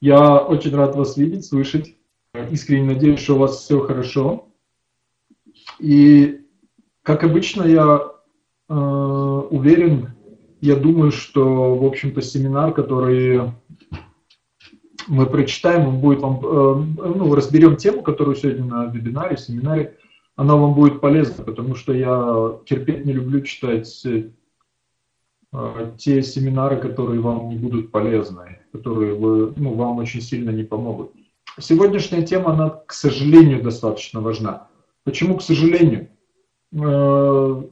Я очень рад вас видеть, слышать. Искренне надеюсь, что у вас все хорошо. И, как обычно, я э, уверен, я думаю, что, в общем-то, семинар, который мы прочитаем, он будет вам, э, ну, разберем тему, которую сегодня на вебинаре, семинаре, она вам будет полезна, потому что я терпеть не люблю читать э, те семинары, которые вам не будут полезны, которые вы, ну, вам очень сильно не помогут. Сегодняшняя тема, она, к сожалению, достаточно важна. Почему, к сожалению? Э,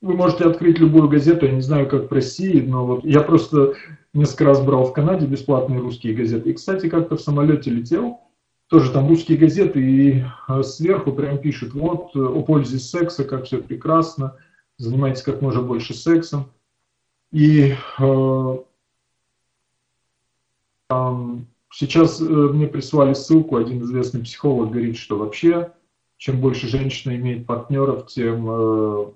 вы можете открыть любую газету, я не знаю, как в России, но вот я просто несколько раз брал в Канаде бесплатные русские газеты. И, кстати, как-то в самолете летел, тоже там русские газеты, и э, сверху прям пишут, вот, о пользе секса, как все прекрасно, занимайтесь как можно больше сексом. И э, сейчас э, мне прислали ссылку, один известный психолог говорит, что вообще, чем больше женщина имеет партнеров, тем э,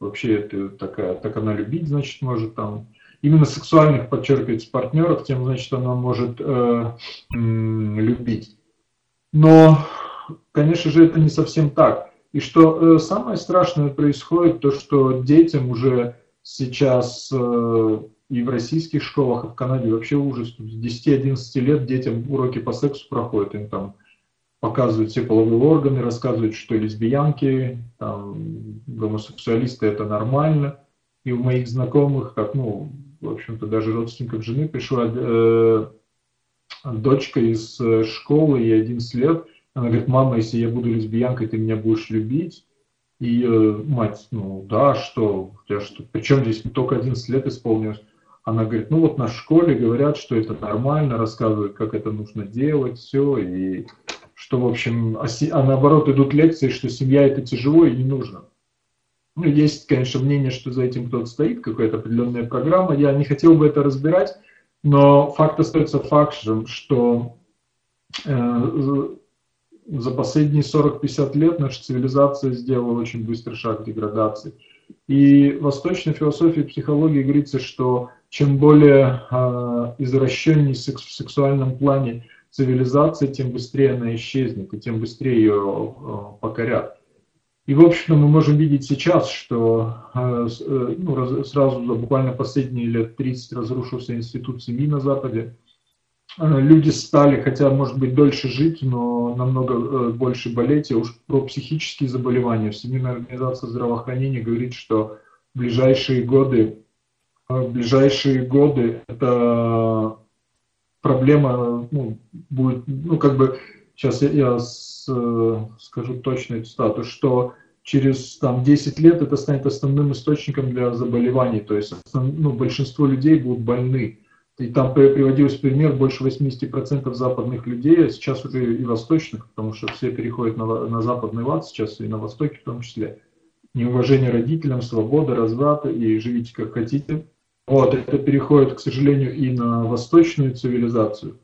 вообще это такая, так она любить, значит, может там именно сексуальных, подчеркивается, партнеров, тем, значит, она может э, любить. Но, конечно же, это не совсем так. И что э, самое страшное происходит, то, что детям уже сейчас э, и в российских школах, и в Канаде вообще ужас. С 10-11 лет детям уроки по сексу проходят, им там показывают все половые органы, рассказывают, что лесбиянки, там, гомосексуалисты это нормально. И у моих знакомых, как, ну, в общем-то, даже родственников жены пришла э, дочка из э, школы, ей 11 лет, она говорит, мама, если я буду лесбиянкой, ты меня будешь любить? И э, мать, ну да, что, я что, причем здесь только 11 лет исполнилось. Она говорит, ну вот на школе говорят, что это нормально, рассказывают, как это нужно делать, все, и что, в общем, а, а наоборот идут лекции, что семья это тяжело и не нужно. Ну, есть, конечно, мнение, что за этим кто-то стоит, какая-то определенная программа. Я не хотел бы это разбирать, но факт остается фактом, что э, за последние 40-50 лет наша цивилизация сделала очень быстрый шаг деградации. И в восточной философии психологии говорится, что чем более э, извращенней секс, в сексуальном плане цивилизация, тем быстрее она исчезнет, и тем быстрее ее э, покорят. И, в общем-то, мы можем видеть сейчас, что э, э, ну, раз, сразу за буквально последние лет 30 разрушился институт семьи на Западе. Э, люди стали, хотя, может быть, дольше жить, но намного больше болеть. И уж про психические заболевания. Всемирная организация здравоохранения говорит, что в ближайшие годы, в ближайшие годы это проблема ну, будет, ну, как бы, сейчас я, я Э, скажу точную цитату, что через там, 10 лет это станет основным источником для заболеваний, то есть ну, большинство людей будут больны. И там приводился пример, больше 80% западных людей, а сейчас уже и восточных, потому что все переходят на, на западный лад сейчас, и на востоке в том числе. Неуважение родителям, свобода, разврат, и живите как хотите. Вот, это переходит, к сожалению, и на восточную цивилизацию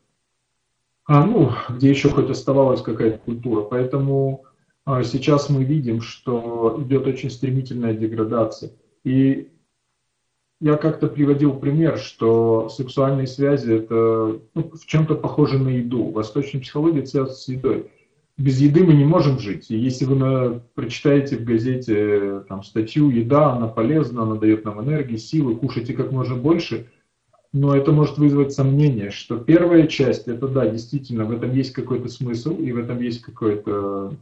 а, ну, где еще хоть оставалась какая-то культура. Поэтому а, сейчас мы видим, что идет очень стремительная деградация. И я как-то приводил пример, что сексуальные связи это ну, в чем-то похоже на еду. Восточная психология связана с едой. Без еды мы не можем жить. И если вы на, прочитаете в газете там, статью «Еда, она полезна, она дает нам энергии, силы, кушайте как можно больше», но это может вызвать сомнение, что первая часть, это да, действительно, в этом есть какой-то смысл, и в этом есть какая-то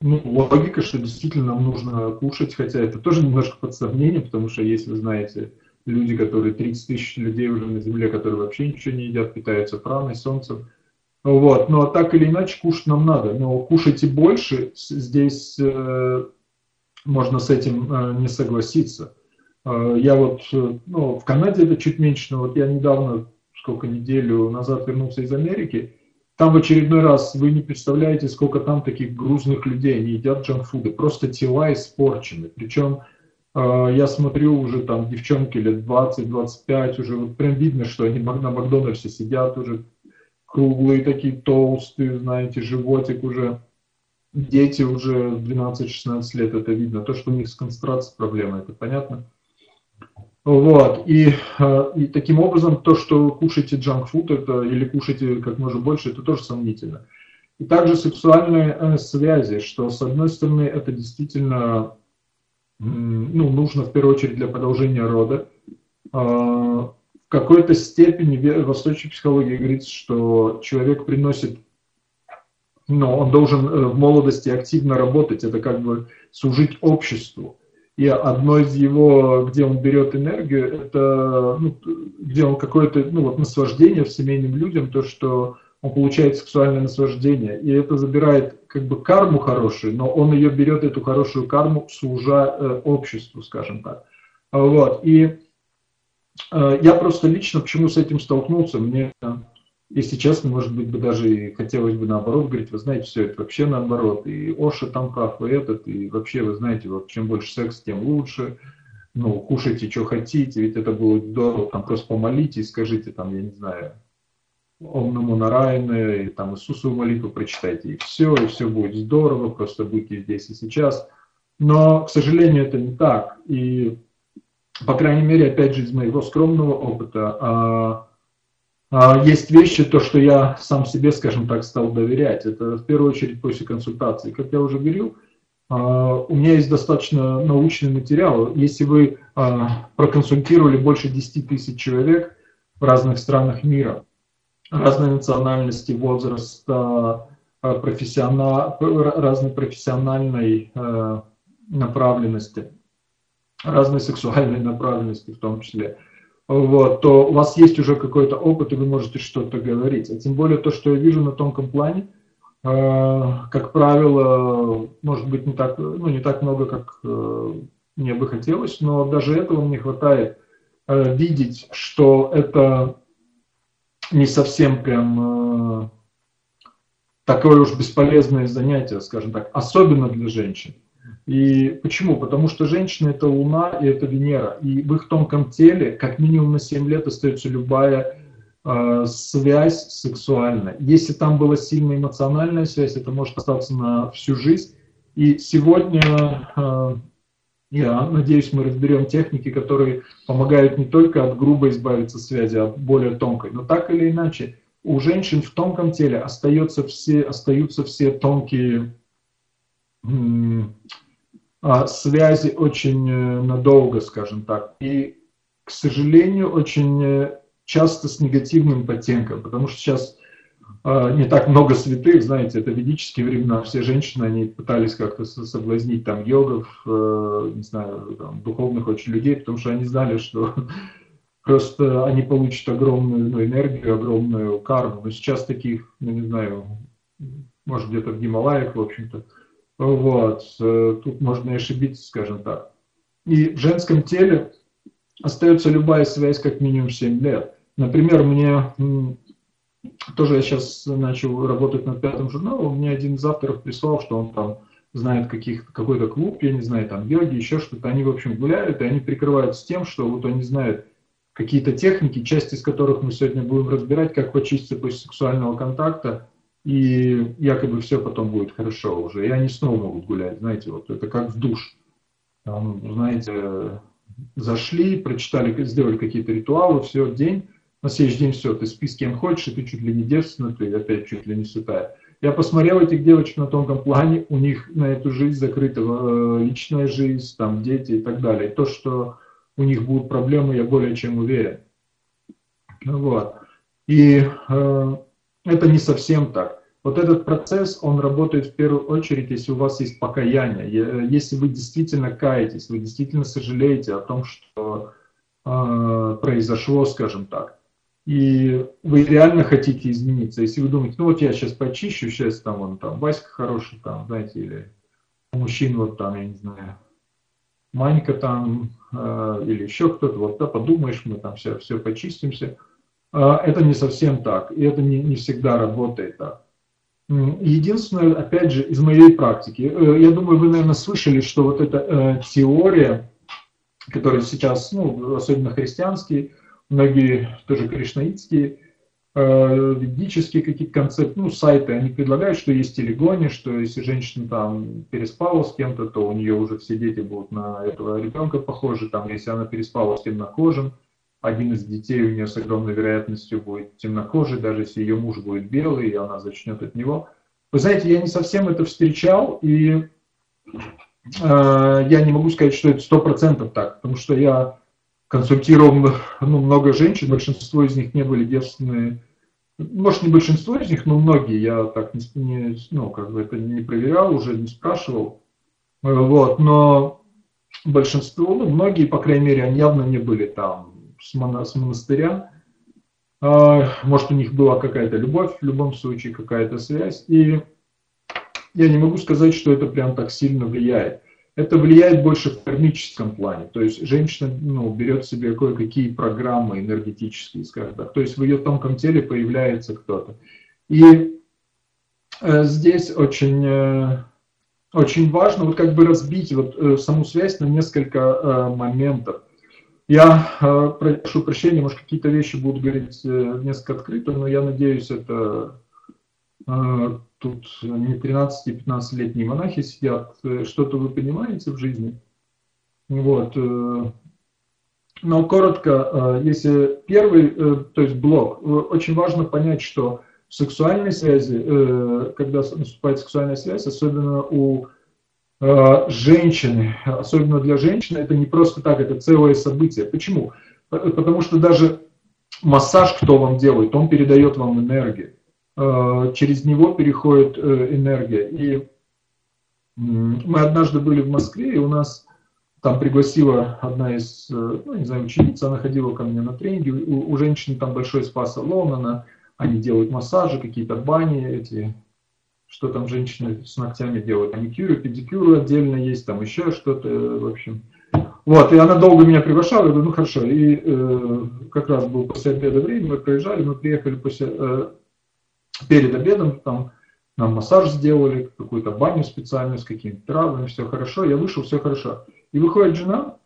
ну, логика, что действительно нам нужно кушать, хотя это тоже немножко под сомнение, потому что если вы знаете, люди, которые 30 тысяч людей уже на Земле, которые вообще ничего не едят, питаются праной, солнцем, вот, но так или иначе кушать нам надо, но кушайте больше, здесь э, можно с этим э, не согласиться. Э, я вот, э, ну, в Канаде это чуть меньше, но вот я недавно, сколько неделю назад вернулся из Америки, там в очередной раз вы не представляете, сколько там таких грузных людей, они едят джанкфуды, просто тела испорчены. Причем я смотрю уже там девчонки лет 20-25, уже вот прям видно, что они на Макдональдсе сидят уже круглые такие, толстые, знаете, животик уже. Дети уже 12-16 лет, это видно. То, что у них с концентрацией проблемы, это понятно. Вот. И, э, и таким образом то, что кушаете джанк-фуд это, или кушаете как можно больше, это тоже сомнительно. И также сексуальные э, связи, что с одной стороны это действительно ну, нужно в первую очередь для продолжения рода. Э, в какой-то степени восточной психологии говорится, что человек приносит, но он должен э, в молодости активно работать, это как бы служить обществу. И одно из его, где он берет энергию, это ну, где он какое-то ну, вот наслаждение в семейным людям, то, что он получает сексуальное наслаждение. И это забирает как бы карму хорошую, но он ее берет, эту хорошую карму, служа э, обществу, скажем так. Вот. И э, я просто лично почему с этим столкнулся, мне, если честно, может быть, бы даже и хотелось бы наоборот говорить, вы знаете, все это вообще наоборот, и Оша там прав, и этот, и вообще, вы знаете, вот чем больше секс, тем лучше, ну, кушайте, что хотите, ведь это будет здорово, там просто помолитесь, скажите, там, я не знаю, Омному Нарайне, и там Иисусову молитву прочитайте, и все, и все будет здорово, просто будьте здесь и сейчас. Но, к сожалению, это не так. И, по крайней мере, опять же, из моего скромного опыта, а, а, есть вещи, то, что я сам себе, скажем так, стал доверять. Это в первую очередь после консультации. Как я уже говорил, а, у меня есть достаточно научный материал. Если вы проконсультировали больше 10 тысяч человек в разных странах мира, разной национальности, возраста, э, профессионал, разной профессиональной э, направленности, разной сексуальной направленности в том числе, вот, то у вас есть уже какой-то опыт, и вы можете что-то говорить. А тем более то, что я вижу на тонком плане, э, как правило, может быть не так, ну, не так много, как мне бы хотелось, но даже этого мне хватает видеть, что это не совсем прям э, такое уж бесполезное занятие, скажем так, особенно для женщин. И почему? Потому что женщина это Луна и это Венера. И в их тонком теле как минимум на 7 лет остается любая э, связь сексуальная. Если там была сильная эмоциональная связь, это может остаться на всю жизнь. И сегодня э, я надеюсь, мы разберем техники, которые помогают не только от грубо избавиться связи, а от более тонкой. Но так или иначе, у женщин в тонком теле остаются все, остаются все тонкие а, связи очень э, надолго, скажем так. И, к сожалению, очень э, часто с негативным подтенком, потому что сейчас не так много святых, знаете, это ведические времена, все женщины, они пытались как-то соблазнить там йогов, э, не знаю, там, духовных очень людей, потому что они знали, что просто они получат огромную ну, энергию, огромную карму. Но сейчас таких, ну, не знаю, может где-то в Гималаях, в общем-то, вот, э, тут можно и ошибиться, скажем так. И в женском теле остается любая связь как минимум 7 лет. Например, мне тоже я сейчас начал работать над пятым журналом, мне один из авторов прислал, что он там знает каких, какой-то клуб, я не знаю, там йоги, еще что-то. Они, в общем, гуляют, и они прикрываются тем, что вот они знают какие-то техники, часть из которых мы сегодня будем разбирать, как почиститься после сексуального контакта, и якобы все потом будет хорошо уже. И они снова могут гулять, знаете, вот это как в душ. Там, знаете, зашли, прочитали, сделали какие-то ритуалы, все, день, на следующий день все, ты спи с кем хочешь, и ты чуть ли не девственна, ты опять чуть ли не святая. Я посмотрел этих девочек на тонком плане, у них на эту жизнь закрыта э, личная жизнь, там дети и так далее. То, что у них будут проблемы, я более чем уверен. Вот. И э, это не совсем так. Вот этот процесс, он работает в первую очередь, если у вас есть покаяние, если вы действительно каетесь, вы действительно сожалеете о том, что э, произошло, скажем так и вы реально хотите измениться. Если вы думаете, ну вот я сейчас почищу, сейчас там он там Васька хороший, там, знаете, или мужчин вот там, я не знаю, Манька там, э, или еще кто-то, вот да, подумаешь, мы там все, все почистимся. Э, это не совсем так, и это не, не всегда работает так. Единственное, опять же, из моей практики, э, я думаю, вы, наверное, слышали, что вот эта э, теория, которая сейчас, ну, особенно христианские, многие тоже кришнаитские э, ведические какие-то концепты, ну, сайты, они предлагают, что есть телегони, что если женщина там переспала с кем-то, то у нее уже все дети будут на этого ребенка похожи, там, если она переспала с темнокожим, один из детей у нее с огромной вероятностью будет темнокожий, даже если ее муж будет белый, и она зачнет от него. Вы знаете, я не совсем это встречал, и э, я не могу сказать, что это сто процентов так, потому что я консультировал ну, много женщин, большинство из них не были девственные, может, не большинство из них, но многие, я так не, не ну, как бы это не проверял, уже не спрашивал, вот, но большинство, ну, многие, по крайней мере, они явно не были там с, моно, с монастыря, а, может, у них была какая-то любовь, в любом случае какая-то связь, и я не могу сказать, что это прям так сильно влияет это влияет больше в кармическом плане. То есть женщина ну, берет себе кое-какие программы энергетические, скажем так. То есть в ее тонком теле появляется кто-то. И э, здесь очень, э, очень важно вот как бы разбить вот, э, саму связь на несколько э, моментов. Я э, прошу прощения, может какие-то вещи будут говорить э, несколько открыто, но я надеюсь, это тут не 13-15-летние монахи сидят, э, что-то вы понимаете в жизни. Вот. Э, но коротко, э, если первый, то есть блок, очень важно понять, что в сексуальной связи, когда наступает сексуальная связь, особенно у женщины, особенно для женщины, это не просто так, это целое событие. Почему? Потому что даже массаж, кто вам делает, он передает вам энергию. Э, через него переходит э, энергия. И мы однажды были в Москве, и у нас там пригласила одна из, э, ну, не знаю, учениц, она ходила ко мне на тренинги, у, у женщин там большой спа-салон, она, они делают массажи, какие-то бани, эти, что там женщины с ногтями делают, маникюры, педикюры отдельно есть, там еще что-то, в общем. Вот, и она долго меня приглашала, я говорю, ну хорошо, и э, как раз был после обеда время, мы проезжали, мы приехали после, э, перед обедом там нам массаж сделали, какую-то баню специальную с какими-то травами, все хорошо, я вышел, все хорошо. И выходит жена,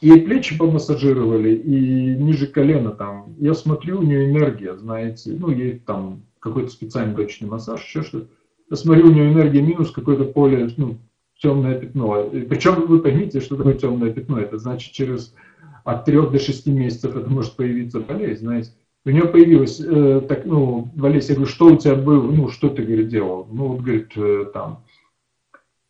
ей плечи помассажировали, и ниже колена там, я смотрю, у нее энергия, знаете, ну, ей там какой-то специальный точный массаж, еще что-то. Я смотрю, у нее энергия минус, какое-то поле, ну, темное пятно. Причем вы поймите, что такое темное пятно. Это значит, через от трех до шести месяцев это может появиться болезнь, знаете. У него появилось, э, так, ну, Валес, я говорю, что у тебя было, ну, что ты, говорит, делал? Ну, вот, говорит, э, там,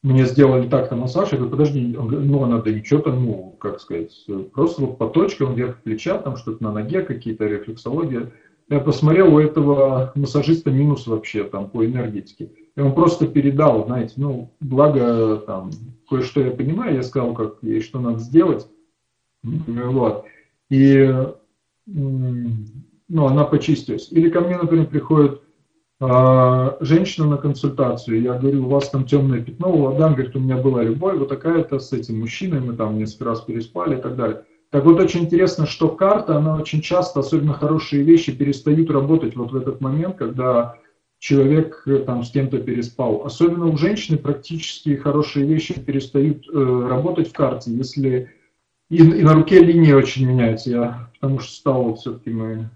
мне сделали так-то массаж, я говорю, подожди, он говорит, ну, надо ничего там, ну, как сказать, просто вот по точкам вверх плеча, там что-то на ноге, какие-то рефлексология. Я посмотрел, у этого массажиста минус вообще там по энергетике. И он просто передал, знаете, ну, благо там кое-что я понимаю, я сказал, как и что надо сделать. Вот. И ну, она почистилась. Или ко мне, например, приходит э, женщина на консультацию, я говорю, у вас там темное пятно, у Адам говорит, у меня была любовь, вот такая-то с этим мужчиной, мы там несколько раз переспали и так далее. Так вот, очень интересно, что карта, она очень часто, особенно хорошие вещи, перестают работать вот в этот момент, когда человек э, там с кем-то переспал. Особенно у женщины практически хорошие вещи перестают э, работать в карте, если и, и на руке линии очень меняются. Я потому что стал все-таки мы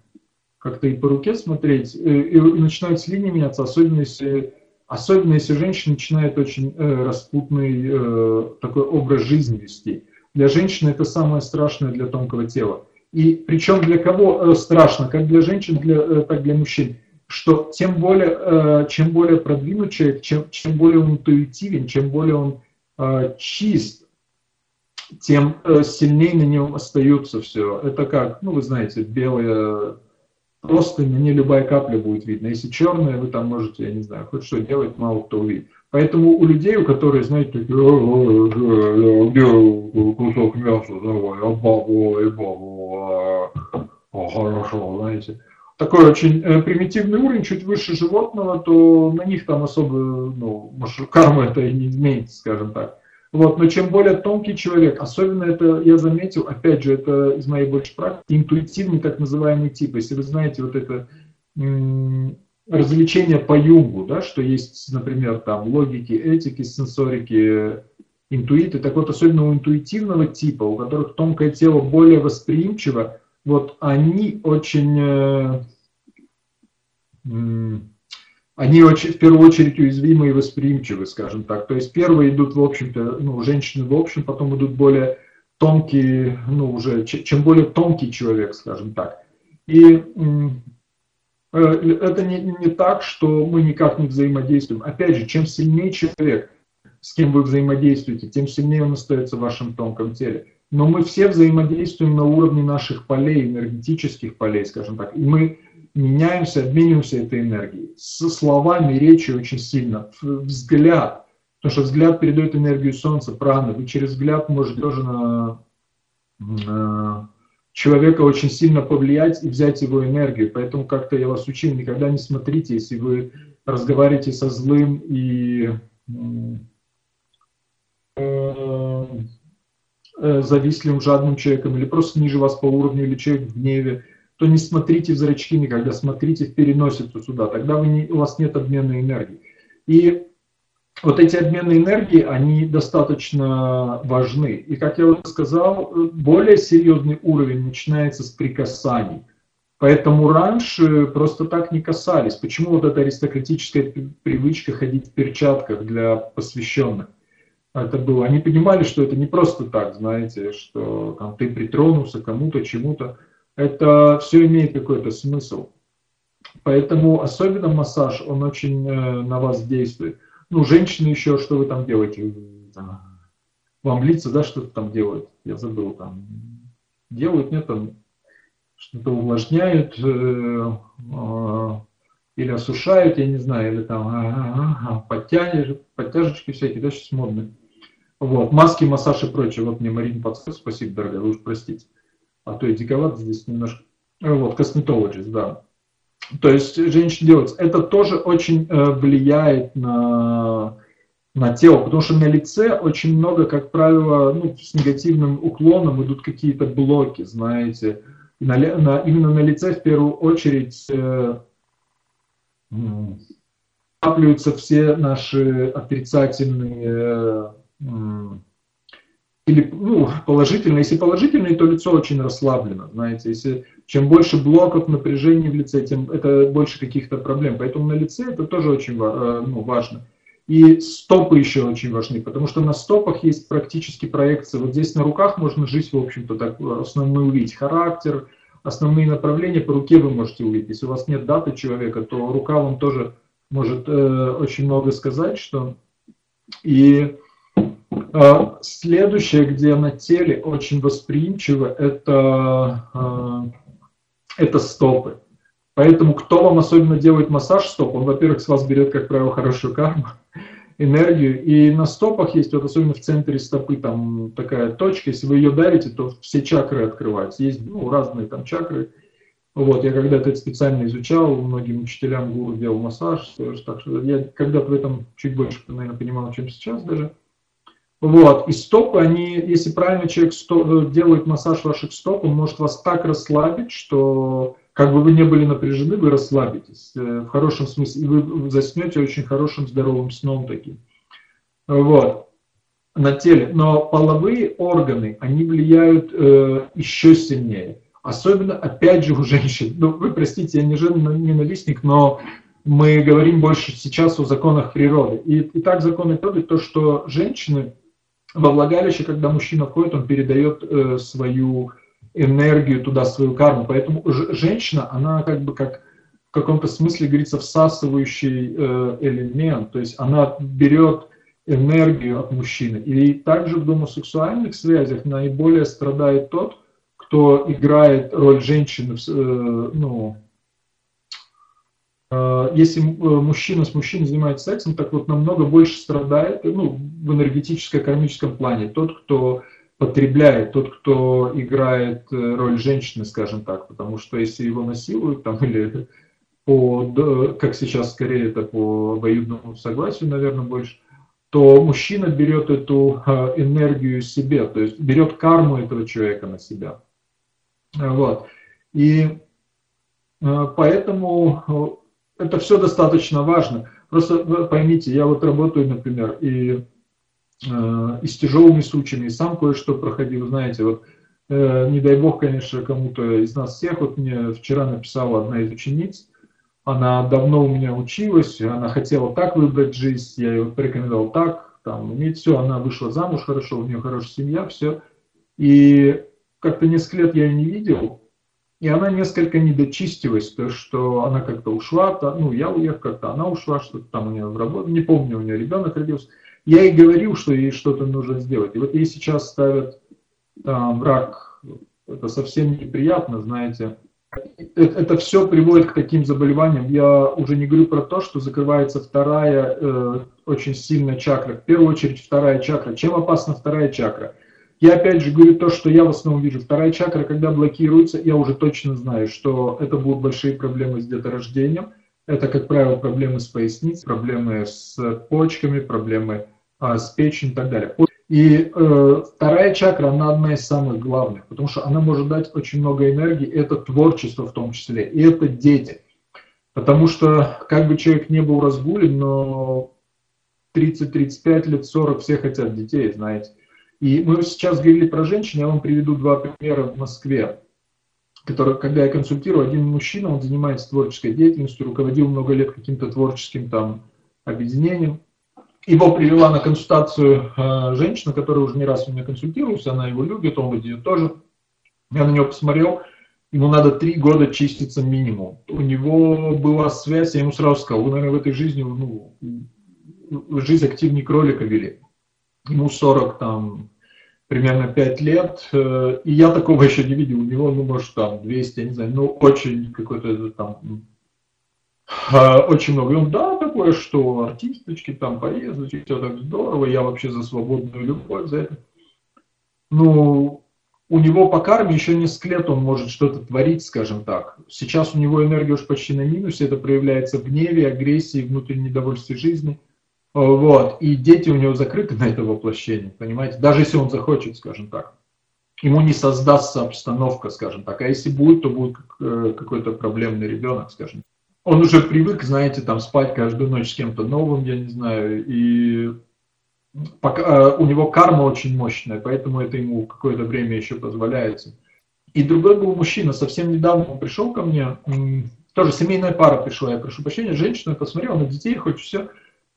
как-то и по руке смотреть, э, и, и начинают с линии меняться, особенно если, особенно если женщина начинает очень э, распутный э, такой образ жизни вести. Для женщины это самое страшное для тонкого тела. И причем для кого э, страшно, как для женщин, для, э, так для мужчин, что тем более, чем более продвинут человек, чем, чем более он интуитивен, чем более он э, чист, тем сильнее на нем остается все. Это как, ну вы знаете, белая просто мне любая капля будет видна. Если черная, вы там можете, я не знаю, хоть что делать, мало кто увидит. Поэтому у людей, у которых, знаете, такие, где кусок мяса, давай, а бабу, и бабу, хорошо, знаете. Такой очень э, примитивный уровень, чуть выше животного, то на них там особо, ну, может, карма это и не изменится, скажем так. Вот, но чем более тонкий человек, особенно это я заметил, опять же, это из моей больше практики, интуитивный так называемый тип. Если вы знаете вот это развлечение по Юнгу, да, что есть, например, там логики, этики, сенсорики, интуиты, так вот, особенно у интуитивного типа, у которых тонкое тело более восприимчиво, вот они очень, э, они очень, в первую очередь уязвимы и восприимчивы, скажем так. То есть первые идут, в общем-то, ну, женщины в общем, потом идут более тонкие, ну, уже, чем более тонкий человек, скажем так. И э, это не, не так, что мы никак не взаимодействуем. Опять же, чем сильнее человек, с кем вы взаимодействуете, тем сильнее он остается в вашем тонком теле. Но мы все взаимодействуем на уровне наших полей, энергетических полей, скажем так. И мы меняемся, обмениваемся этой энергией. С словами, речью очень сильно. Взгляд. Потому что взгляд передает энергию Солнца, праны. Вы через взгляд можете тоже на, на человека очень сильно повлиять и взять его энергию. Поэтому как-то я вас учил, никогда не смотрите, если вы разговариваете со злым и э, завистливым, жадным человеком, или просто ниже вас по уровню, или человек в гневе, то не смотрите в зрачки никогда, смотрите в переносицу сюда, тогда вы не, у вас нет обмена энергии. И вот эти обмены энергии, они достаточно важны. И, как я уже сказал, более серьезный уровень начинается с прикасаний. Поэтому раньше просто так не касались. Почему вот эта аристократическая привычка ходить в перчатках для посвященных? Это было. Они понимали, что это не просто так, знаете, что там, ты притронулся кому-то, чему-то это все имеет какой-то смысл. Поэтому особенно массаж, он очень э, на вас действует. Ну, женщины еще, что вы там делаете? Вам лица, да, что-то там делают? Я забыл там. Делают, нет, там что-то увлажняют э, э, или осушают, я не знаю, или там ага, подтяж, подтяжечки всякие, да, сейчас модные. Вот, маски, массаж и прочее. Вот мне Марина подсказывает, спасибо, дорогая, вы уж простите а то и диковато здесь немножко. Э, вот, косметологист, да. То есть женщина делает. Это тоже очень э, влияет на, на тело, потому что на лице очень много, как правило, ну, с негативным уклоном идут какие-то блоки, знаете. на, на, именно на лице в первую очередь э, все наши отрицательные э, или ну, положительно. Если положительный, то лицо очень расслаблено. Знаете, если чем больше блоков напряжения в лице, тем это больше каких-то проблем. Поэтому на лице это тоже очень э, ну, важно. И стопы еще очень важны, потому что на стопах есть практически проекции. Вот здесь на руках можно жить, в общем-то, так основной увидеть характер, основные направления по руке вы можете увидеть. Если у вас нет даты человека, то рука вам тоже может э, очень много сказать, что и следующее, где на теле очень восприимчиво, это, а, это стопы. Поэтому кто вам особенно делает массаж стоп, он, во-первых, с вас берет, как правило, хорошую карму, энергию. И на стопах есть, вот особенно в центре стопы, там такая точка, если вы ее дарите, то все чакры открываются. Есть ну, разные там чакры. Вот, я когда-то это специально изучал, многим учителям гуру делал массаж, так что я когда-то в этом чуть больше, наверное, понимал, чем сейчас даже. Вот. И стопы, они, если правильно человек стоп, делает массаж ваших стоп, он может вас так расслабить, что как бы вы не были напряжены, вы расслабитесь э, в хорошем смысле, и вы заснете очень хорошим здоровым сном таким. Вот. На теле. Но половые органы, они влияют э, еще сильнее. Особенно, опять же, у женщин. Ну, вы простите, я не ненавистник, но мы говорим больше сейчас о законах природы. И, и так законы природы, то, что женщины во влагалище, когда мужчина входит, он передает э, свою энергию туда, свою карму. Поэтому женщина, она как бы как в каком-то смысле, говорится, всасывающий э, элемент. То есть она берет энергию от мужчины. И также в гомосексуальных связях наиболее страдает тот, кто играет роль женщины, э, ну, если э, мужчина с мужчиной занимается сексом, так вот намного больше страдает ну, в энергетическо-кармическом плане тот, кто потребляет, тот, кто играет э, роль женщины, скажем так, потому что если его насилуют там или по, как сейчас скорее это по обоюдному согласию, наверное, больше, то мужчина берет эту энергию себе, то есть берет карму этого человека на себя. Вот. И поэтому это все достаточно важно. Просто поймите, я вот работаю, например, и, э, и с тяжелыми случаями, и сам кое-что проходил, знаете, вот э, не дай бог, конечно, кому-то из нас всех, вот мне вчера написала одна из учениц, она давно у меня училась, она хотела так выбрать жизнь, я ее порекомендовал так, там, иметь все, она вышла замуж хорошо, у нее хорошая семья, все. И как-то несколько лет я ее не видел, и она несколько недочистилась, то, что она как-то ушла, то, ну, я уехал как-то, она ушла, что-то там у нее в работе, не помню, у нее ребенок родился. Я ей говорил, что ей что-то нужно сделать. И вот ей сейчас ставят там, рак, это совсем неприятно, знаете. Это, это все приводит к таким заболеваниям. Я уже не говорю про то, что закрывается вторая э, очень сильная чакра. В первую очередь вторая чакра. Чем опасна вторая чакра? Я опять же говорю то, что я в основном вижу. Вторая чакра, когда блокируется, я уже точно знаю, что это будут большие проблемы с деторождением. Это, как правило, проблемы с поясницей, проблемы с почками, проблемы а, с печенью и так далее. И э, вторая чакра, она одна из самых главных, потому что она может дать очень много энергии, это творчество в том числе, и это дети. Потому что, как бы человек не был разгулен, но 30, 35 лет, 40, все хотят детей, знаете. И мы сейчас говорили про женщин, я вам приведу два примера в Москве. Который, когда я консультирую, один мужчина, он занимается творческой деятельностью, руководил много лет каким-то творческим там объединением. Его привела на консультацию э, женщина, которая уже не раз у меня консультировалась, она его любит, он ее тоже. Я на него посмотрел, ему надо три года чиститься минимум. У него была связь, я ему сразу сказал, вы, наверное, в этой жизни, ну, жизнь активнее кролика вели ему 40 там примерно 5 лет, э, и я такого еще не видел, у него, ну, может, там 200, я не знаю, ну, очень какой-то там, э, очень много. И он, да, такое, что артисточки, там, поездочки, все так здорово, я вообще за свободную любовь, за это. Ну, у него по карме еще несколько лет он может что-то творить, скажем так. Сейчас у него энергия уж почти на минусе, это проявляется в гневе, агрессии, внутреннем недовольстве жизни – вот. И дети у него закрыты на это воплощение, понимаете? Даже если он захочет, скажем так. Ему не создастся обстановка, скажем так. А если будет, то будет э, какой-то проблемный ребенок, скажем. Он уже привык, знаете, там спать каждую ночь с кем-то новым, я не знаю. И пока, э, у него карма очень мощная, поэтому это ему какое-то время еще позволяется. И другой был мужчина, совсем недавно он пришел ко мне, тоже семейная пара пришла, я прошу прощения, женщина, посмотрела на детей, хоть все,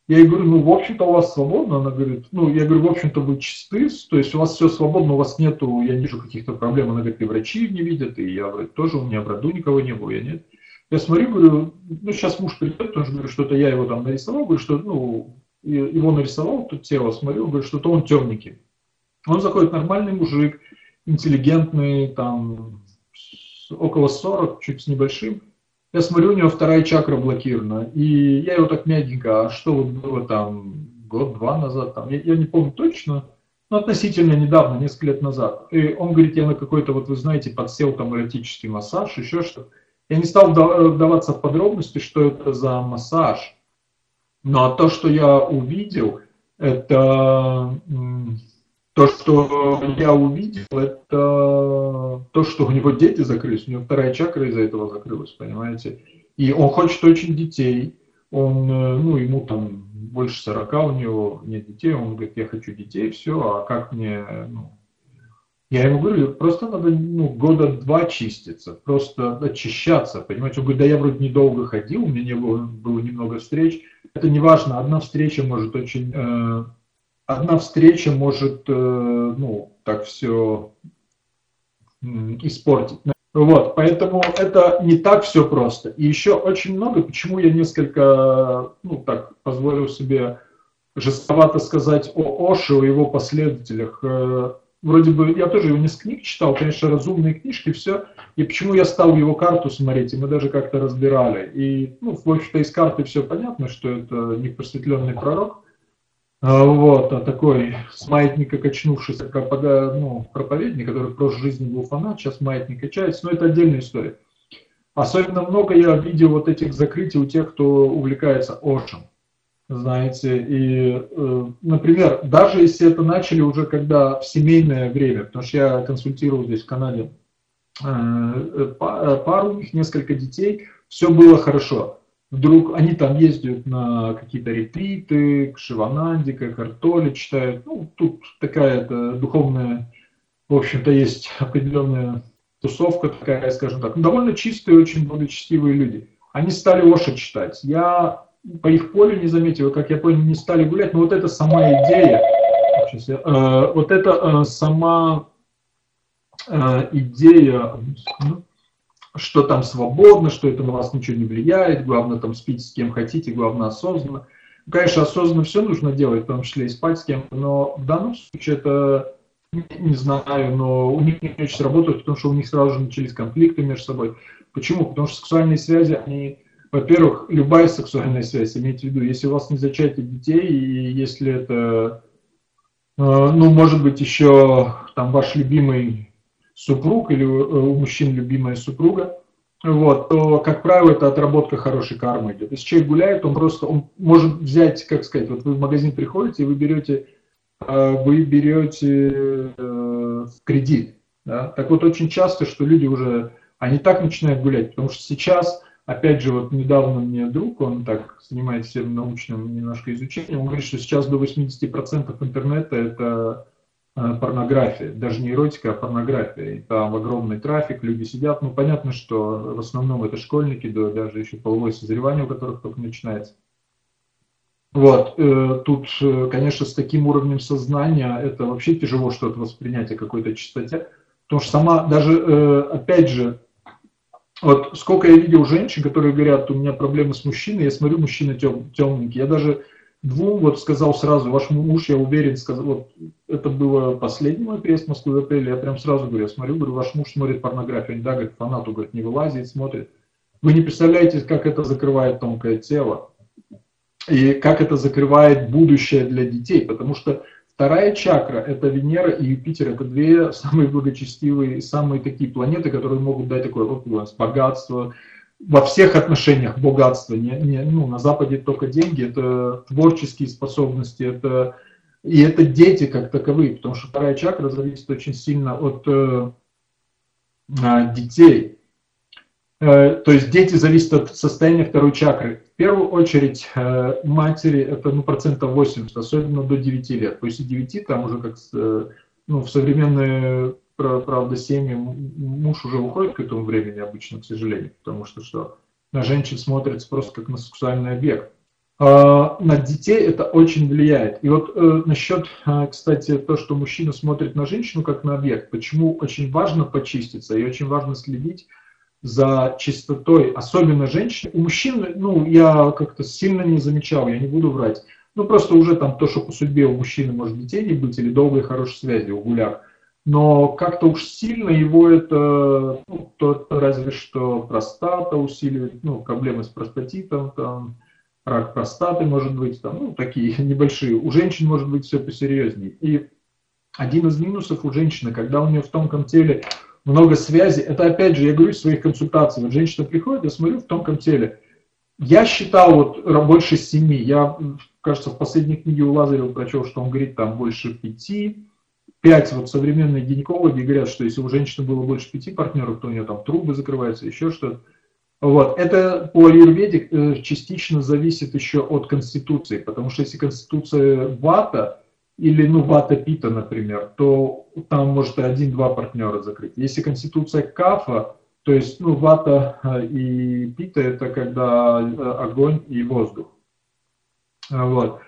я ей говорю, ну, в общем-то, у вас свободно. Она говорит, ну, я говорю, в общем-то, вы чисты, то есть у вас все свободно, у вас нету, я не вижу каких-то проблем. Она говорит, и врачи не видят, и я говорю, тоже у меня в роду никого не было, я нет. Я смотрю, говорю, ну, сейчас муж придет, потому что, говорю, что-то я его там нарисовал, говорю, что, ну, его нарисовал, тут тело смотрю, говорю, что-то он темненький. Он заходит, нормальный мужик, интеллигентный, там, около 40, чуть с небольшим. Я смотрю, у него вторая чакра блокирована. И я его так мягенько, а что вот было там год-два назад, там, я, я не помню точно, но относительно недавно, несколько лет назад. И он говорит, я на какой-то, вот вы знаете, подсел там эротический массаж, еще что-то. Я не стал вдаваться в подробности, что это за массаж. Но то, что я увидел, это то, что я увидел, это то, что у него дети закрылись, у него вторая чакра из-за этого закрылась, понимаете. И он хочет очень детей, он, э, ну, ему там больше 40, у него нет детей, он говорит, я хочу детей, все, а как мне, ну, я ему говорю, просто надо ну, года два чиститься, просто очищаться, понимаете. Он говорит, да я вроде недолго ходил, у меня не было, было немного встреч. Это не важно, одна встреча может очень э, одна встреча может, э, ну, так все испортить. Вот, поэтому это не так все просто. И еще очень много, почему я несколько, ну так, позволил себе жестковато сказать о Оше, о его последователях. Э, вроде бы я тоже его не с книг читал, конечно, разумные книжки, все. И почему я стал его карту смотреть, и мы даже как-то разбирали. И, ну, в общем-то, из карты все понятно, что это не просветленный пророк. А, вот, а такой с маятника качнувшийся пропага, ну, проповедник, который в прошлой жизни был фанат, сейчас маятник качается, но это отдельная история. Особенно много я видел вот этих закрытий у тех, кто увлекается Ошем. Знаете, и, э, например, даже если это начали уже когда в семейное время, потому что я консультировал здесь в Канаде э, э, пару, у них несколько детей, все было хорошо вдруг они там ездят на какие-то ретриты, к Шивананде, к Картоле читают. Ну, тут такая то духовная, в общем-то, есть определенная тусовка такая, скажем так. Ну, довольно чистые, очень благочестивые люди. они стали лошадь читать. Я по их полю не заметил, как я понял, не стали гулять, но вот эта сама идея, я, э, вот эта э, сама э, идея, ну, что там свободно, что это на вас ничего не влияет, главное там спите с кем хотите, главное осознанно. Конечно, осознанно все нужно делать, в том числе и спать с кем, но в данном случае это, не, знаю, но у них не очень сработает, потому что у них сразу же начались конфликты между собой. Почему? Потому что сексуальные связи, они, во-первых, любая сексуальная связь, имейте в виду, если у вас не зачатие детей, и если это, э, ну, может быть, еще там ваш любимый супруг или у мужчин любимая супруга, вот, то, как правило, это отработка хорошей кармы идет. Если человек гуляет, он просто, он может взять, как сказать, вот вы в магазин приходите, и вы берете, э, вы берете э, кредит. Да? Так вот, очень часто, что люди уже, они так начинают гулять, потому что сейчас, опять же, вот недавно мне друг, он так занимается всем научным немножко изучением, он говорит, что сейчас до 80% интернета это Э, порнография, даже не эротика, а порнография. И там огромный трафик, люди сидят. Ну, понятно, что в основном это школьники, да, даже еще половое созревание у которых только начинается. Вот, э, тут, э, конечно, с таким уровнем сознания это вообще тяжело что-то воспринять о какой-то чистоте. Потому что сама, даже, опять же, вот сколько я видел женщин, которые говорят, у меня проблемы с мужчиной, я смотрю, мужчина тем, темненький. Я даже двум вот сказал сразу, ваш муж, я уверен, сказал, вот это было последний мой приезд в Москву в апреле, я прям сразу говорю, я смотрю, говорю, ваш муж смотрит порнографию, они, да, говорит, фанату, говорит, не вылазит, смотрит. Вы не представляете, как это закрывает тонкое тело, и как это закрывает будущее для детей, потому что вторая чакра, это Венера и Юпитер, это две самые благочестивые, самые такие планеты, которые могут дать такое вот, богатство, во всех отношениях богатство. Не, не, ну, на Западе только деньги, это творческие способности, это, и это дети как таковые, потому что вторая чакра зависит очень сильно от э, а, детей. Э, то есть дети зависят от состояния второй чакры. В первую очередь э, матери это ну, процентов 80, особенно до 9 лет. После 9 там уже как э, ну, в современные правда, семьи, муж уже уходит к этому времени обычно, к сожалению, потому что что на женщин смотрится просто как на сексуальный объект. А, на детей это очень влияет. И вот э, насчет, э, кстати, то, что мужчина смотрит на женщину как на объект, почему очень важно почиститься и очень важно следить за чистотой, особенно женщин. У мужчин, ну, я как-то сильно не замечал, я не буду врать. Ну, просто уже там то, что по судьбе у мужчины может детей не быть, или долгой хорошей связи у гуляк но как-то уж сильно его это, ну, то, разве что простата усиливает, ну, проблемы с простатитом, там, рак простаты может быть, там, ну, такие небольшие. У женщин может быть все посерьезнее. И один из минусов у женщины, когда у нее в тонком теле много связи, это опять же, я говорю в своих консультациях, вот женщина приходит, я смотрю в тонком теле. Я считал вот больше семи, я, кажется, в последней книге у Лазарева прочел, что он говорит там больше пяти, пять вот современные гинекологи говорят, что если у женщины было больше пяти партнеров, то у нее там трубы закрываются, еще что-то. Вот. Это по аюрведе э, частично зависит еще от конституции, потому что если конституция вата или ну вата пита, например, то там может один-два партнера закрыть. Если конституция кафа, то есть ну вата э, и пита это когда э, огонь и воздух. Вот.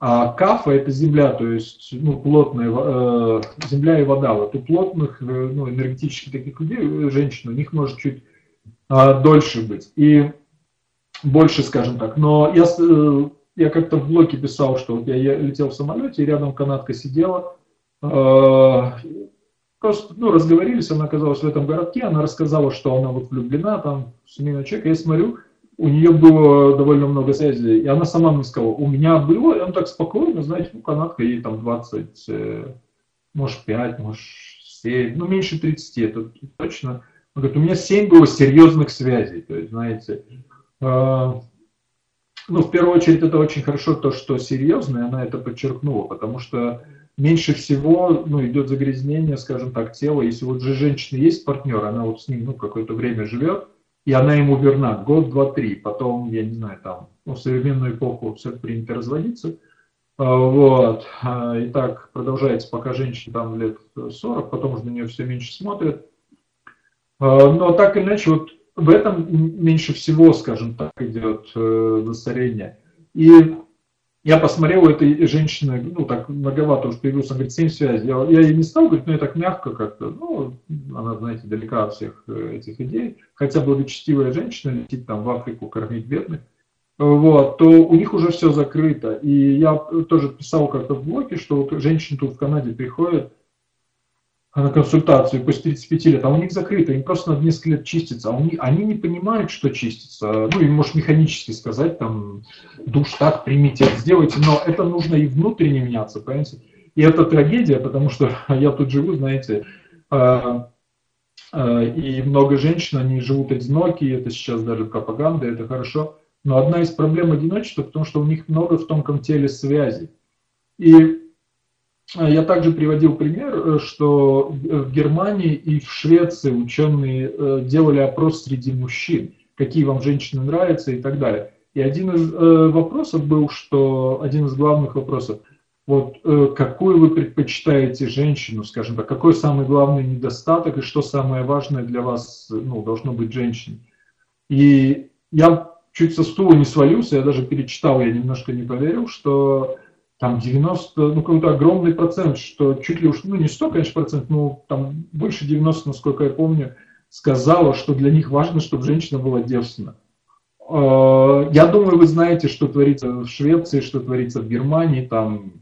А кафа это земля, то есть ну, плотная э, земля и вода. Вот у плотных, э, ну, энергетических таких людей, э, женщин, у них может чуть э, дольше быть. И больше, скажем так. Но я, э, я как-то в блоке писал, что вот я, я летел в самолете, и рядом канадка сидела. Э, просто ну, разговорились, она оказалась в этом городке, она рассказала, что она вот влюблена, там, семейный человек. Я смотрю, у нее было довольно много связей, и она сама мне сказала, у меня было, и он так спокойно, знаете, ну, канадка, ей там 20, э, может 5, может 7, ну, меньше 30, это точно. Он говорит, у меня 7 было серьезных связей, то есть, знаете, э, ну, в первую очередь, это очень хорошо то, что серьезно, и она это подчеркнула, потому что меньше всего ну, идет загрязнение, скажем так, тела. Если вот же женщина есть партнер, она вот с ним ну, какое-то время живет, и она ему верна год, два, три. Потом, я не знаю, там, ну, в современную эпоху все принято разводиться. А, вот. А, и так продолжается, пока женщине там лет 40, потом уже на нее все меньше смотрят. А, но так или иначе, вот в этом меньше всего, скажем так, идет э, засорение. И я посмотрел у этой женщины, ну, так многовато уже появился, говорит, семь связей. Я, я ей не стал говорить, ну, я так мягко как-то, ну, она, знаете, далека от всех э, этих идей. Хотя благочестивая женщина летит там в Африку кормить бедных, вот, то у них уже все закрыто. И я тоже писал как-то в блоге, что вот женщины тут в Канаде приходят, на консультацию после 35 лет, а у них закрыто, им просто надо несколько лет чиститься, а у них, они не понимают, что чистится. Ну, им может механически сказать, там, душ так, примите, сделайте, но это нужно и внутренне меняться, понимаете? И это трагедия, потому что я тут живу, знаете, а, а, и много женщин, они живут одинокие, это сейчас даже пропаганда, это хорошо, но одна из проблем одиночества, потому что у них много в тонком теле связей. И я также приводил пример, э, что в Германии и в Швеции ученые э, делали опрос среди мужчин, какие вам женщины нравятся и так далее. И один из э, вопросов был, что один из главных вопросов, вот какую вы предпочитаете женщину, скажем так, какой самый главный недостаток и что самое важное для вас ну, должно быть женщиной. И я чуть со стула не свалился, я даже перечитал, я немножко не поверил, что там 90, ну какой-то огромный процент, что чуть ли уж, ну не 100, конечно, процент, но там больше 90, насколько я помню, сказала, что для них важно, чтобы женщина была девственна. А, я думаю, вы знаете, что творится в Швеции, что творится в Германии, там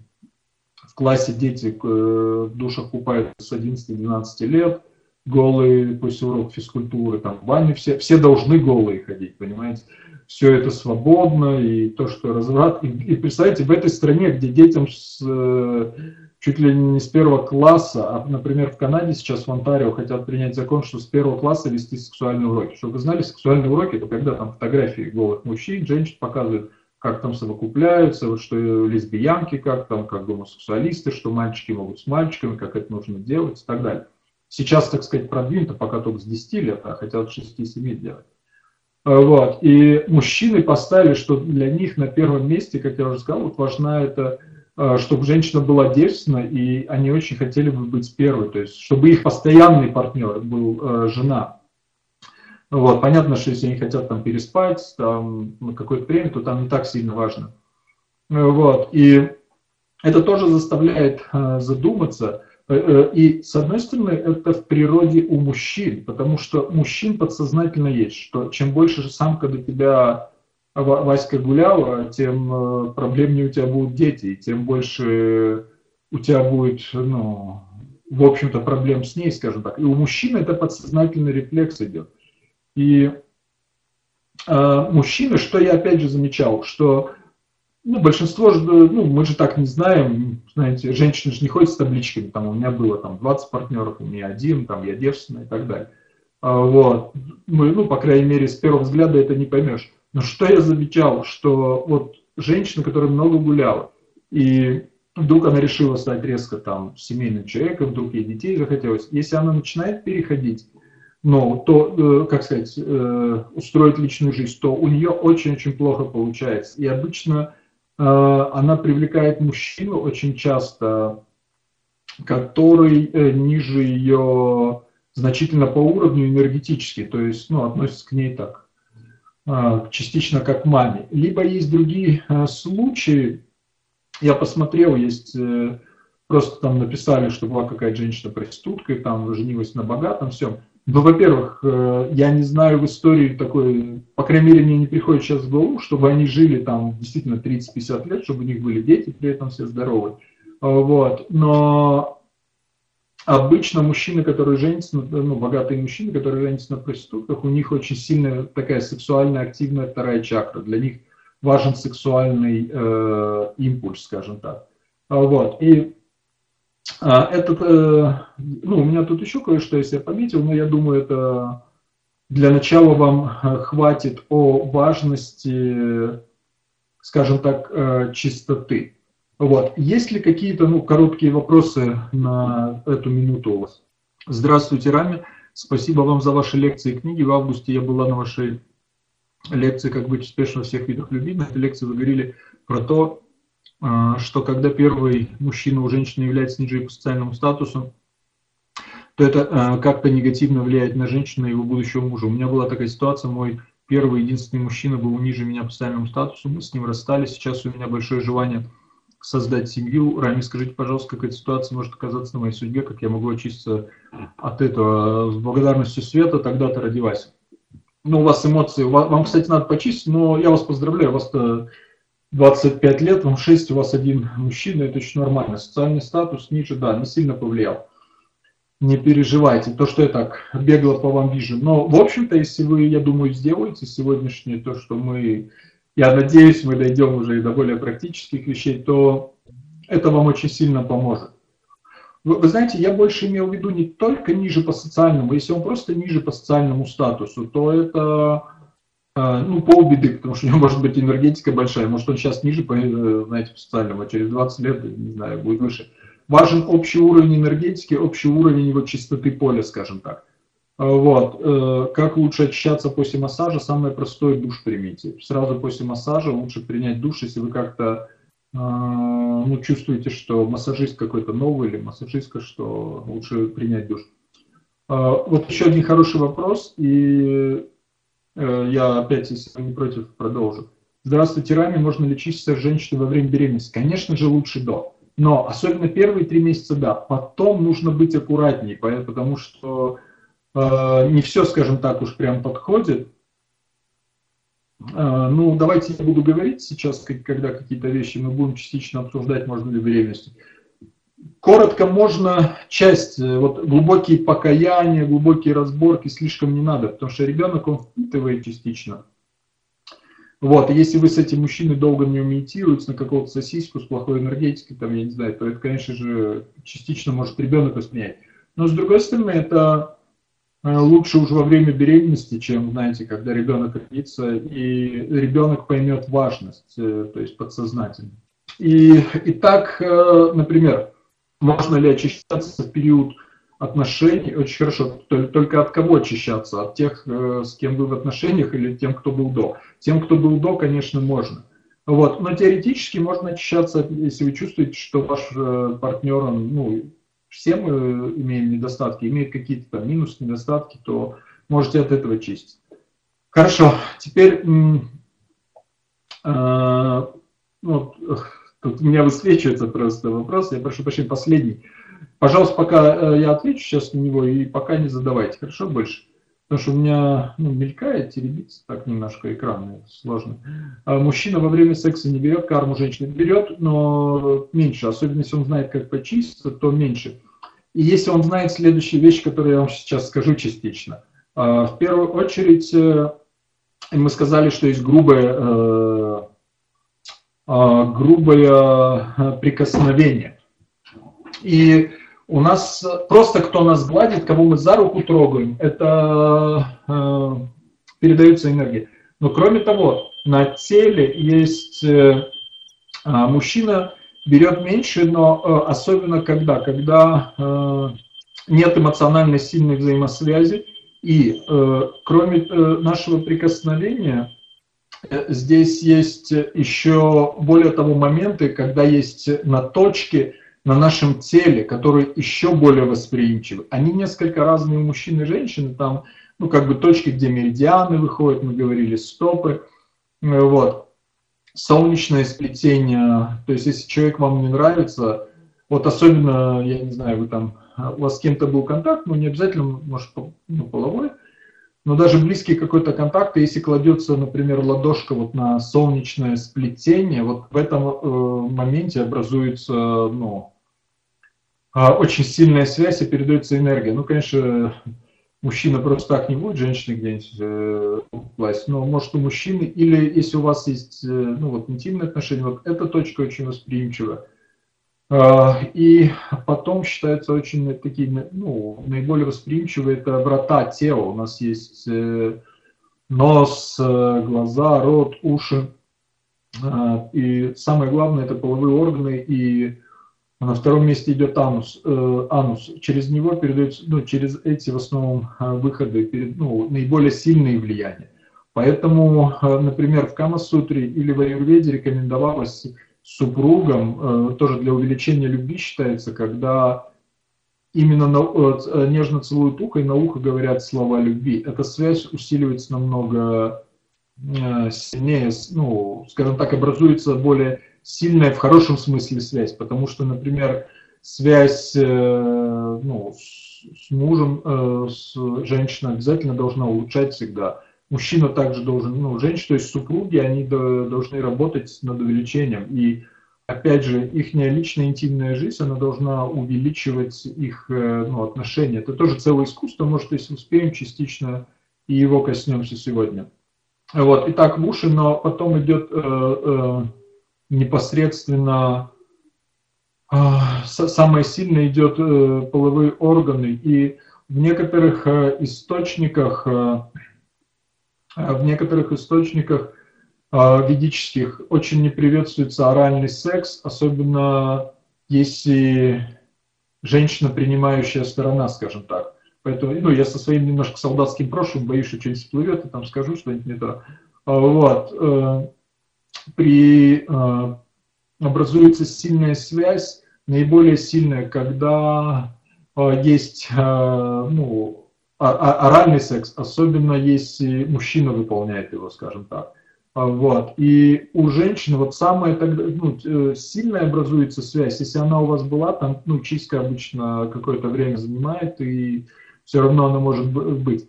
в классе дети э, в душах купаются с 11-12 лет, голые после уроков физкультуры, там в бане все, все должны голые ходить, понимаете? Все это свободно, и то, что разврат. И, и представьте, в этой стране, где детям с, э, чуть ли не с первого класса, а, например, в Канаде сейчас в Онтарио хотят принять закон, что с первого класса вести сексуальные уроки. Чтобы вы знали, сексуальные уроки, это когда там фотографии голых мужчин, женщин показывают, как там совокупляются, что лесбиянки, как там, как гомосексуалисты, что мальчики могут с мальчиками, как это нужно делать и так далее. Сейчас, так сказать, продвинуто пока только с 10 лет, а хотят 6-7 делать. Э, вот. И мужчины поставили, что для них на первом месте, как я уже сказал, вот важна это, э, чтобы женщина была девственна, и они очень хотели бы быть первой, то есть чтобы их постоянный партнер был э, жена. Вот. Понятно, что если они хотят там переспать там, на какое-то время, то там не так сильно важно. Вот. И это тоже заставляет задуматься, и, с одной стороны, это в природе у мужчин, потому что мужчин подсознательно есть, что чем больше же самка до тебя Васька гуляла, тем э, проблемнее у тебя будут дети, и тем больше у тебя будет, ну, в общем-то, проблем с ней, скажем так. И у мужчины это подсознательный рефлекс идет. И э, мужчины, что я опять же замечал, что ну, большинство ну, мы же так не знаем, знаете, женщины же не ходят с табличками, там, у меня было там 20 партнеров, у меня один, там, я девственная и так далее. А, вот, мы, ну, по крайней мере, с первого взгляда это не поймешь. Но что я замечал, что вот женщина, которая много гуляла, и вдруг она решила стать резко там семейным человеком, вдруг ей детей захотелось, если она начинает переходить, ну, то, э, как сказать, э, устроить личную жизнь, то у нее очень-очень плохо получается. И обычно она привлекает мужчину очень часто, который э, ниже ее значительно по уровню энергетически, то есть ну, относится к ней так, э, частично как к маме. Либо есть другие случаи, я посмотрел, есть просто там написали, что была какая-то женщина проститутка, и там женилась на богатом, все. Ну, во-первых, э, я не знаю в истории такой, по крайней мере, мне не приходит сейчас в голову, чтобы они жили там действительно 30-50 лет, чтобы у них были дети, при этом все здоровы. А, вот. Но обычно мужчины, которые женятся, ну, богатые мужчины, которые женятся на проститутках, у них очень сильная такая сексуально активная вторая чакра. Для них важен сексуальный э, импульс, скажем так. А, вот. И этот, э, ну, у меня тут еще кое-что, если я пометил, но я думаю, это для начала вам э, хватит о важности, скажем так, э, чистоты. Вот. Есть ли какие-то ну, короткие вопросы на эту минуту у вас? Здравствуйте, Рами. Спасибо вам за ваши лекции и книги. В августе я была на вашей лекции «Как быть успешным всех видах любви». На этой лекции вы говорили про то, а, что когда первый мужчина у женщины является ниже по социальному статусу, то это как-то негативно влияет на женщину и его будущего мужа. У меня была такая ситуация, мой первый единственный мужчина был ниже меня по социальному статусу, мы с ним расстались, сейчас у меня большое желание создать семью. Рами, скажите, пожалуйста, как эта ситуация может оказаться на моей судьбе, как я могу очиститься от этого. С благодарностью света тогда-то родилась. Ну, у вас эмоции, вам, кстати, надо почистить, но я вас поздравляю, у вас-то 25 лет, вам 6, у вас один мужчина, это очень нормально. Социальный статус ниже, да, не сильно повлиял. Не переживайте, то, что я так бегло по вам вижу. Но, в общем-то, если вы, я думаю, сделаете сегодняшнее то, что мы я надеюсь, мы дойдем уже и до более практических вещей, то это вам очень сильно поможет. Вы, вы знаете, я больше имел в виду не только ниже по социальному, если он просто ниже по социальному статусу, то это ну, полбеды, потому что у него может быть энергетика большая, может он сейчас ниже э, знаете, по социальному, а через 20 лет, не знаю, будет выше. Важен общий уровень энергетики, общий уровень его чистоты поля, скажем так. Вот. Э, как лучше очищаться после массажа? Самое простое – душ примите. Сразу после массажа лучше принять душ, если вы как-то э, ну, чувствуете, что массажист какой-то новый или массажистка, что лучше принять душ. Вот еще один хороший вопрос, и я опять, если не против, продолжу. Здравствуйте, Рами, можно ли чиститься женщиной во время беременности? Конечно же, лучше до. Но особенно первые три месяца, да. Потом нужно быть аккуратнее, потому что Э, не все, скажем так, уж прям подходит. Э, ну, давайте я буду говорить сейчас, когда какие-то вещи мы будем частично обсуждать, можно ли беременность. Коротко можно часть, э, вот глубокие покаяния, глубокие разборки слишком не надо, потому что ребенок, он впитывает частично. Вот, если вы с этим мужчиной долго не медитируете на какого-то сосиску с плохой энергетикой, там, я не знаю, то это, конечно же, частично может ребенок воспринять. Но с другой стороны, это Э, лучше уже во время беременности, чем, знаете, когда ребенок родится, и ребенок поймет важность, э, то есть подсознательно. И, и так, например, можно ли очищаться в период отношений, очень хорошо, только от кого очищаться? От тех, с кем вы в отношениях или тем, кто был до? Тем, кто был до, конечно, можно. Вот. Но теоретически можно очищаться, если вы чувствуете, что ваш партнер, он, ну, все мы имеем недостатки, имеют какие-то там минусы, недостатки, то можете от этого чистить. Хорошо, теперь э, вот, тут у меня высвечивается просто вопрос, я прошу прощения, последний. Пожалуйста, пока э, я отвечу сейчас на него, и пока не задавайте, хорошо, больше? Потому что у меня ну, мелькает, теребится так немножко экран, сложно. А мужчина во время секса не берет карму женщины. Берет, но меньше. Особенно если он знает, как почиститься, то меньше. И если он знает следующие вещи, которые я вам сейчас скажу частично. А, в первую очередь, э, мы сказали, что есть грубое, э, грубое э, прикосновение. И у нас просто кто нас гладит, кого мы за руку трогаем, это э, передается энергия. Но кроме того, на теле есть э, а, мужчина берет меньше, но э, особенно когда, когда э, нет эмоционально сильной взаимосвязи и э, кроме э, нашего прикосновения здесь есть еще более того моменты, когда есть на точке на нашем теле, которые еще более восприимчивы. Они несколько разные у мужчин и женщин, там, ну, как бы точки, где меридианы выходят, мы говорили, стопы, э, вот. Солнечное сплетение, то есть если человек вам не нравится, вот особенно, я не знаю, вы там, у вас с кем-то был контакт, ну, не обязательно, может, ну, половой, но даже близкий какой-то контакт, если кладется, например, ладошка вот на солнечное сплетение, вот в этом э, моменте образуется, ну, а, очень сильная связь и передается энергия. Ну, конечно, мужчина просто так не будет, женщина где-нибудь э, но может у мужчины, или если у вас есть э, ну, вот, интимные отношения, вот эта точка очень восприимчива. Э, и потом считается очень такие, ну, наиболее восприимчивые это врата тела. У нас есть э, нос, э, глаза, рот, уши. Э, и самое главное это половые органы и на втором месте идет анус. Э, анус. Через него передается, ну, через эти в основном выходы, перед, ну, наиболее сильные влияния. Поэтому, например, в Камасутре или в Аюрведе рекомендовалось супругам, э, тоже для увеличения любви считается, когда именно на, э, нежно целуют ухо и на ухо говорят слова любви. Эта связь усиливается намного э, сильнее, ну, скажем так, образуется более сильная в хорошем смысле связь, потому что, например, связь э, ну, с, мужем, э, с женщиной обязательно должна улучшать всегда. Мужчина также должен, ну, женщина, то есть супруги, они до, должны работать над увеличением. И опять же, их личная интимная жизнь, она должна увеличивать их э, ну, отношения. Это тоже целое искусство, может, если успеем, частично и его коснемся сегодня. Вот, итак, в уши, но потом идет э, э, непосредственно э, самое сильное идет э, половые органы. И в некоторых э, источниках, э, в некоторых источниках э, ведических очень не приветствуется оральный секс, особенно если женщина принимающая сторона, скажем так. Поэтому, ну, я со своим немножко солдатским прошлым боюсь, что что-нибудь всплывет, и там скажу что-нибудь не то. Вот. Э, при э, образуется сильная связь, наиболее сильная, когда э, есть ну, оральный секс, особенно если мужчина выполняет его, скажем так. Вот. И у женщины вот самая тогда, ну, сильная образуется связь, если она у вас была, там, ну, чистка обычно какое-то время занимает, и все равно она может быть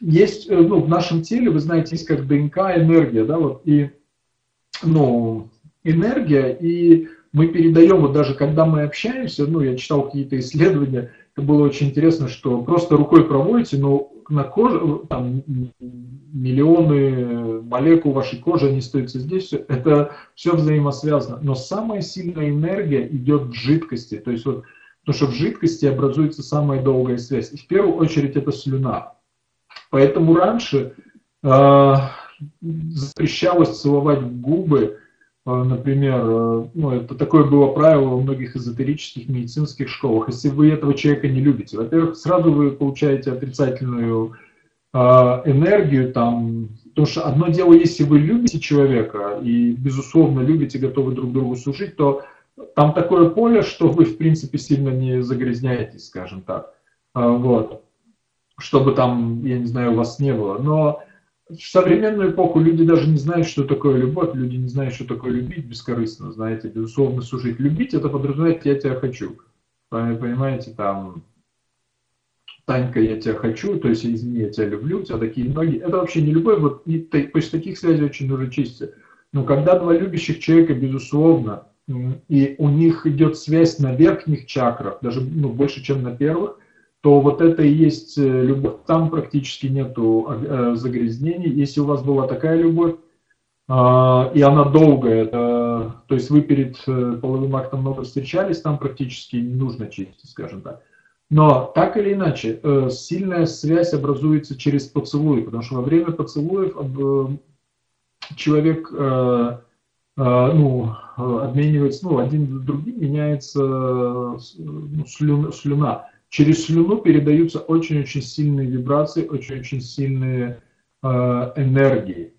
есть, э, ну, в нашем теле, вы знаете, есть как ДНК энергия, да, вот, и, ну, энергия, и мы передаем, вот даже когда мы общаемся, ну, я читал какие-то исследования, было очень интересно, что просто рукой проводите, но на коже, там, миллионы молекул вашей кожи, они остаются здесь, это все взаимосвязано. Но самая сильная энергия идет в жидкости, то есть вот, потому что в жидкости образуется самая долгая связь. И в первую очередь это слюна. Поэтому раньше э, запрещалось целовать губы, например, э, ну, это такое было правило во многих эзотерических медицинских школах. Если вы этого человека не любите, во-первых, сразу вы получаете отрицательную э, энергию, там, потому что одно дело, если вы любите человека и, безусловно, любите, готовы друг другу служить, то там такое поле, что вы, в принципе, сильно не загрязняетесь, скажем так. Вот чтобы там, я не знаю, у вас не было. Но в современную эпоху люди даже не знают, что такое любовь, люди не знают, что такое любить бескорыстно, знаете, безусловно, служить. Любить это подразумевает «я тебя хочу». Понимаете, там, Танька, я тебя хочу, то есть, извини, я тебя люблю, у тебя такие ноги. Это вообще не любовь, вот, и, после таких связей очень нужно чиститься. Но когда два любящих человека, безусловно, и у них идет связь на верхних чакрах, даже ну, больше, чем на первых, то вот это и есть э, любовь. Там практически нету э, загрязнений. Если у вас была такая любовь, а, и она долгая, то есть вы перед э, половым актом много встречались, там практически не нужно чистить, скажем так. Но так или иначе, сильная связь образуется через поцелуй, потому что во время поцелуев человек ну, обменивается, ну, один другим меняется ну, слюна через слюну передаются очень-очень сильные вибрации, очень-очень сильные э, энергии.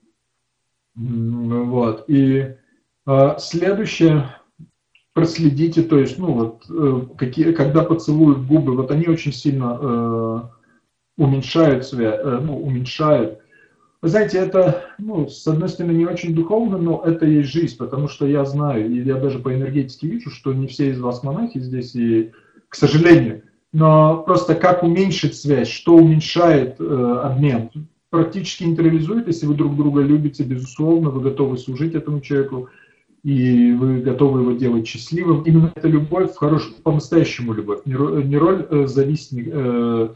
Вот. И э, следующее, проследите, то есть, ну вот, э, какие, когда поцелуют губы, вот они очень сильно э, уменьшают себя, э, ну, уменьшают. Вы знаете, это, ну, с одной стороны, не очень духовно, но это и есть жизнь, потому что я знаю, и я даже по энергетике вижу, что не все из вас монахи здесь, и, к сожалению, но просто как уменьшить связь, что уменьшает э, обмен. Практически нейтрализует, если вы друг друга любите, безусловно, вы готовы служить этому человеку, и вы готовы его делать счастливым. Именно эта любовь, хорош, по-настоящему любовь, не, роль э, зависни, э,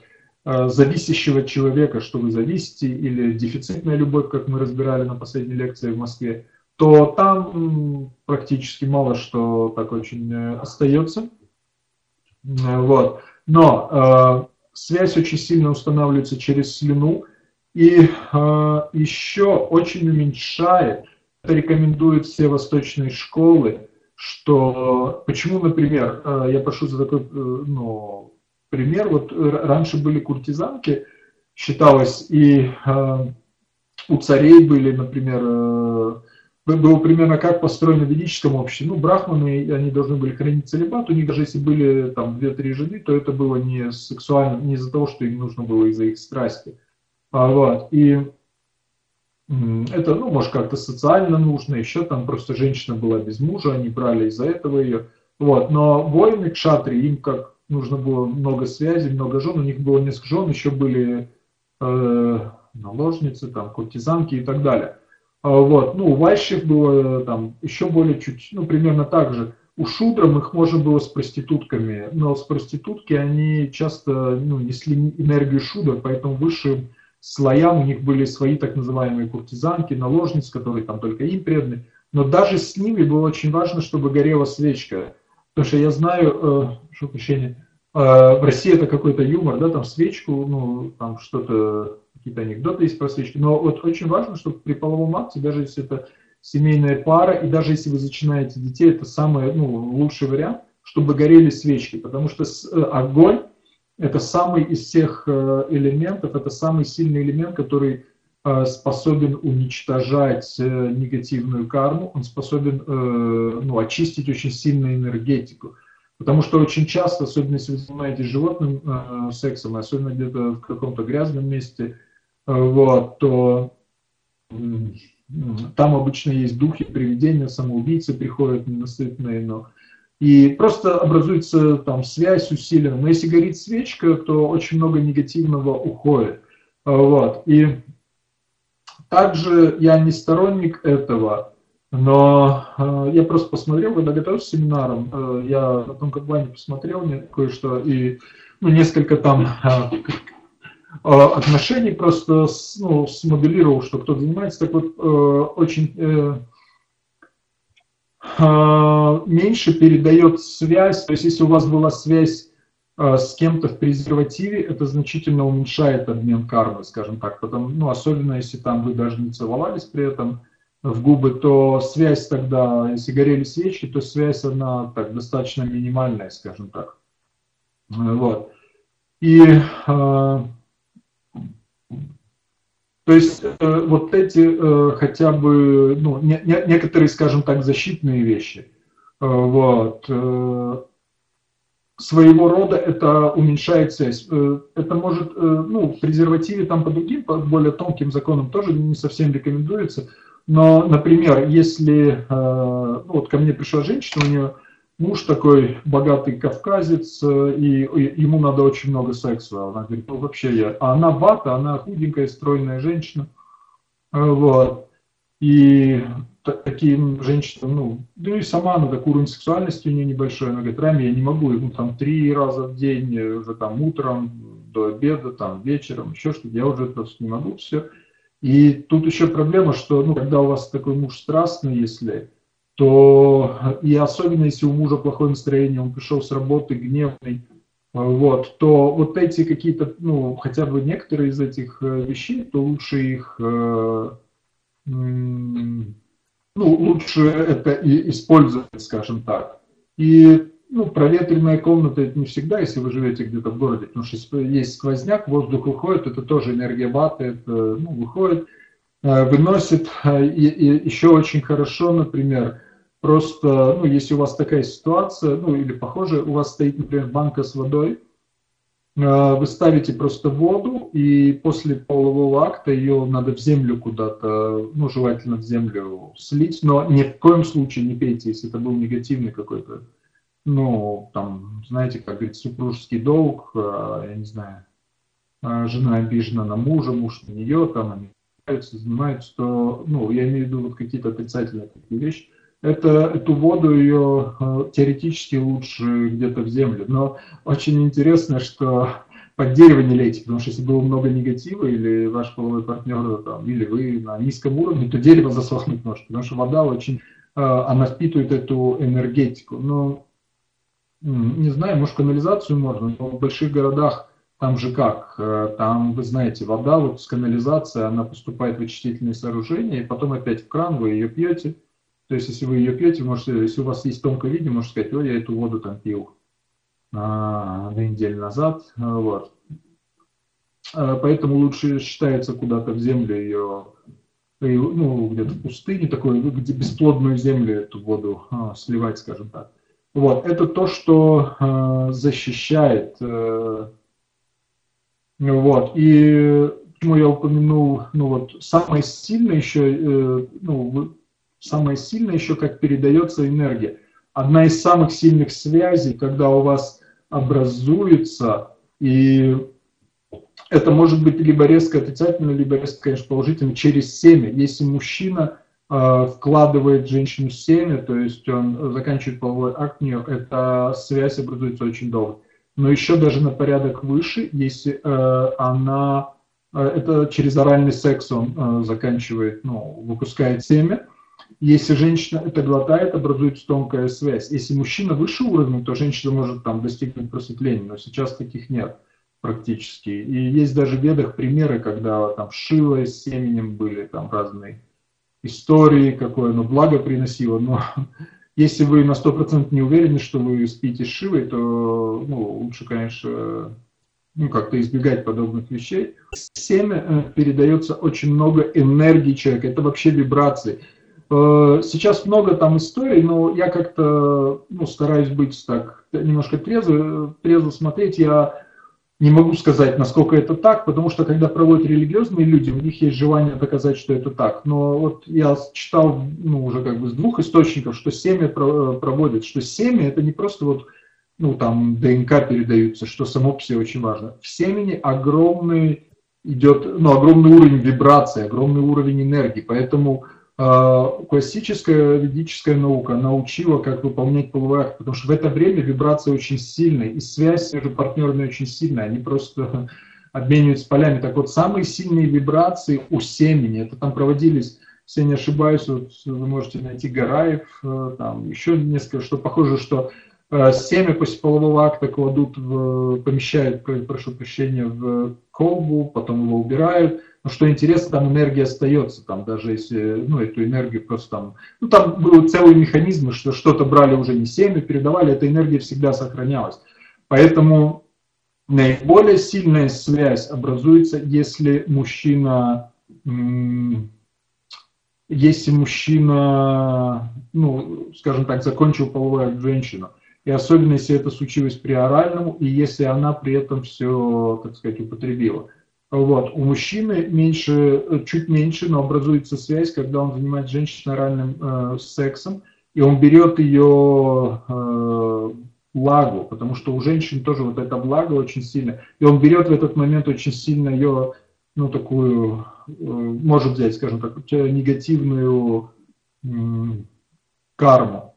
э, зависящего человека, что вы зависите, или дефицитная любовь, как мы разбирали на последней лекции в Москве, то там практически мало что так очень э, остается. Вот. Но э, связь очень сильно устанавливается через слюну и э, еще очень уменьшает, это рекомендуют все восточные школы, что почему, например, э, я прошу за такой э, ну, пример, вот раньше были куртизанки, считалось, и э, у царей были, например, э, было примерно как построено в ведическом обществе. Ну, брахманы, они должны были хранить целебат, у них даже если были там две-три жены, то это было не сексуально, не из-за того, что им нужно было из-за их страсти. А, вот. И это, ну, может, как-то социально нужно, еще там просто женщина была без мужа, они брали из-за этого ее. Вот. Но воины кшатри, им как нужно было много связей, много жен, у них было несколько жен, еще были э, наложницы, там, куртизанки и так далее. А, вот. Ну, у вайщев было там еще более чуть, ну, примерно так же. У шудрам их можно было с проститутками, но с проститутки они часто ну, несли энергию шудра, поэтому высшим слоям у них были свои так называемые куртизанки, наложницы, которые там только им преданы. Но даже с ними было очень важно, чтобы горела свечка. Потому что я знаю, э, что прощения, э, в России это какой-то юмор, да, там свечку, ну, там что-то, какие-то анекдоты есть про свечки. Но вот очень важно, чтобы при половом акте, даже если это семейная пара, и даже если вы зачинаете детей, это самый ну, лучший вариант, чтобы горели свечки. Потому что э, огонь это самый из всех э, элементов, это самый сильный элемент, который э, способен уничтожать негативную карму, он способен ну, очистить очень сильную энергетику. Потому что очень часто, особенно если вы занимаетесь животным сексом, особенно где-то в каком-то грязном месте, вот, то там обычно есть духи, привидения, самоубийцы приходят ненасытные, но и просто образуется там связь усилена. Но если горит свечка, то очень много негативного уходит. Вот. И также я не сторонник этого, но э, я просто посмотрел, когда готовился к семинарам, э, я на том компании посмотрел кое-что и ну, несколько там э, отношений просто ну, смоделировал, что кто занимается. Так вот, э, очень э, а, меньше передает связь, то есть если у вас была связь а, с кем-то в презервативе, это значительно уменьшает обмен кармы, скажем так, потому, ну, особенно если там вы даже не целовались при этом в губы, то связь тогда, если горели свечи, то связь, она так достаточно минимальная, скажем так. Вот. И то есть э, вот эти э, хотя бы, ну, не, не, некоторые, скажем так, защитные вещи, э, вот, э, своего рода это уменьшает связь. Э, это может, э, ну, в презервативе там по другим, по более тонким законам тоже не совсем рекомендуется, но, например, если, э, ну, вот ко мне пришла женщина, у нее муж такой богатый кавказец, э, и, и ему надо очень много секса. Она говорит, ну вообще я... А она вата, она худенькая, стройная женщина. Э, вот. И такие женщины, ну, ну и сама она так уровень сексуальности у нее небольшой. Она говорит, Рами, я не могу, ну там три раза в день, э, уже там утром, до обеда, там вечером, еще что-то, я уже просто не могу все. И тут еще проблема, что, ну, когда у вас такой муж страстный, если то и особенно если у мужа плохое настроение, он пришел с работы гневный, вот, то вот эти какие-то, ну, хотя бы некоторые из этих э, вещей, то лучше их, э, ну, лучше это и использовать, скажем так. И, ну, проветренная комната это не всегда, если вы живете где-то в городе, потому что есть сквозняк, воздух выходит, это тоже энергия ваты, это, ну, выходит, э, выносит. И, и еще очень хорошо, например, Просто, ну, если у вас такая ситуация, ну, или похоже, у вас стоит, например, банка с водой, э, вы ставите просто воду, и после полового акта ее надо в землю куда-то, ну, желательно в землю слить, но ни в коем случае не пейте, если это был негативный какой-то, ну, там, знаете, как говорится, супружеский долг, э, я не знаю, э, жена обижена на мужа, муж на нее, там, они занимаются, то, ну, я имею в виду вот какие-то отрицательные такие вещи, это, эту воду ее э, теоретически лучше где-то в землю. Но очень интересно, что под дерево не лейте, потому что если было много негатива, или ваш половой партнер, там, или вы на низком уровне, то дерево засохнуть может, потому что вода очень, э, она впитывает эту энергетику. Но, не знаю, может канализацию можно, но в больших городах там же как, э, там, вы знаете, вода вот с канализацией, она поступает в очистительные сооружения, и потом опять в кран, вы ее пьете, то есть, если вы ее пьете, можете, если у вас есть тонкое видео, можете сказать, ой, я эту воду там пил а, две недели назад. А, вот. А, поэтому лучше считается куда-то в землю ее ну, где-то в пустыне, такой, где бесплодную землю эту воду а, сливать, скажем так. Вот, это то, что э, защищает. Э, вот, и почему я упомянул, ну вот, самое сильное еще, э, ну, самое сильное еще, как передается энергия. Одна из самых сильных связей, когда у вас образуется, и это может быть либо резко отрицательно, либо резко, конечно, положительно, через семя. Если мужчина э, вкладывает женщину семя, то есть он заканчивает половой акт в нее, эта связь образуется очень долго. Но еще даже на порядок выше, если э, она, э, это через оральный секс он э, заканчивает, ну, выпускает семя, если женщина это глотает, образуется тонкая связь. Если мужчина выше уровня, то женщина может там достигнуть просветления, но сейчас таких нет практически. И есть даже в ведах примеры, когда там Шила с семенем были, там разные истории, какое оно благо приносило. Но если вы на 100% не уверены, что вы спите с Шивой, то ну, лучше, конечно, ну, как-то избегать подобных вещей. Семя э, передается очень много энергии человека, это вообще вибрации. Э, сейчас много там историй, но я как-то ну, стараюсь быть так немножко трезво, трезво смотреть. Я не могу сказать, насколько это так, потому что когда проводят религиозные люди, у них есть желание доказать, что это так. Но вот я читал ну, уже как бы с двух источников, что семя проводят, что семя это не просто вот ну там ДНК передаются, что само по очень важно. В семени огромный идет, ну, огромный уровень вибрации, огромный уровень энергии, поэтому классическая ведическая наука научила, как выполнять половой акт, потому что в это время вибрация очень сильная, и связь между партнерами очень сильная, они просто обмениваются полями. Так вот, самые сильные вибрации у семени, это там проводились, если не ошибаюсь, вот вы можете найти Гараев, э, там еще несколько, что похоже, что э, семя после полового акта кладут, в, помещают, прошу прощения, в колбу, потом его убирают, но что интересно, там энергия остается, там даже если, ну, эту энергию просто там, ну, там был целый механизм, что что-то брали уже не семя, передавали, эта энергия всегда сохранялась. Поэтому наиболее сильная связь образуется, если мужчина, если мужчина, ну, скажем так, закончил половой акт женщину, и особенно если это случилось при оральном, и если она при этом все, так сказать, употребила. Вот. У мужчины меньше, чуть меньше, но образуется связь, когда он занимается женщиной оральным э, сексом, и он берет ее э, влагу, потому что у женщин тоже вот эта влага очень сильная, и он берет в этот момент очень сильно ее, ну, такую, э, может взять, скажем так, негативную э, карму.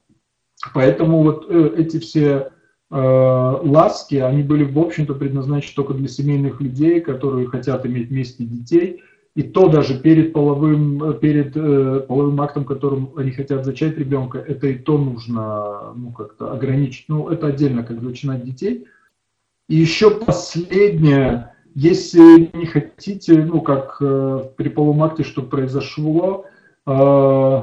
Поэтому вот э, эти все Э, ласки, они были, в общем-то, предназначены только для семейных людей, которые хотят иметь вместе детей. И то даже перед половым, перед э, половым актом, которым они хотят зачать ребенка, это и то нужно ну, как-то ограничить. Ну, это отдельно, как зачинать детей. И еще последнее, если не хотите, ну, как э, при половом акте, что произошло, э,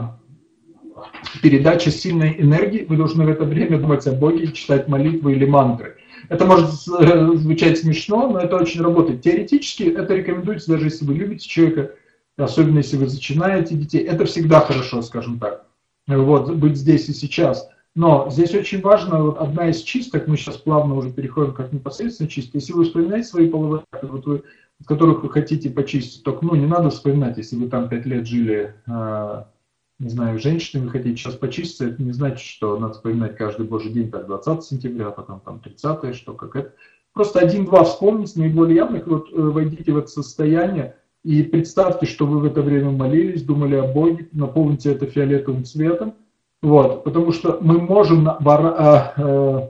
передача сильной энергии, вы должны в это время думать о Боге, читать молитвы или мантры. Это может э, звучать смешно, но это очень работает. Теоретически это рекомендуется, даже если вы любите человека, особенно если вы зачинаете детей. Это всегда хорошо, скажем так. Вот, быть здесь и сейчас. Но здесь очень важно, вот одна из чисток, мы сейчас плавно уже переходим как непосредственно чистки. Если вы вспоминаете свои половые вот вы, которых вы хотите почистить, только ну, не надо вспоминать, если вы там пять лет жили э, не знаю, женщины вы хотите сейчас почиститься, это не значит, что надо вспоминать каждый божий день, как 20 сентября, а потом там 30 что как это. Просто один-два вспомнить наиболее явных, вот э, войдите в это состояние и представьте, что вы в это время молились, думали о Боге, наполните это фиолетовым цветом, вот, потому что мы можем в, а, э,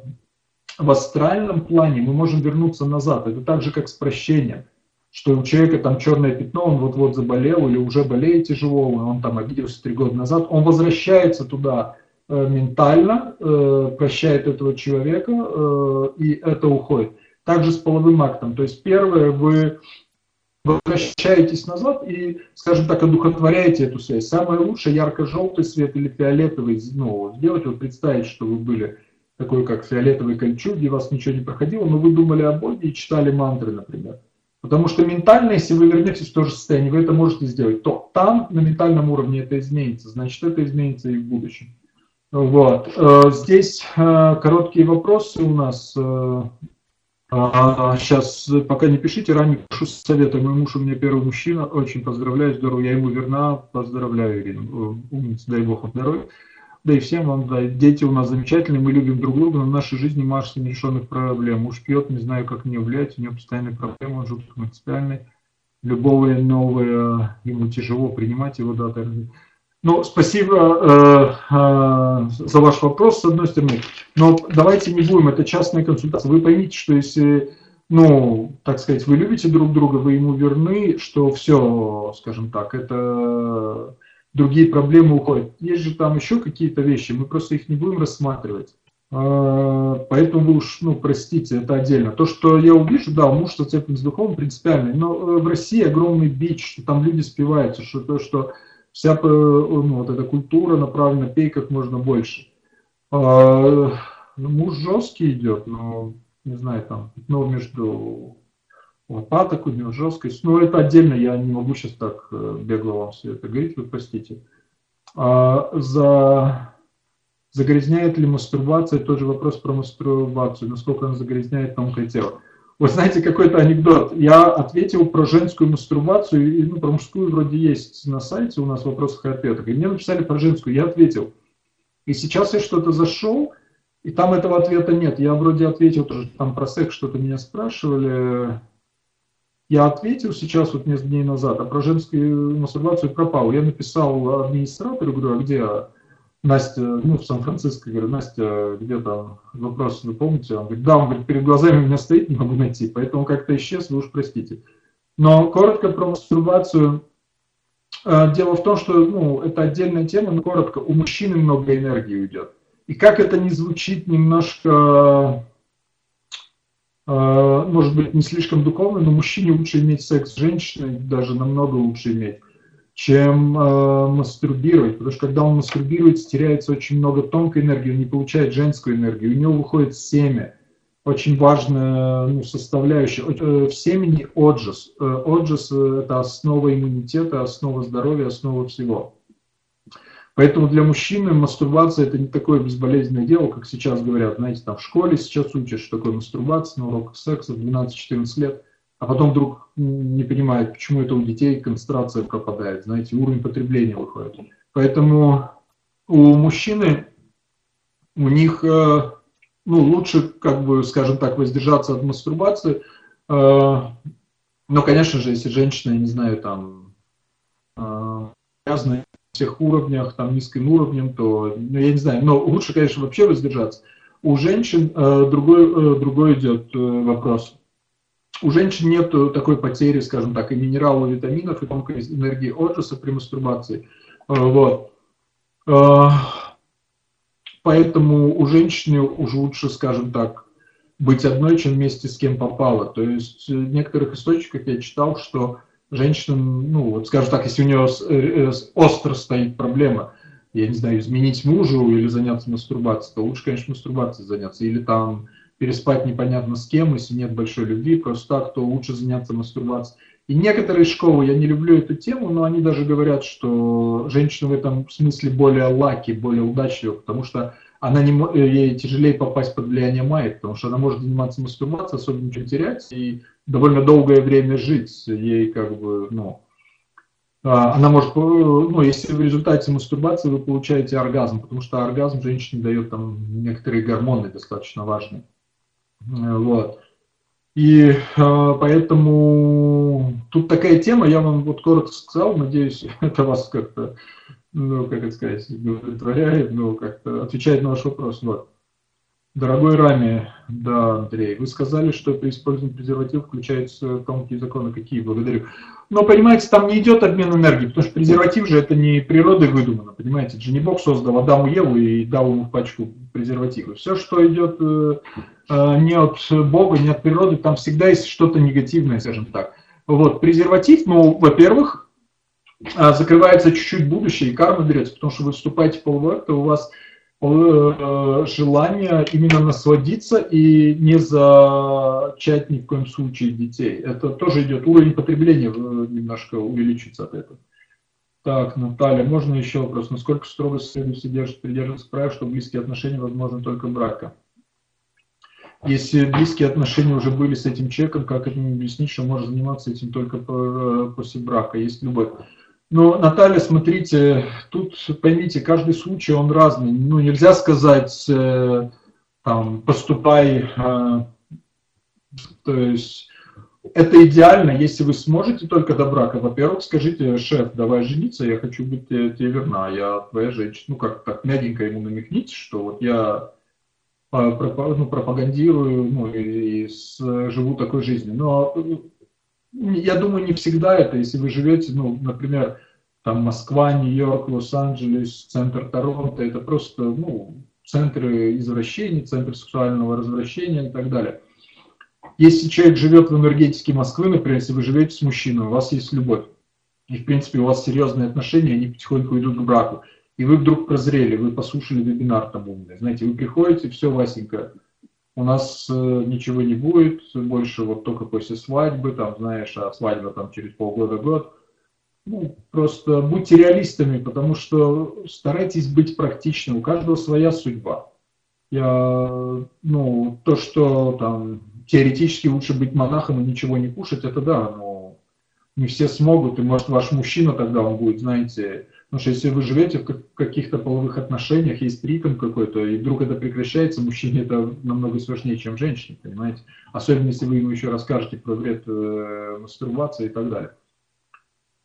в астральном плане, мы можем вернуться назад, это так же, как с прощением что у человека там черное пятно, он вот-вот заболел или уже болеет тяжело, он там обиделся три года назад, он возвращается туда э, ментально, э, прощает этого человека, э, и это уходит. Также с половым актом. То есть первое, вы возвращаетесь назад и, скажем так, одухотворяете эту связь. Самое лучшее ярко-желтый свет или фиолетовый, ну, сделать, вот представить, что вы были такой, как фиолетовый кольчуги, вас ничего не проходило, но вы думали о Боге и читали мантры, например Потому что ментально, если вы вернетесь в то же состояние, вы это можете сделать, то там на ментальном уровне это изменится, значит это изменится и в будущем. Вот. Э, здесь э, короткие вопросы у нас. Сейчас э, пока не пишите, ранее пишу советы. Мой муж у меня первый мужчина, очень поздравляю, здорово, я ему верна, поздравляю, Ирина, умница, дай Бог вам здоровья. Да и всем вам, да, дети у нас замечательные, мы любим друг друга, но в нашей жизни масса нерешенных проблем. Муж пьет, не знаю, как не влиять, у него постоянные проблемы, он жутко принципиальный. Любое новое ему тяжело принимать его даты. Ну, спасибо э, э, за ваш вопрос, с одной стороны. Но давайте не будем, это частная консультация. Вы поймите, что если, ну, так сказать, вы любите друг друга, вы ему верны, что все, скажем так, это другие проблемы уходят. Есть же там еще какие-то вещи, мы просто их не будем рассматривать. А, поэтому вы уж, ну, простите, это отдельно. То, что я увижу, да, муж зацеплен с духовным, принципиальный, но э, в России огромный бич, что там люди спиваются, что то, что вся э, ну, вот эта культура направлена пей как можно больше. А, ну, муж жесткий идет, но, не знаю, там, но между лопаток у него жесткость. Но это отдельно, я не могу сейчас так э, бегло вам все это говорить, вы простите. А, за загрязняет ли мастурбация, тот же вопрос про мастурбацию, насколько она загрязняет тонкое тело. Вы знаете, какой-то анекдот. Я ответил про женскую мастурбацию, и ну, про мужскую вроде есть на сайте у нас вопросах и ответах. И мне написали про женскую, я ответил. И сейчас я что-то зашел, и там этого ответа нет. Я вроде ответил тоже, там про секс что-то меня спрашивали, я ответил сейчас, вот несколько дней назад, а про женскую мастурбацию пропал. Я написал администратору, говорю, а где Настя, ну, в Сан-Франциско, говорю, Настя, где там вопрос, вы помните? Он говорит, да, он говорит, перед глазами у меня стоит, не могу найти, поэтому как-то исчез, вы уж простите. Но коротко про мастурбацию. Э, дело в том, что ну, это отдельная тема, но коротко, у мужчины много энергии уйдет. И как это не звучит немножко может быть, не слишком духовно, но мужчине лучше иметь секс с женщиной, даже намного лучше иметь, чем э, мастурбировать. Потому что когда он мастурбирует, теряется очень много тонкой энергии, он не получает женскую энергию, у него выходит семя. Очень важная ну, составляющая. Э, в семени отжас. Э, отжас – это основа иммунитета, основа здоровья, основа всего. Поэтому для мужчины мастурбация это не такое безболезненное дело, как сейчас говорят. Знаете, там в школе сейчас учат, что такое мастурбация на уроках секса в 12-14 лет, а потом вдруг не понимают, почему это у детей концентрация пропадает. Знаете, уровень потребления выходит. Поэтому у мужчины, у них, э, ну, лучше, как бы, скажем так, воздержаться от мастурбации. Э, но, конечно же, если женщина, я не знаю, там, э, грязная, всех уровнях, там низким уровнем, то, ну, я не знаю, но лучше, конечно, вообще воздержаться. У женщин э, другой, э, другой идет э, вопрос. У женщин нет такой потери, скажем так, и минералов, и витаминов, и тонкой энергии отжаса при мастурбации. Э, вот. Э, поэтому у женщины уже лучше, скажем так, быть одной, чем вместе с кем попало. То есть в некоторых источниках я читал, что женщинам, ну, вот скажем так, если у нее э, остро стоит проблема, я не знаю, изменить мужу или заняться мастурбацией, то лучше, конечно, мастурбацией заняться. Или там переспать непонятно с кем, если нет большой любви, просто так, то лучше заняться мастурбацией. И некоторые школы, я не люблю эту тему, но они даже говорят, что женщина в этом смысле более лаки, более удачлива, потому что она не, ей тяжелее попасть под влияние майи, потому что она может заниматься мастурбацией, особо ничего терять, и довольно долгое время жить. Ей как бы, ну, а, она может, ну, если в результате мастурбации вы получаете оргазм, потому что оргазм женщине дает там некоторые гормоны достаточно важные. Вот. И э, поэтому тут такая тема, я вам вот коротко сказал, надеюсь, это вас как-то, ну, как это сказать, удовлетворяет, ну, как-то отвечает на ваш вопрос. Вот. Дорогой Рами, да, Андрей, вы сказали, что при использовании презерватива включаются тонкие законы. Какие? Благодарю. Но, понимаете, там не идет обмен энергии, потому что презерватив же это не природой выдумано, понимаете? Это же не Бог создал Адаму Еву и дал ему в пачку презерватива. Все, что идет э, э, не от Бога, не от природы, там всегда есть что-то негативное, скажем так. Вот, презерватив, ну, во-первых, э, закрывается чуть-чуть будущее, и карма берется, потому что вы вступаете в акт, у вас желание именно насладиться и не зачать ни в коем случае детей. Это тоже идет, уровень потребления немножко увеличится от этого. Так, Наталья, можно еще вопрос? Насколько строго следует придерживаться правил, что близкие отношения возможны только брака? Если близкие отношения уже были с этим человеком, как это объяснить, что можно заниматься этим только после брака, есть любовь? Но, Наталья, смотрите, тут поймите, каждый случай, он разный. Ну, нельзя сказать, э, там, поступай, э, то есть это идеально, если вы сможете только до брака. Во-первых, скажите, шеф, давай жениться, я хочу быть тебе, тебе верна, я твоя женщина. Ну, как так мягенько ему намекните, что вот я ну, пропагандирую ну, и, с, живу такой жизнью. Но я думаю, не всегда это, если вы живете, ну, например, там Москва, Нью-Йорк, Лос-Анджелес, центр Торонто, это просто, ну, центры извращений, центры сексуального развращения и так далее. Если человек живет в энергетике Москвы, например, если вы живете с мужчиной, у вас есть любовь, и, в принципе, у вас серьезные отношения, они потихоньку идут к браку, и вы вдруг прозрели, вы послушали вебинар там умный, знаете, вы приходите, все, Васенька, у нас э, ничего не будет, больше вот только после свадьбы, там, знаешь, а свадьба там через полгода-год. Ну, просто будьте реалистами, потому что старайтесь быть практичным, у каждого своя судьба. Я, ну, то, что там теоретически лучше быть монахом и ничего не кушать, это да, но не все смогут, и может ваш мужчина тогда он будет, знаете, потому что если вы живете в каких-то половых отношениях, есть ритм какой-то, и вдруг это прекращается, мужчине это намного сложнее, чем женщине, понимаете? Особенно если вы ему еще расскажете про вред э, мастурбации и так далее.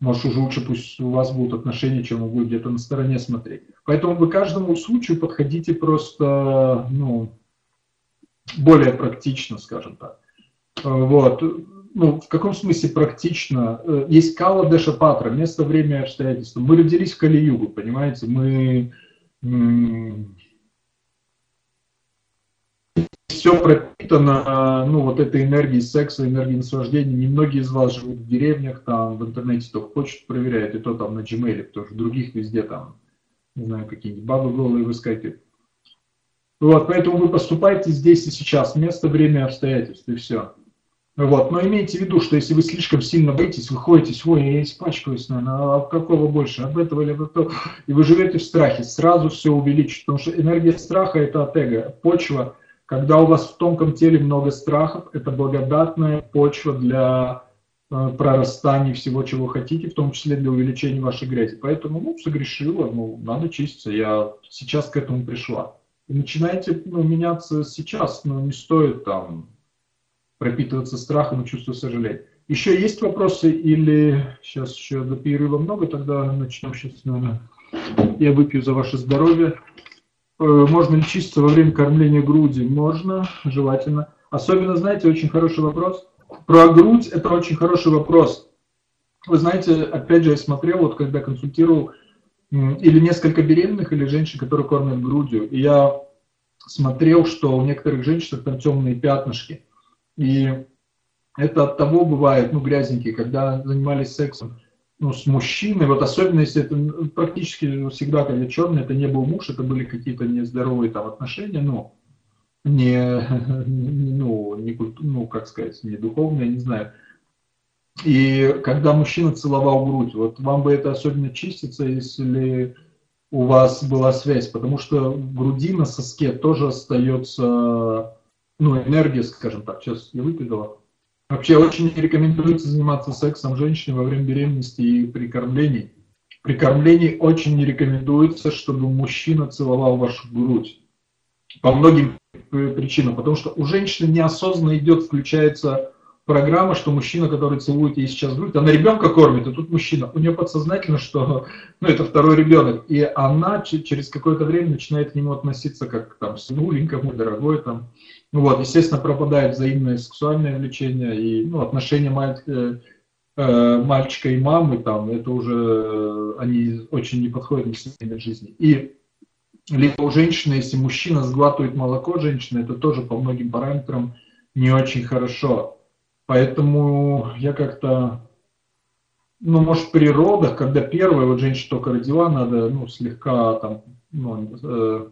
Может, уже лучше пусть у вас будут отношения, чем вы будете где-то на стороне смотреть. Поэтому вы каждому случаю подходите просто, ну, более практично, скажем так. Э, вот. Ну, в каком смысле практично? Э, есть Кала Деша Патра, место, время, обстоятельства. Мы родились в Кали-Югу, понимаете? Мы все пропитано, ну, вот этой энергией секса, энергией наслаждения. Немногие из вас живут в деревнях, там, в интернете только почту проверяют, и то там на Gmail, потому что других везде там, не знаю, какие-нибудь бабы голые выскакивают. Вот, поэтому вы поступаете здесь и сейчас, место, время, обстоятельства, и все. Вот, но имейте в виду, что если вы слишком сильно боитесь, вы ходите, ой, я испачкаюсь, наверное, а какого больше, об этого или об этого, и вы живете в страхе, сразу все увеличить, потому что энергия страха – это от эго, почва. Когда у вас в тонком теле много страхов, это благодатная почва для э, прорастания всего, чего хотите, в том числе для увеличения вашей грязи. Поэтому, ну, согрешила, ну, надо чиститься, я сейчас к этому пришла начинайте ну, меняться сейчас, но не стоит там пропитываться страхом и чувство сожаления. Еще есть вопросы или сейчас еще до перерыва много, тогда начнем сейчас, наверное, я выпью за ваше здоровье. Э, можно ли чиститься во время кормления груди? Можно, желательно. Особенно, знаете, очень хороший вопрос. Про грудь это очень хороший вопрос. Вы знаете, опять же, я смотрел, вот когда консультировал или несколько беременных, или женщин, которые кормят грудью. И я смотрел, что у некоторых женщин там темные пятнышки. И это от того бывает, ну, грязненькие, когда занимались сексом ну, с мужчиной, вот особенно если это ну, практически всегда, когда черный, это не был муж, это были какие-то нездоровые там отношения, ну, не, ну, не, ну, как сказать, не духовные, не знаю. И когда мужчина целовал грудь, вот вам бы это особенно чистится, если у вас была связь, потому что в груди на соске тоже остается ну, энергия, скажем так. Сейчас я выпила. Вообще очень не рекомендуется заниматься сексом женщине во время беременности и при кормлении. При кормлении очень не рекомендуется, чтобы мужчина целовал вашу грудь. По многим причинам. Потому что у женщины неосознанно идет, включается программа, что мужчина, который целует ей сейчас грудь, она ребенка кормит, и тут мужчина. У нее подсознательно, что ну, это второй ребенок. И она через какое-то время начинает к нему относиться как там сынуленька, мой дорогой там. Вот, естественно, пропадает взаимное сексуальное влечение и ну, отношения маль, э, э, мальчика и мамы, там, это уже, э, они очень не подходят на семейной жизни. И либо у женщины, если мужчина сглатывает молоко женщины, это тоже по многим параметрам не очень хорошо. Поэтому я как-то, ну, может, при родах, когда первая вот женщина только родила, надо, ну, слегка там, ну, э,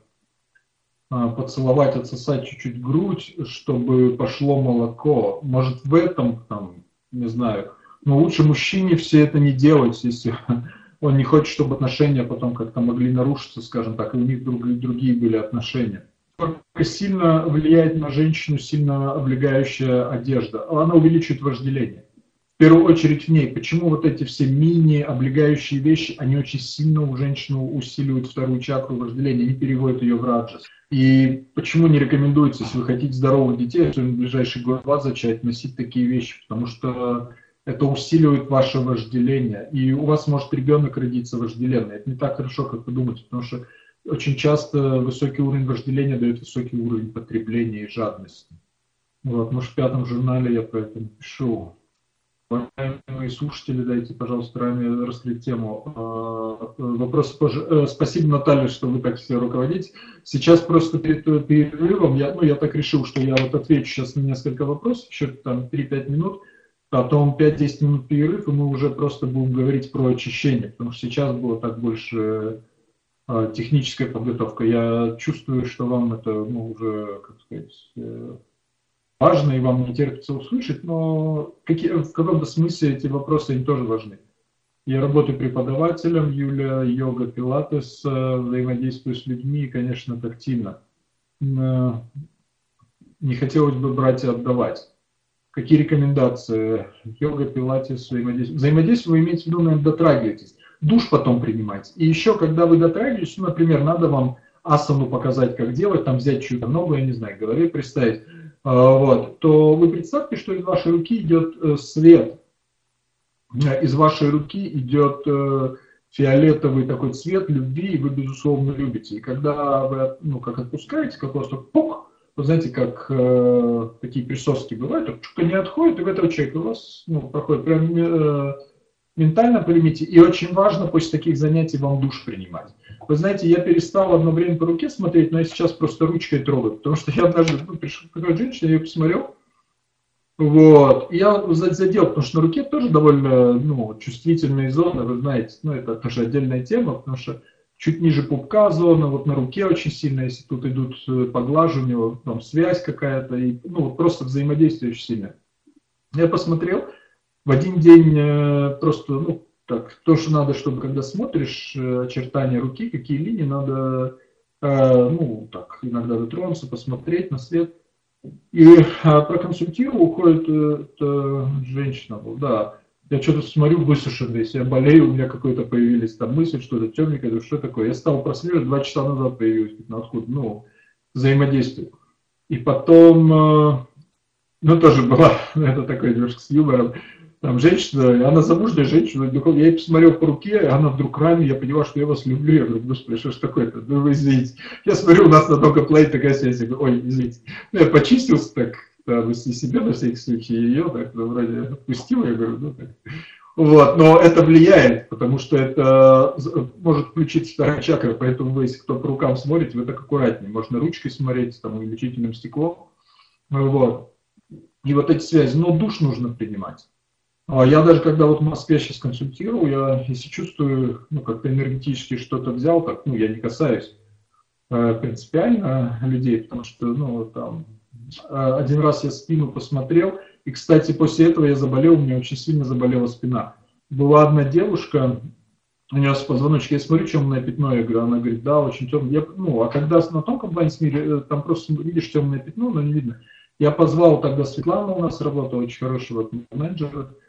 поцеловать, отсосать чуть-чуть грудь, чтобы пошло молоко. Может в этом, там, не знаю, но лучше мужчине все это не делать, если он не хочет, чтобы отношения потом как-то могли нарушиться, скажем так, и у них другие, другие были отношения. Сильно влияет на женщину сильно облегающая одежда. Она увеличивает вожделение. В первую очередь в ней. Почему вот эти все мини-облегающие вещи, они очень сильно у женщины усиливают вторую чакру вожделения, они переводят ее в раджас. И почему не рекомендуется, если вы хотите здоровых детей, особенно в ближайший год-два зачать, носить такие вещи? Потому что это усиливает ваше вожделение. И у вас может ребенок родиться вожделенный. Это не так хорошо, как вы думаете, потому что очень часто высокий уровень вожделения дает высокий уровень потребления и жадности. Вот, может, в пятом журнале я про это напишу. Уважаемые слушатели, дайте, пожалуйста, ранее раскрыть тему. А, вопрос позже. Э, спасибо, Наталья, что вы так все руководите. Сейчас просто перед перерывом, я, ну, я так решил, что я вот отвечу сейчас на несколько вопросов, еще там 3-5 минут, потом 5-10 минут перерыв, и мы уже просто будем говорить про очищение, потому что сейчас было так больше техническая подготовка. Я чувствую, что вам это ну, уже, как сказать, э, важно и вам не терпится услышать, но какие, в каком-то смысле эти вопросы они тоже важны. Я работаю преподавателем, Юля, йога, пилатес, э, взаимодействую с людьми конечно, тактильно. Э, не хотелось бы брать и отдавать. Какие рекомендации? Йога, пилатес, взаимодействие. Взаимодействие вы имеете в виду, наверное, дотрагиваетесь. Душ потом принимать. И еще, когда вы дотрагиваетесь, ну, например, надо вам асану показать, как делать, там взять чью-то ногу, я не знаю, голове представить, вот, то вы представьте, что из вашей руки идет э, свет, из вашей руки идет э, фиолетовый такой цвет любви, и вы, безусловно, любите. И когда вы, ну, как отпускаете, как так пук, вы знаете, как э, такие присоски бывают, что-то не отходит, и в этого человека у вас ну, проходит прям э, ментально примите. И очень важно после таких занятий вам душ принимать. Вы знаете, я перестал одно время по руке смотреть, но я сейчас просто ручкой трогаю, потому что я однажды ну, пришел к женщине, я ее посмотрел, вот, я задел, потому что на руке тоже довольно ну, чувствительные зоны, вы знаете, ну это тоже отдельная тема, потому что чуть ниже пупка зона, вот на руке очень сильно, если тут идут э, поглаживания, там связь какая-то, и, ну просто взаимодействие очень сильно. Я посмотрел, в один день э, просто, ну, так, то, что надо, чтобы когда смотришь э, очертания руки, какие линии, надо, э, ну, так, иногда дотронуться, посмотреть на свет. И э, проконсультировал, уходит эта женщина, да, я что-то смотрю высушенный, если я болею, у меня какой-то появились там мысли, что-то темненькое, что такое. Я стал прослеживать, два часа назад появилось, ну, откуда, ну, взаимодействие. И потом, э, ну, тоже была, это такой немножко с юмором, там женщина, она замужняя женщина, я ей посмотрел по руке, и она вдруг раме, я поняла, что я вас люблю. Я говорю, господи, что ж такое-то? Ну, вы извините. Я смотрю, у нас на плей такая связь. Я говорю, ой, извините. Ну, я почистился так, там, если себе на всякий случай, ее так, ну, вроде отпустил, я говорю, ну, так. Вот, но это влияет, потому что это может включить вторая чакра, поэтому вы, если кто по рукам смотрите, вы так аккуратнее. Можно ручкой смотреть, там, увеличительным стеклом. Вот. И вот эти связи, но душ нужно принимать. А я даже когда вот в Москве сейчас консультирую, я если чувствую, ну, как-то энергетически что-то взял, так, ну, я не касаюсь э, принципиально людей, потому что, ну, там, э, один раз я спину посмотрел, и, кстати, после этого я заболел, у меня очень сильно заболела спина. Была одна девушка, у нее с позвоночника, я смотрю, темное пятно, я говорю, она говорит, да, очень темное. Ну, а когда на тонком плане мире, э, там просто видишь темное пятно, но не видно. Я позвал тогда Светлану, у нас работала очень хорошего менеджера, а,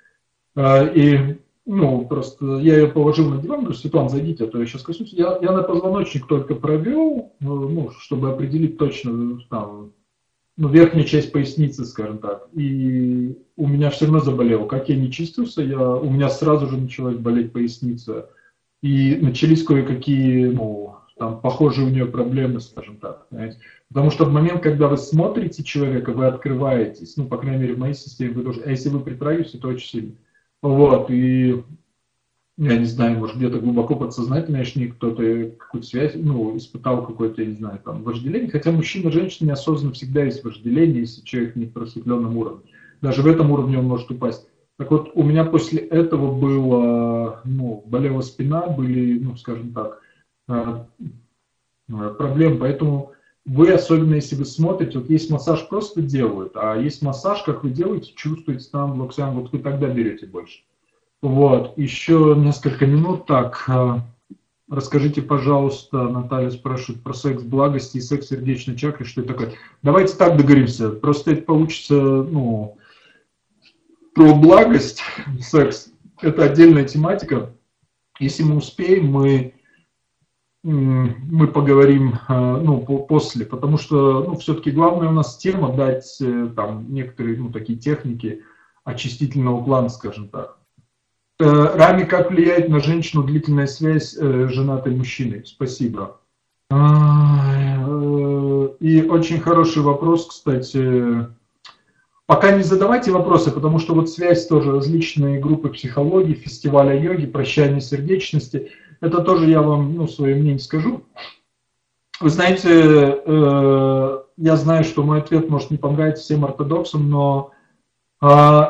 и, ну, просто я ее положил на диван, говорю, Светлана, зайдите, а то я сейчас коснусь. Я, я на позвоночник только провел, ну, ну, чтобы определить точно, там, ну, верхняя часть поясницы, скажем так. И у меня все равно заболело. Как я не чистился, я, у меня сразу же началась болеть поясница. И начались кое-какие, ну, там, похожие у нее проблемы, скажем так. Понимаете? Потому что в момент, когда вы смотрите человека, вы открываетесь, ну, по крайней мере, в моей системе вы тоже, а если вы притрагиваетесь, это очень сильно. Вот, и я не знаю, может где-то глубоко подсознательно, если кто-то какую-то связь, ну, испытал какое-то, я не знаю, там, вожделение, хотя мужчина, женщина неосознанно всегда есть вожделение, если человек не в просветленном уровне. Даже в этом уровне он может упасть. Так вот, у меня после этого было, ну, болела спина, были, ну, скажем так, а, проблемы, поэтому вы, особенно если вы смотрите, вот есть массаж просто делают, а есть массаж, как вы делаете, чувствуете там локтям, вот вы тогда берете больше. Вот, еще несколько минут. Так, э, расскажите, пожалуйста, Наталья спрашивает про секс благости и секс сердечной чакры, что это такое. Давайте так договоримся, просто это получится, ну, про благость, секс, это отдельная тематика. Если мы успеем, мы мы поговорим э, ну, после, потому что ну, все-таки главная у нас тема дать э, там некоторые ну, такие техники очистительного плана, скажем так. Э, Рами, как влияет на женщину длительная связь женатой мужчиной? Спасибо. И очень хороший вопрос, кстати. Пока не задавайте вопросы, потому что вот связь тоже различные группы психологии, фестиваля йоги, прощания сердечности – это тоже я вам ну, свое мнение скажу. Вы знаете, э, я знаю, что мой ответ может не понравиться всем ортодоксам, но э,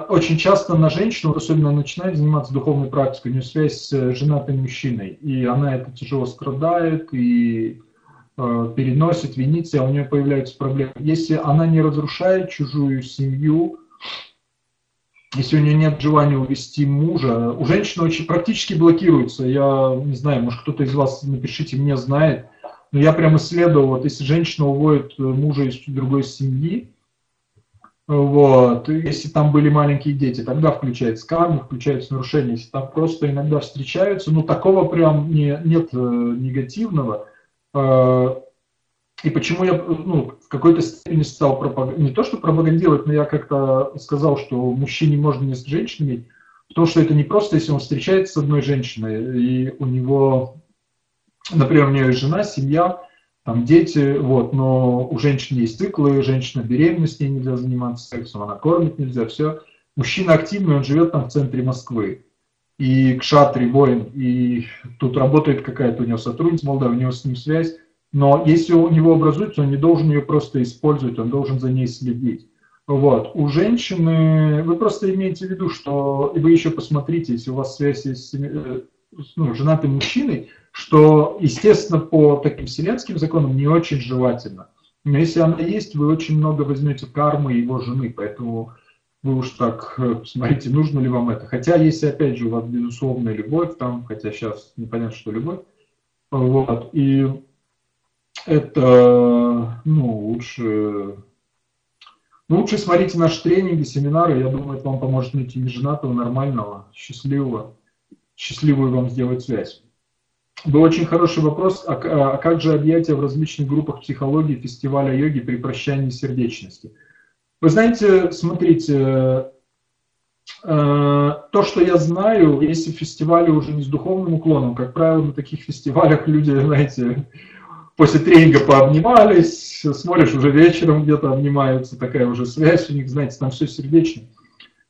очень часто на женщину, особенно начинает заниматься духовной практикой, у нее связь с женатым мужчиной, и она это тяжело страдает и э, переносит, винится, а у нее появляются проблемы. Если она не разрушает чужую семью, если у нее нет желания увести мужа, у женщины очень практически блокируется. Я не знаю, может кто-то из вас, напишите мне, знает, но я прям исследовал, вот если женщина уводит э, мужа из другой семьи, вот, если там были маленькие дети, тогда включается карма, включается нарушение. Если там просто иногда встречаются, ну такого прям не, нет э, негативного, э, и почему я ну, в какой-то степени стал пропагандировать, не то что пропагандировать, но я как-то сказал, что мужчине можно не с женщинами, потому что это не просто, если он встречается с одной женщиной, и у него, например, у нее есть жена, семья, там дети, вот, но у женщины есть циклы, женщина беременна, с ней нельзя заниматься сексом, она кормит нельзя, все. Мужчина активный, он живет там в центре Москвы. И к шатре воин, и тут работает какая-то у него сотрудница Молдавии, у него с ним связь но если у него образуется, он не должен ее просто использовать, он должен за ней следить. Вот. У женщины, вы просто имеете в виду, что, и вы еще посмотрите, если у вас связь с э, ну, женатым мужчиной, что, естественно, по таким вселенским законам не очень желательно. Но если она есть, вы очень много возьмете кармы его жены, поэтому вы уж так э, смотрите, нужно ли вам это. Хотя, если, опять же, у вас безусловная любовь, там, хотя сейчас непонятно, что любовь, вот, и это, ну, лучше, ну, лучше смотрите наши тренинги, семинары, я думаю, это вам поможет найти неженатого, нормального, счастливого, счастливую вам сделать связь. Был очень хороший вопрос, а, а как же объятия в различных группах психологии фестиваля йоги при прощании сердечности? Вы знаете, смотрите, э, то, что я знаю, если фестивали уже не с духовным уклоном, как правило, на таких фестивалях люди, знаете, после тренинга пообнимались, смотришь, уже вечером где-то обнимаются, такая уже связь у них, знаете, там все сердечно.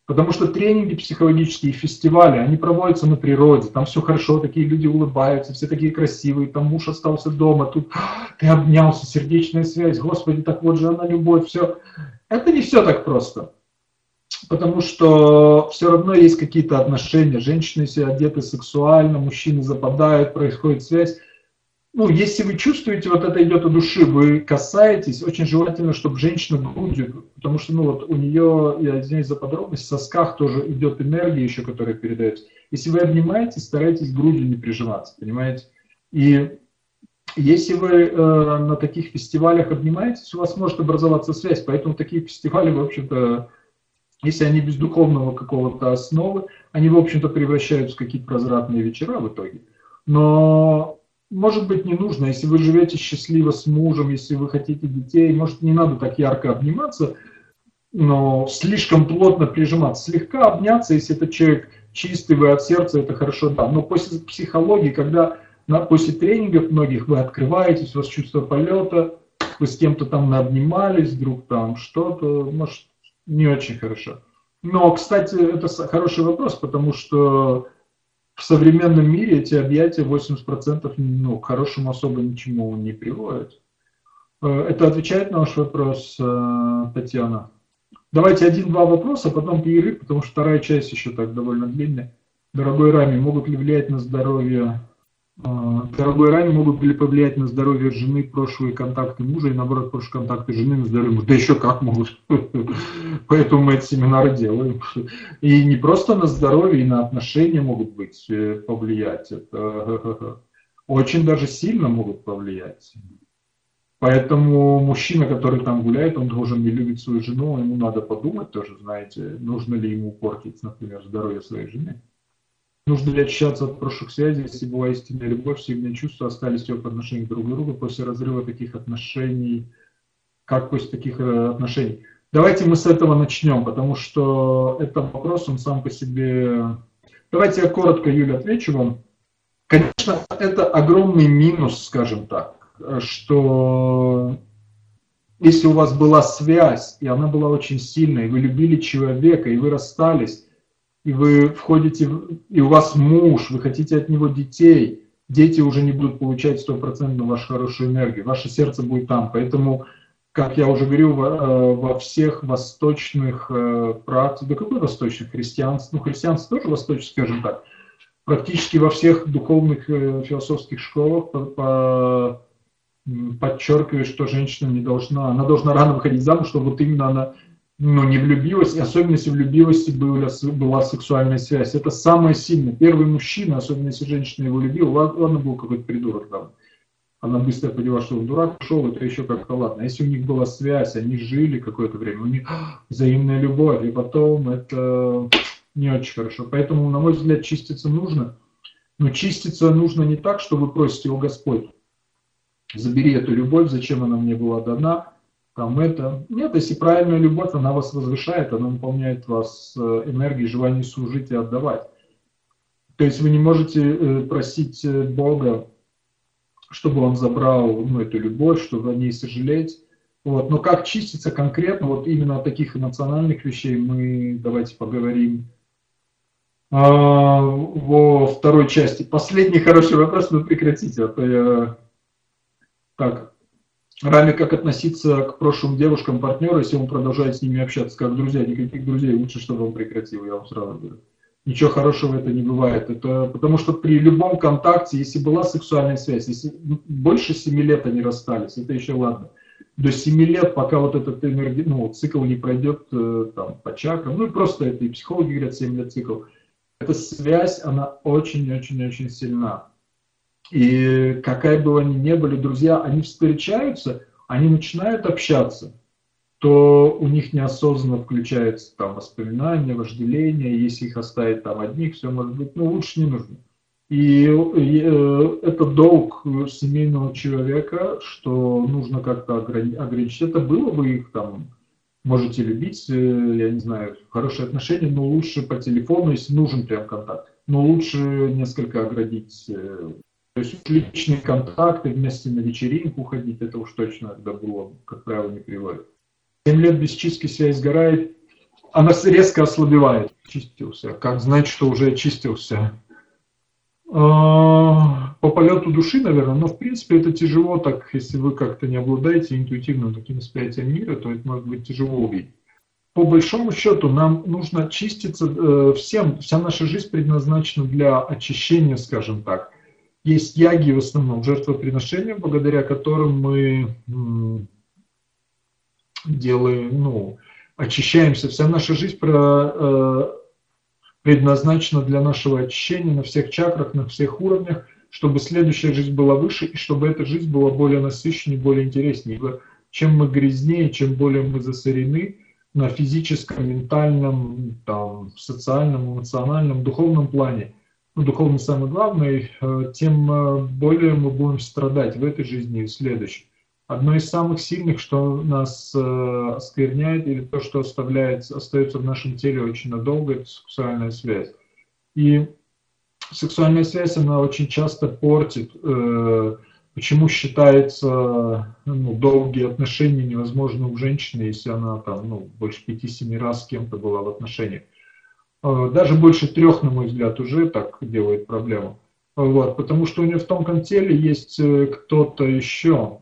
Потому что тренинги психологические, фестивали, они проводятся на природе, там все хорошо, такие люди улыбаются, все такие красивые, там муж остался дома, тут ты обнялся, сердечная связь, господи, так вот же она любовь, все. Это не все так просто. Потому что все равно есть какие-то отношения, женщины все одеты сексуально, мужчины западают, происходит связь ну, если вы чувствуете, вот это идет от души, вы касаетесь, очень желательно, чтобы женщина грудью, потому что, ну, вот у нее, я извиняюсь за подробность, в сосках тоже идет энергия еще, которая передается. Если вы обнимаете, старайтесь грудью не прижиматься, понимаете? И если вы э, на таких фестивалях обнимаетесь, у вас может образоваться связь, поэтому такие фестивали, в общем-то, если они без духовного какого-то основы, они, в общем-то, превращаются в какие-то прозрачные вечера в итоге. Но может быть, не нужно. Если вы живете счастливо с мужем, если вы хотите детей, может, не надо так ярко обниматься, но слишком плотно прижиматься. Слегка обняться, если это человек чистый, вы от сердца, это хорошо, да. Но после психологии, когда на, после тренингов многих вы открываетесь, у вас чувство полета, вы с кем-то там обнимались, вдруг там что-то, может, не очень хорошо. Но, кстати, это хороший вопрос, потому что в современном мире эти объятия 80% ну, к хорошему особо ничему не приводят. Э, это отвечает на ваш вопрос, э, Татьяна? Давайте один-два вопроса, а потом перерыв, потому что вторая часть еще так довольно длинная. Дорогой Рами, могут ли влиять на здоровье дорогой рай могут ли повлиять на здоровье жены прошлые контакты мужа и наоборот прошлые контакты жены на здоровье мужа? Да еще как могут. Поэтому мы эти семинары делаем. И не просто на здоровье, и на отношения могут быть э, повлиять. Это очень даже сильно могут повлиять. Поэтому мужчина, который там гуляет, он должен не любить свою жену, ему надо подумать тоже, знаете, нужно ли ему портить, например, здоровье своей жены. Нужно ли очищаться от прошлых связей, если была истинная любовь, сильные чувства остались в отношении друг к другу после разрыва таких отношений? Как после таких э, отношений? Давайте мы с этого начнем, потому что это вопрос, он сам по себе... Давайте я коротко, Юля, отвечу вам. Конечно, это огромный минус, скажем так, что если у вас была связь, и она была очень сильная, и вы любили человека, и вы расстались, и вы входите, и у вас муж, вы хотите от него детей, дети уже не будут получать стопроцентно вашу хорошую энергию, ваше сердце будет там. Поэтому, как я уже говорил, во, э, всех восточных э, практиках, да какой восточных, христианств, ну христианство тоже восточное, скажем так, практически во всех духовных э, философских школах по, по, подчеркивает, что женщина не должна, она должна рано выходить замуж, чтобы вот именно она ну, не влюбилась, и особенно если влюбилась была, была сексуальная связь. Это самое сильное. Первый мужчина, особенно если женщина его любила, ладно, был какой-то придурок там. Она быстро поняла, что он дурак ушел, это еще как-то ладно. А если у них была связь, они жили какое-то время, у них взаимная любовь, и потом это не очень хорошо. Поэтому, на мой взгляд, чиститься нужно. Но чиститься нужно не так, что вы просите его Господь, забери эту любовь, зачем она мне была дана, там это. Нет, если правильная любовь, она вас возвышает, она наполняет вас э, энергией, желанием служить и отдавать. То есть вы не можете э, просить э, Бога, чтобы Он забрал ну, эту любовь, чтобы о ней сожалеть. Вот. Но как чиститься конкретно, вот именно от таких эмоциональных вещей мы давайте поговорим а, во второй части. Последний хороший вопрос, но прекратите, а то я... Так, Раме, как относиться к прошлым девушкам партнера, если он продолжает с ними общаться как друзья, никаких друзей, лучше, чтобы он прекратил, я вам сразу говорю. Ничего хорошего это не бывает. Это потому что при любом контакте, если была сексуальная связь, если больше 7 лет они расстались, это еще ладно. До 7 лет, пока вот этот энерги, ну, цикл не пройдет э, там, по чакрам, ну и просто это и психологи говорят 7 лет цикл, эта связь, она очень-очень-очень сильна. И какая бы они ни были друзья, они встречаются, они начинают общаться, то у них неосознанно включается там воспоминания, вожделение, если их оставить там одних, все может быть, ну лучше не нужно. И, и э, это долг семейного человека, что нужно как-то ограничить. Это было бы их там, можете любить, э, я не знаю, хорошие отношения, но лучше по телефону, если нужен прям контакт. Но лучше несколько оградить э, то есть личные контакты, вместе на вечеринку ходить, это уж точно добро, как правило, не приводит. 7 лет без чистки связь сгорает, она резко ослабевает. Чистился. Как знать, что уже очистился? А, по полету души, наверное, но в принципе это тяжело, так если вы как-то не обладаете интуитивным таким восприятием мира, то это может быть тяжело увидеть. По большому счету нам нужно чиститься э, всем, вся наша жизнь предназначена для очищения, скажем так есть яги в основном, жертвоприношения, благодаря которым мы делаем, ну, очищаемся. Вся наша жизнь про, э, предназначена для нашего очищения на всех чакрах, на всех уровнях, чтобы следующая жизнь была выше и чтобы эта жизнь была более насыщенней, более интереснее. Чем мы грязнее, чем более мы засорены на физическом, ментальном, там, социальном, эмоциональном, духовном плане – ну, духовный самый главный, э, тем э, более мы будем страдать в этой жизни и в следующей. Одно из самых сильных, что нас э, оскверняет, или то, что оставляет, остается в нашем теле очень надолго, это сексуальная связь. И сексуальная связь, она очень часто портит, почему считается ну, долгие отношения невозможны у женщины, если она там, ну, больше пяти-семи раз с кем-то была в отношениях. Э, даже больше трех, на мой взгляд, уже так делает проблему. Вот, потому что у нее в тонком теле есть э, кто-то еще.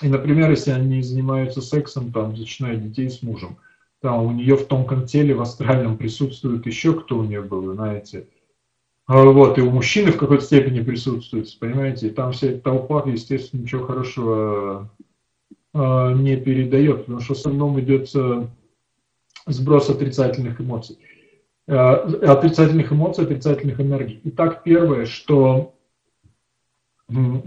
И, например, если они занимаются сексом, там, зачиная детей с мужем, там у нее в тонком теле, в астральном присутствует еще кто у нее был, знаете. Вот, и у мужчины в какой-то степени присутствует, понимаете, и там вся эта толпа, естественно, ничего хорошего э, не передает, потому что в основном идет сброс отрицательных эмоций. Э, отрицательных эмоций, отрицательных энергий. Итак, первое, что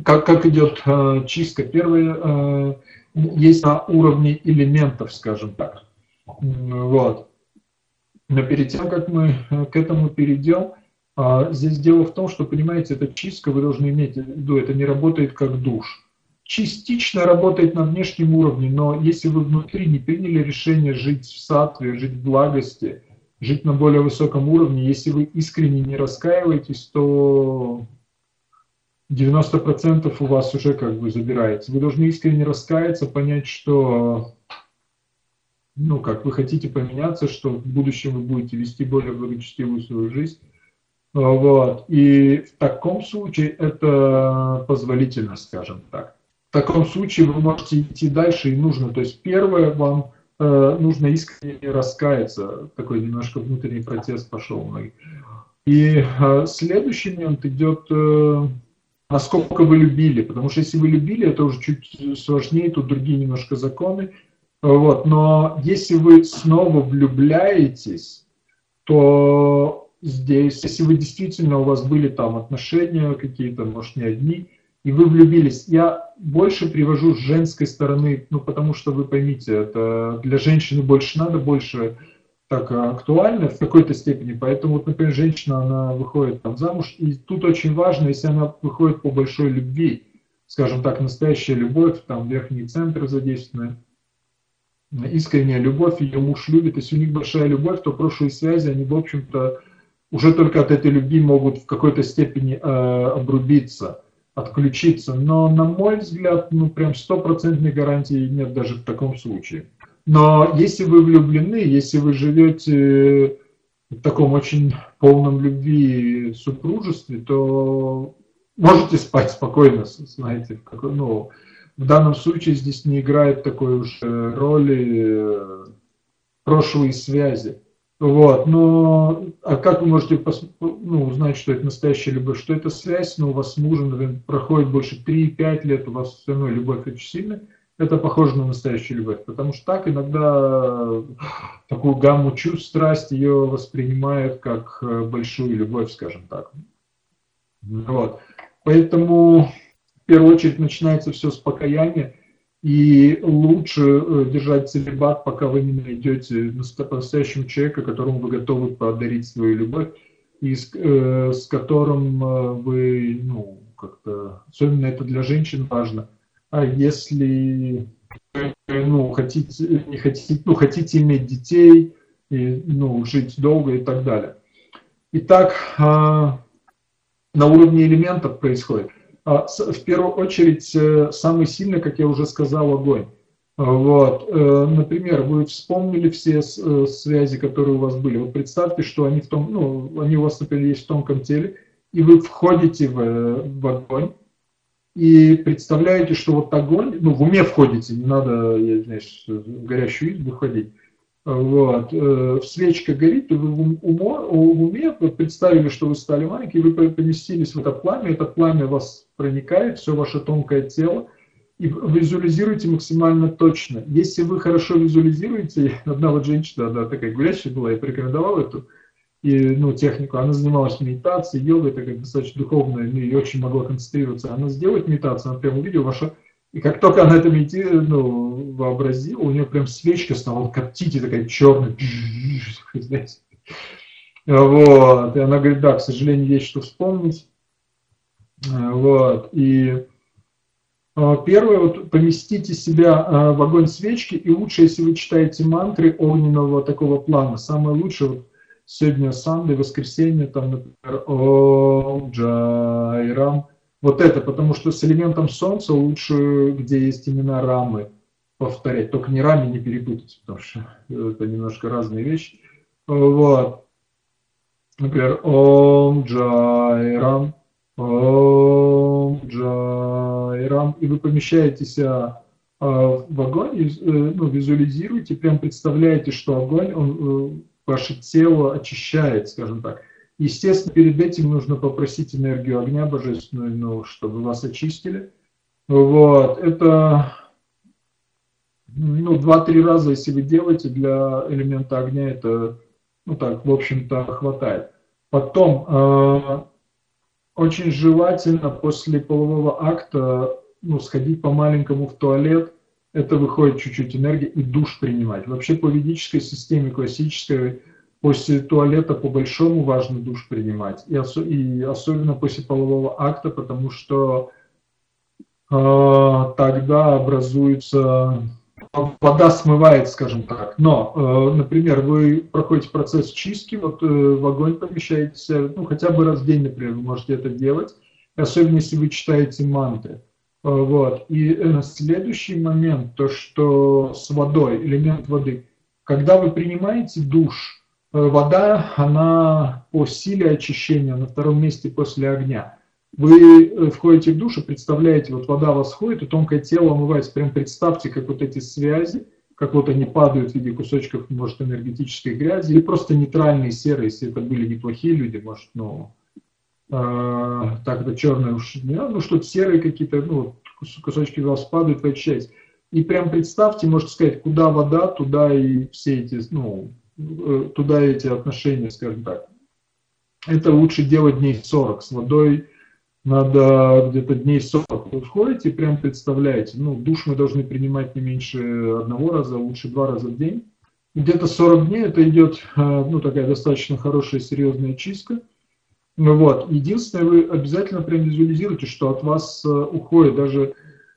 как, как идет э, чистка. Первое, э, есть на уровне элементов, скажем так. Вот. Но перед тем, как мы к этому перейдем, здесь дело в том, что, понимаете, эта чистка, вы должны иметь в виду, это не работает как душ. Частично работает на внешнем уровне, но если вы внутри не приняли решение жить в сатве, жить в благости, жить на более высоком уровне, если вы искренне не раскаиваетесь, то 90% у вас уже как бы забирается. Вы должны искренне раскаяться, понять, что ну, как вы хотите поменяться, что в будущем вы будете вести более благочестивую свою жизнь. Вот. И в таком случае это позволительно, скажем так. В таком случае вы можете идти дальше и нужно. То есть первое, вам нужно искренне раскаяться. Такой немножко внутренний протест пошел. И э, следующий момент идет... Э, насколько вы любили, потому что если вы любили, это уже чуть сложнее, тут другие немножко законы, вот, но если вы снова влюбляетесь, то здесь, если вы действительно, у вас были там отношения какие-то, может, не одни, и вы влюбились, я больше привожу с женской стороны, ну, потому что вы поймите, это для женщины больше надо, больше так актуально в какой-то степени. Поэтому, вот, например, женщина, она выходит там замуж, и тут очень важно, если она выходит по большой любви, скажем так, настоящая любовь, там верхний центр задействованы, искренняя любовь, ее муж любит, если у них большая любовь, то прошлые связи, они, в общем-то, уже только от этой любви могут в какой-то степени э, обрубиться, отключиться. Но, на мой взгляд, ну, прям стопроцентной гарантии нет даже в таком случае. Но если вы влюблены, если вы живете в таком очень полном любви супружестве, то можете спать спокойно, знаете, в, какой, ну, в данном случае здесь не играет такой уж роли э, прошлые связи. Вот, но а как вы можете пос, ну, узнать, что это настоящая любовь, что это связь, но у вас с мужем наверное, проходит больше 3-5 лет, у вас все равно любовь очень сильная, это похоже на настоящую любовь, потому что так иногда такую гамму чувств, страсть ее воспринимают как э, большую любовь, скажем так. Вот. Поэтому в первую очередь начинается все с покаяния, и лучше э, держать целебат, пока вы не найдете по-настоящему человека, которому вы готовы подарить свою любовь, и с, э, с которым э, вы, ну, как-то, особенно это для женщин важно – а если ну, хотите, не хотите, ну, хотите иметь детей, и, ну, жить долго и так далее. Итак, а, на уровне элементов происходит. А, в первую очередь, э, самый сильный, как я уже сказал, огонь. Вот. Э, например, вы вспомнили все э, связи, которые у вас были. Вот представьте, что они, в том, ну, они у вас, например, есть в тонком теле, и вы входите в, в огонь, и представляете, что вот огонь, ну, в уме входите, не надо, я, знаешь, в горящую избу ходить, вот, э, свечка горит, и вы в, умо, уме представили, что вы стали маленькие, вы поместились в это пламя, это пламя вас проникает, все ваше тонкое тело, и визуализируйте максимально точно. Если вы хорошо визуализируете, одна вот женщина, она такая гулящая была, я порекомендовал эту, и, ну, технику. Она занималась медитацией, йогой, такая достаточно духовная, ну, и очень могла концентрироваться. Она сделает медитацию, она прям увидела ваша... И как только она это медити... ну, вообразила, у нее прям свечка стала коптить, и такая черная. Вот. И она говорит, да, к сожалению, есть что вспомнить. Вот. И а, Первое, вот поместите себя а, в огонь свечки, и лучше, если вы читаете мантры огненного такого плана. Самое лучшее, вот, сегодня Санды, воскресенье, там, например, Ом Джайрам. Вот это, потому что с элементом Солнца лучше, где есть имена Рамы, повторять. Только не Раме не перепутать, потому что это немножко разные вещи. Вот. Например, Ом Джайрам, Ом Джайрам. И вы помещаетесь а, а, в огонь, э, ну, визуализируете, прям представляете, что огонь, он э, ваше тело очищает, скажем так. Естественно, перед этим нужно попросить энергию огня божественную, ну, чтобы вас очистили. Вот, это ну, два-три раза, если вы делаете для элемента огня, это, ну так, в общем-то, хватает. Потом, э, очень желательно после полового акта, ну, сходить по-маленькому в туалет, это выходит чуть-чуть энергии, и душ принимать. Вообще по ведической системе классической, после туалета по-большому важно душ принимать. И, ос- и особенно после полового акта, потому что э, тогда образуется вода смывает, скажем так. Но, э, например, вы проходите процесс чистки, вот э, в огонь помещаетесь, ну, хотя бы раз в день, например, вы можете это делать, особенно если вы читаете манты. Э, вот. И следующий момент, то, что с водой, элемент воды, когда вы принимаете душ, вода, она по силе очищения на втором месте после огня – вы э, входите в душ и представляете, вот вода вас ходит, и тонкое тело омывается. Прям представьте, как вот эти связи, как вот они падают в виде кусочков, может, энергетической грязи, или просто нейтральные серые, если это были неплохие люди, может, ну, э, так это черное уж, не, ну, что-то серые какие-то, ну, кусочки вас падают, вы очищаетесь. И прям представьте, можете сказать, куда вода, туда и все эти, ну, э, туда эти отношения, скажем так. Это лучше делать дней 40 с водой, надо где-то дней 40 вы входите и прям представляете, ну, душ мы должны принимать не меньше одного раза, лучше два раза в день. Где-то 40 дней это идет, э, ну, такая достаточно хорошая, серьезная чистка. Ну, вот. Единственное, вы обязательно прям визуализируйте, что от вас э, уходит, даже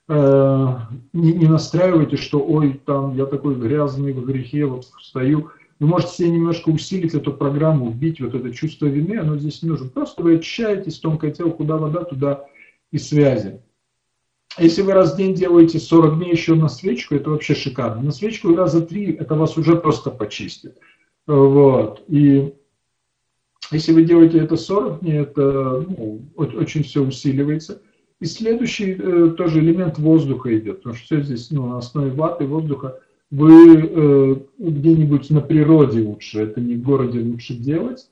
э, не, не настраивайте, что, ой, там, я такой грязный в грехе, вот встаю, вы можете себе немножко усилить эту программу, убить вот это чувство вины, оно здесь не нужно. Просто вы очищаетесь, тонкое тело, куда вода, туда и связи. Если вы раз в день делаете 40 дней еще на свечку, это вообще шикарно. На свечку раза три это вас уже просто почистит. Вот. И если вы делаете это 40 дней, это ну, очень все усиливается. И следующий э, тоже элемент воздуха идет, потому что все здесь ну, на основе ваты, воздуха вы э, где-нибудь на природе лучше, это не в городе лучше делать,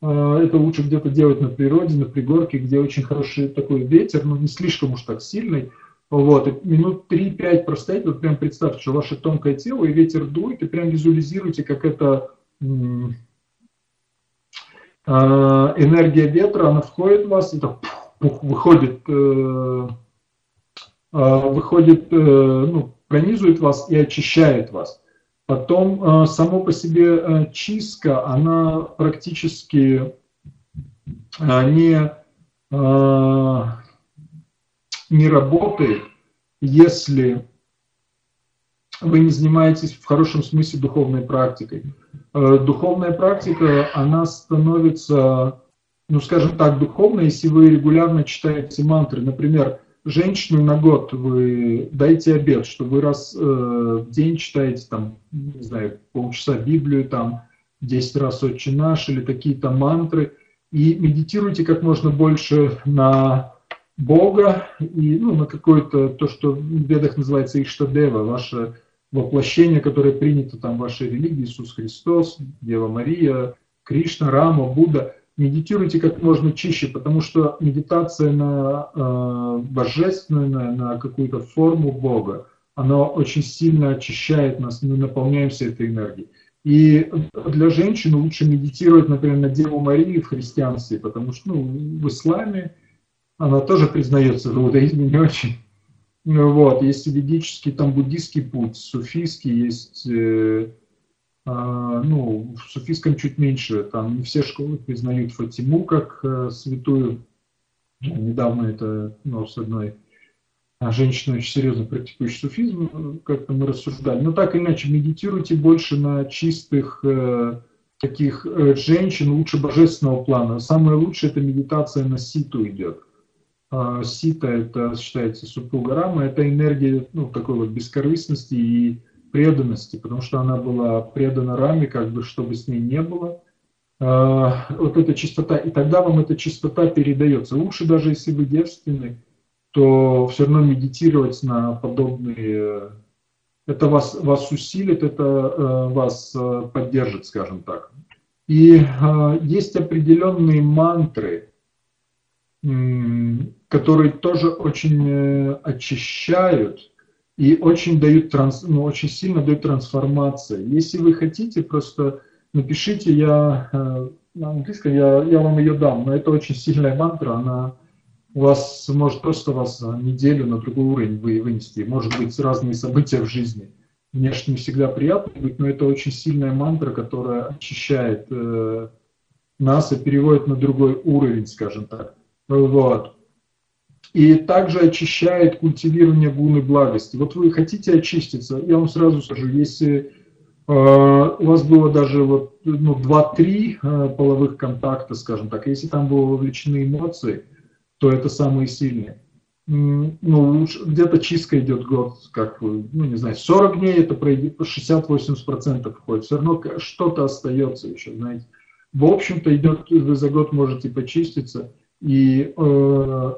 э, это лучше где-то делать на природе, на пригорке, где очень хороший такой ветер, но не слишком уж так сильный, вот, и минут 3-5 простоять, вот прям представьте, что ваше тонкое тело и ветер дует, и прям визуализируйте, как это э, энергия ветра, она входит в вас, это пух, выходит, э, э, выходит, э, ну, пронизывает вас и очищает вас. Потом э, само по себе э, чистка, она практически э, не, не работает, если вы не занимаетесь в хорошем смысле духовной практикой. Духовная практика, она становится, ну скажем так, духовной, если вы регулярно читаете мантры. Например, женщину на год вы дайте обед, что вы раз э, в день читаете там, не знаю, полчаса Библию, там 10 раз Отче наш или какие-то мантры, и медитируйте как можно больше на Бога и ну, на какое-то, то, что в ведах называется Иштадева, ваше воплощение, которое принято там в вашей религии, Иисус Христос, Дева Мария, Кришна, Рама, Будда – медитируйте как можно чище, потому что медитация на э, божественную, на, на какую-то форму Бога, она очень сильно очищает нас, мы наполняемся этой энергией. И для женщин лучше медитировать, например, на Деву Марию в христианстве, потому что ну, в исламе она тоже признается, в иудаизме не очень. Ну, вот, есть ведический, там буддийский путь, суфийский, есть э, ну, в суфийском чуть меньше, там не все школы признают Фатиму как э, святую. Недавно это ну, с одной а, женщиной очень серьезно практикующей суфизм, э, как-то мы рассуждали. Но так или иначе, медитируйте больше на чистых э, таких женщин, лучше божественного плана. Самое лучшее это медитация на ситу идет. Э, сита это считается супруга Рама, это энергия ну, такой вот бескорыстности и преданности, потому что она была предана Раме, как бы, чтобы с ней не было. А, вот эта чистота, и тогда вам эта чистота передается. Лучше даже если вы девственны, то все равно медитировать на подобные, это вас, вас усилит, это э, вас э, поддержит, скажем так. И э, есть определенные мантры, которые тоже очень очищают и очень дают транс, ну, очень сильно дают трансформацию. Если вы хотите, просто напишите, я э, на английском, я, я вам ее дам, но это очень сильная мантра, она у вас может просто вас за неделю на другой уровень вы, вынести. Может быть, разные события в жизни. Внешне не всегда приятно быть, но это очень сильная мантра, которая очищает э, нас и переводит на другой уровень, скажем так. Вот. И также очищает культивирование гуны благости. Вот вы хотите очиститься, я вам сразу скажу, если э, у вас было даже вот, ну, 2-3 э, половых контакта, скажем так, если там были вовлечены эмоции, то это самые сильные. Ну, где-то чистка идет год, как, ну, не знаю, 40 дней это пройдет, 60-80% входит, все равно что-то остается еще, знаете. В общем-то, идет, вы за год можете почиститься, и э,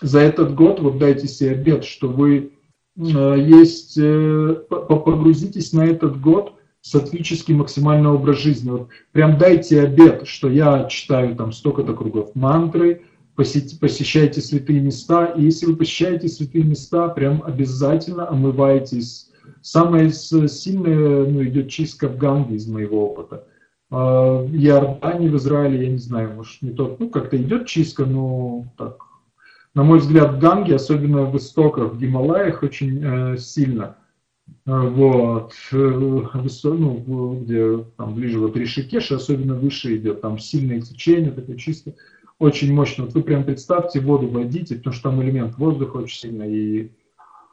за этот год вот дайте себе обед, что вы э, есть, э, погрузитесь на этот год сатвический максимальный образ жизни. Вот прям дайте обед, что я читаю там столько-то кругов мантры, посещайте святые места. И если вы посещаете святые места, прям обязательно омывайтесь. Самое сильное ну, идет чистка в Ганге из моего опыта. А, в Иордании, в Израиле, я не знаю, может не тот, ну как-то идет чистка, но так, на мой взгляд, в Ганге, особенно в истоках, в Гималаях, очень э, сильно. А, вот, э, ну, где там ближе вот Ришикеш, особенно выше идет, там сильное течение, такое чисто, очень мощно. Вот вы прям представьте, воду водите, потому что там элемент воздуха очень сильный, и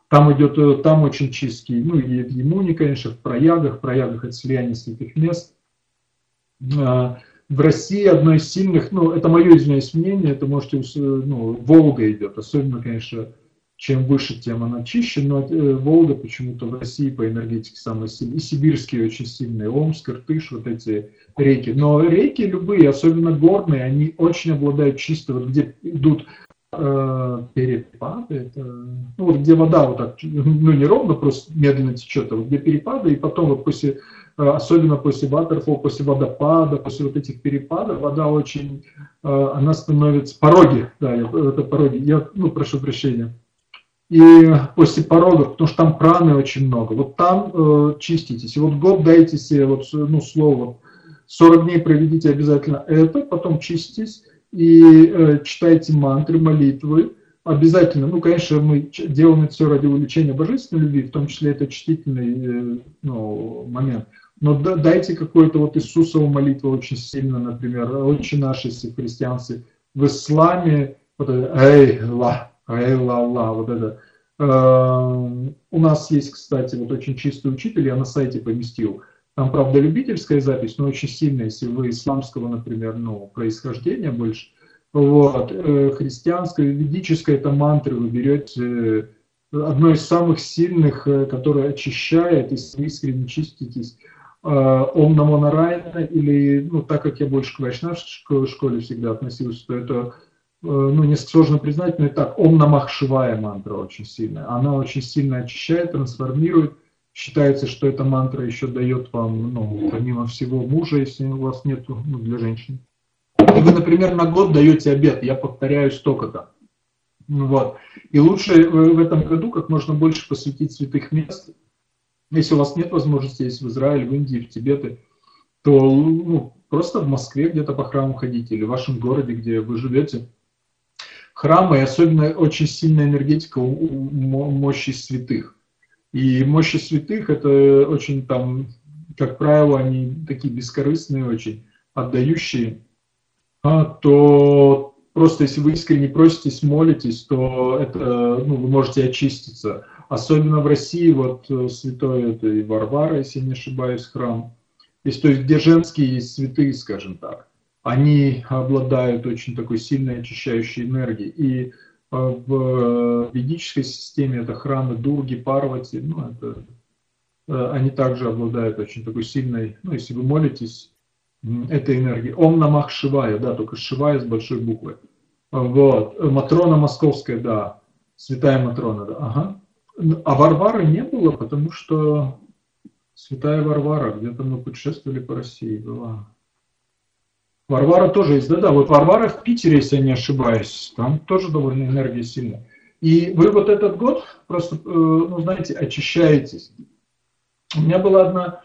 там идет, э, там очень чистый, ну и в Емуне, конечно, в проягах, в проягах это слияние святых мест, в России одно из сильных, ну, это мое, извиняюсь, мнение, это можете, ну, Волга идет, особенно, конечно, чем выше, тем она чище, но э, Волга почему-то в России по энергетике самая сильная, и сибирские очень сильные, Омск, Иртыш, вот эти реки. Но реки любые, особенно горные, они очень обладают чисто, вот где идут э, перепады, это, ну, вот где вода вот так, ну, не ровно, просто медленно течет, а вот где перепады, и потом вот после особенно после ватерфол, после водопада, после вот этих перепадов, вода очень, э, она становится, пороги, да, это пороги, я, ну, прошу прощения, и после порогов, потому что там праны очень много, вот там э, чиститесь, и вот год дайте себе, вот, ну, слово, 40 дней проведите обязательно это, потом чиститесь и э, читайте мантры, молитвы, обязательно, ну, конечно, мы делаем это все ради увеличения божественной любви, в том числе это чтительный э, ну, момент – но дайте какую-то вот Иисусову молитву очень сильно, например, очень наши если христианцы в исламе, вот это «Эй, ла, эй, ла, ла», вот это. Э, у нас есть, кстати, вот очень чистый учитель, я на сайте поместил, там, правда, любительская запись, но очень сильная, если вы исламского, например, ну, происхождения больше, вот, э, христианская, ведическая, это мантры вы берете, э, одно из самых сильных, которое очищает, если вы искренне чиститесь, Э, Ом Намо Нарайна, или, ну, так как я больше к вайшнавской школе всегда относился, то это, э, ну, не сложно признать, но и так, Ом Намах Шивая мантра очень сильная. Она очень сильно очищает, трансформирует. Считается, что эта мантра еще дает вам, ну, помимо всего мужа, если у вас нет, ну, для женщин. И вы, например, на год даете обед, я повторяю столько-то. Вот. И лучше в этом году как можно больше посвятить святых мест, если у вас нет возможности есть в Израиле, в Индии, в Тибете, то ну, просто в Москве где-то по храму ходите или в вашем городе, где вы живете. Храмы, и особенно очень сильная энергетика мощи святых. И мощи святых это очень там, как правило, они такие бескорыстные очень, отдающие. А, то просто если вы искренне проситесь, молитесь, то это, ну, вы можете очиститься Особенно в России, вот э, святой это и Варвара, если не ошибаюсь, храм. Есть, то есть, где женские есть святые, скажем так. Они обладают очень такой сильной очищающей энергией. И э, в ведической системе это храмы Дурги, Парвати, ну, это, э, они также обладают очень такой сильной, ну, если вы молитесь, этой энергией. Ом намах Шивая, да, только Шивая с большой буквы. Вот. Матрона Московская, да, святая Матрона, да, ага. А Варвары не было, потому что Святая Варвара, где-то мы путешествовали по России, была. Варвара тоже есть, да-да, вот Варвара в Питере, если я не ошибаюсь, там тоже довольно энергия сильная. И вы вот этот год просто, э, ну, знаете, очищаетесь. У меня была одна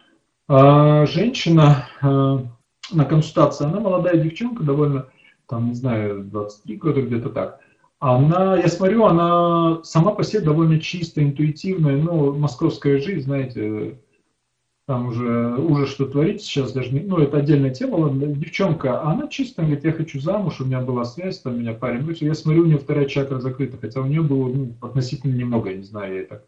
э, женщина э, на консультации, она молодая девчонка, довольно, там, не знаю, 23 года, где-то так. Она, я смотрю, она сама по себе довольно чистая, интуитивная, ну, московская жизнь, знаете, там уже, уже что творится сейчас, даже не, ну, это отдельная тема, ладно, девчонка, а она чисто говорит, я хочу замуж, у меня была связь, там меня парень, ну, я смотрю, у нее вторая чакра закрыта, хотя у нее было, ну, относительно немного, я не знаю, я так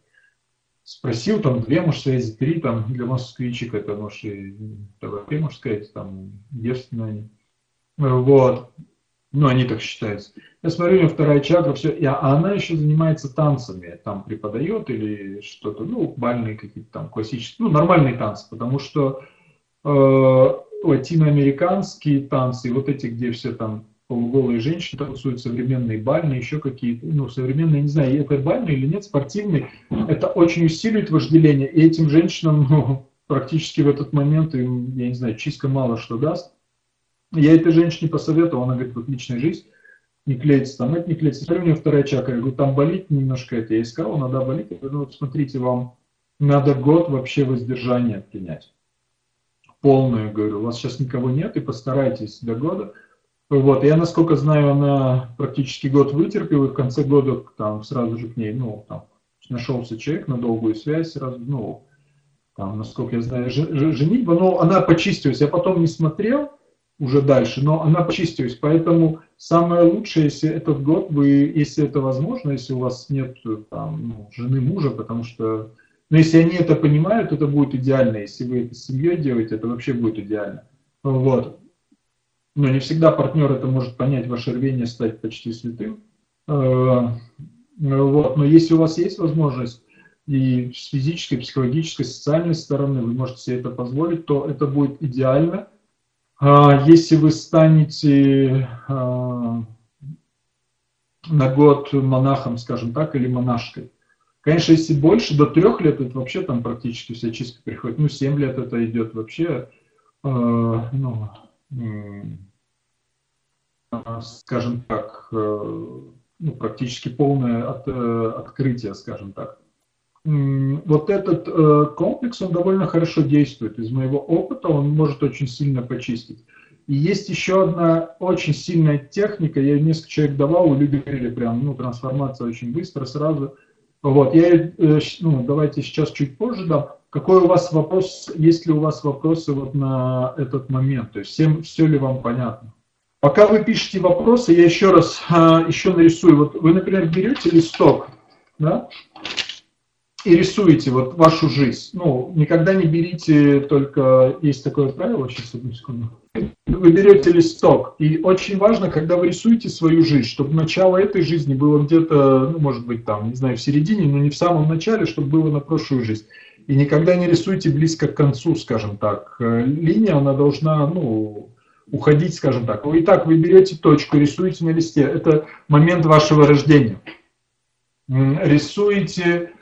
спросил, там, две, может, связи, три, там, для москвичек, это, может, и ТВП, можно сказать, там, девственные вот, ну, они так считаются. Я смотрю, у нее вторая чакра, все, и, а она еще занимается танцами, там преподает или что-то, ну, бальные какие-то там классические, ну, нормальные танцы, потому что э, латиноамериканские танцы, вот эти, где все там полуголые женщины танцуют, современные бальные, еще какие-то, ну, современные, не знаю, это бальные или нет, спортивные, это очень усиливает вожделение, и этим женщинам, ну, практически в этот момент, им, я не знаю, чисто мало что даст, я этой женщине посоветовал, она говорит, вот личная жизнь, не клеится, там это не клеится. Смотрю, у нее вторая чакра, я говорю, там болит немножко это. Я искал, надо болит. Я говорю, ну вот смотрите, вам надо год вообще воздержания принять. Полную, говорю, у вас сейчас никого нет, и постарайтесь до года. Вот, я, насколько знаю, она практически год вытерпела, и в конце года там сразу же к ней, ну, там, нашелся человек на долгую связь, сразу, ну, там, насколько я знаю, женитьба, но она почистилась. Я потом не смотрел, уже дальше, но она почистилась. Поэтому самое лучшее, если этот год вы, если это возможно, если у вас нет там, ну, жены, мужа, потому что, ну, если они это понимают, это будет идеально. Если вы это с семьей делаете, это вообще будет идеально. Вот. Но не всегда партнер это может понять, ваше рвение стать почти святым. Э, вот. Но если у вас есть возможность и с физической, психологической, социальной стороны вы можете себе это позволить, то это будет идеально – если вы станете а, на год монахом, скажем так, или монашкой. Конечно, если больше, до трех лет, это вообще там практически вся чистка приходит. Ну, семь лет это идет вообще, э, ну, скажем так, э, ну, практически полное от, э, открытие, скажем так вот этот э, комплекс, он довольно хорошо действует. Из моего опыта он может очень сильно почистить. И есть еще одна очень сильная техника, я несколько человек давал, люди говорили прям, ну, трансформация очень быстро, сразу. Вот, я, э, ну, давайте сейчас чуть позже дам. Какой у вас вопрос, есть ли у вас вопросы вот на этот момент? То есть всем, все ли вам понятно? Пока вы пишете вопросы, я еще раз а, еще нарисую. Вот вы, например, берете листок, да, и рисуете вот вашу жизнь. Ну, никогда не берите только, есть такое правило, сейчас одну секунду. Вы берете листок, и очень важно, когда вы рисуете свою жизнь, чтобы начало этой жизни было где-то, ну, может быть, там, не знаю, в середине, но не в самом начале, чтобы было на прошлую жизнь. И никогда не рисуйте близко к концу, скажем так. Э, линия, она должна, ну, уходить, скажем так. Итак, вы берете точку, рисуете на листе. Это момент вашего рождения. Рисуете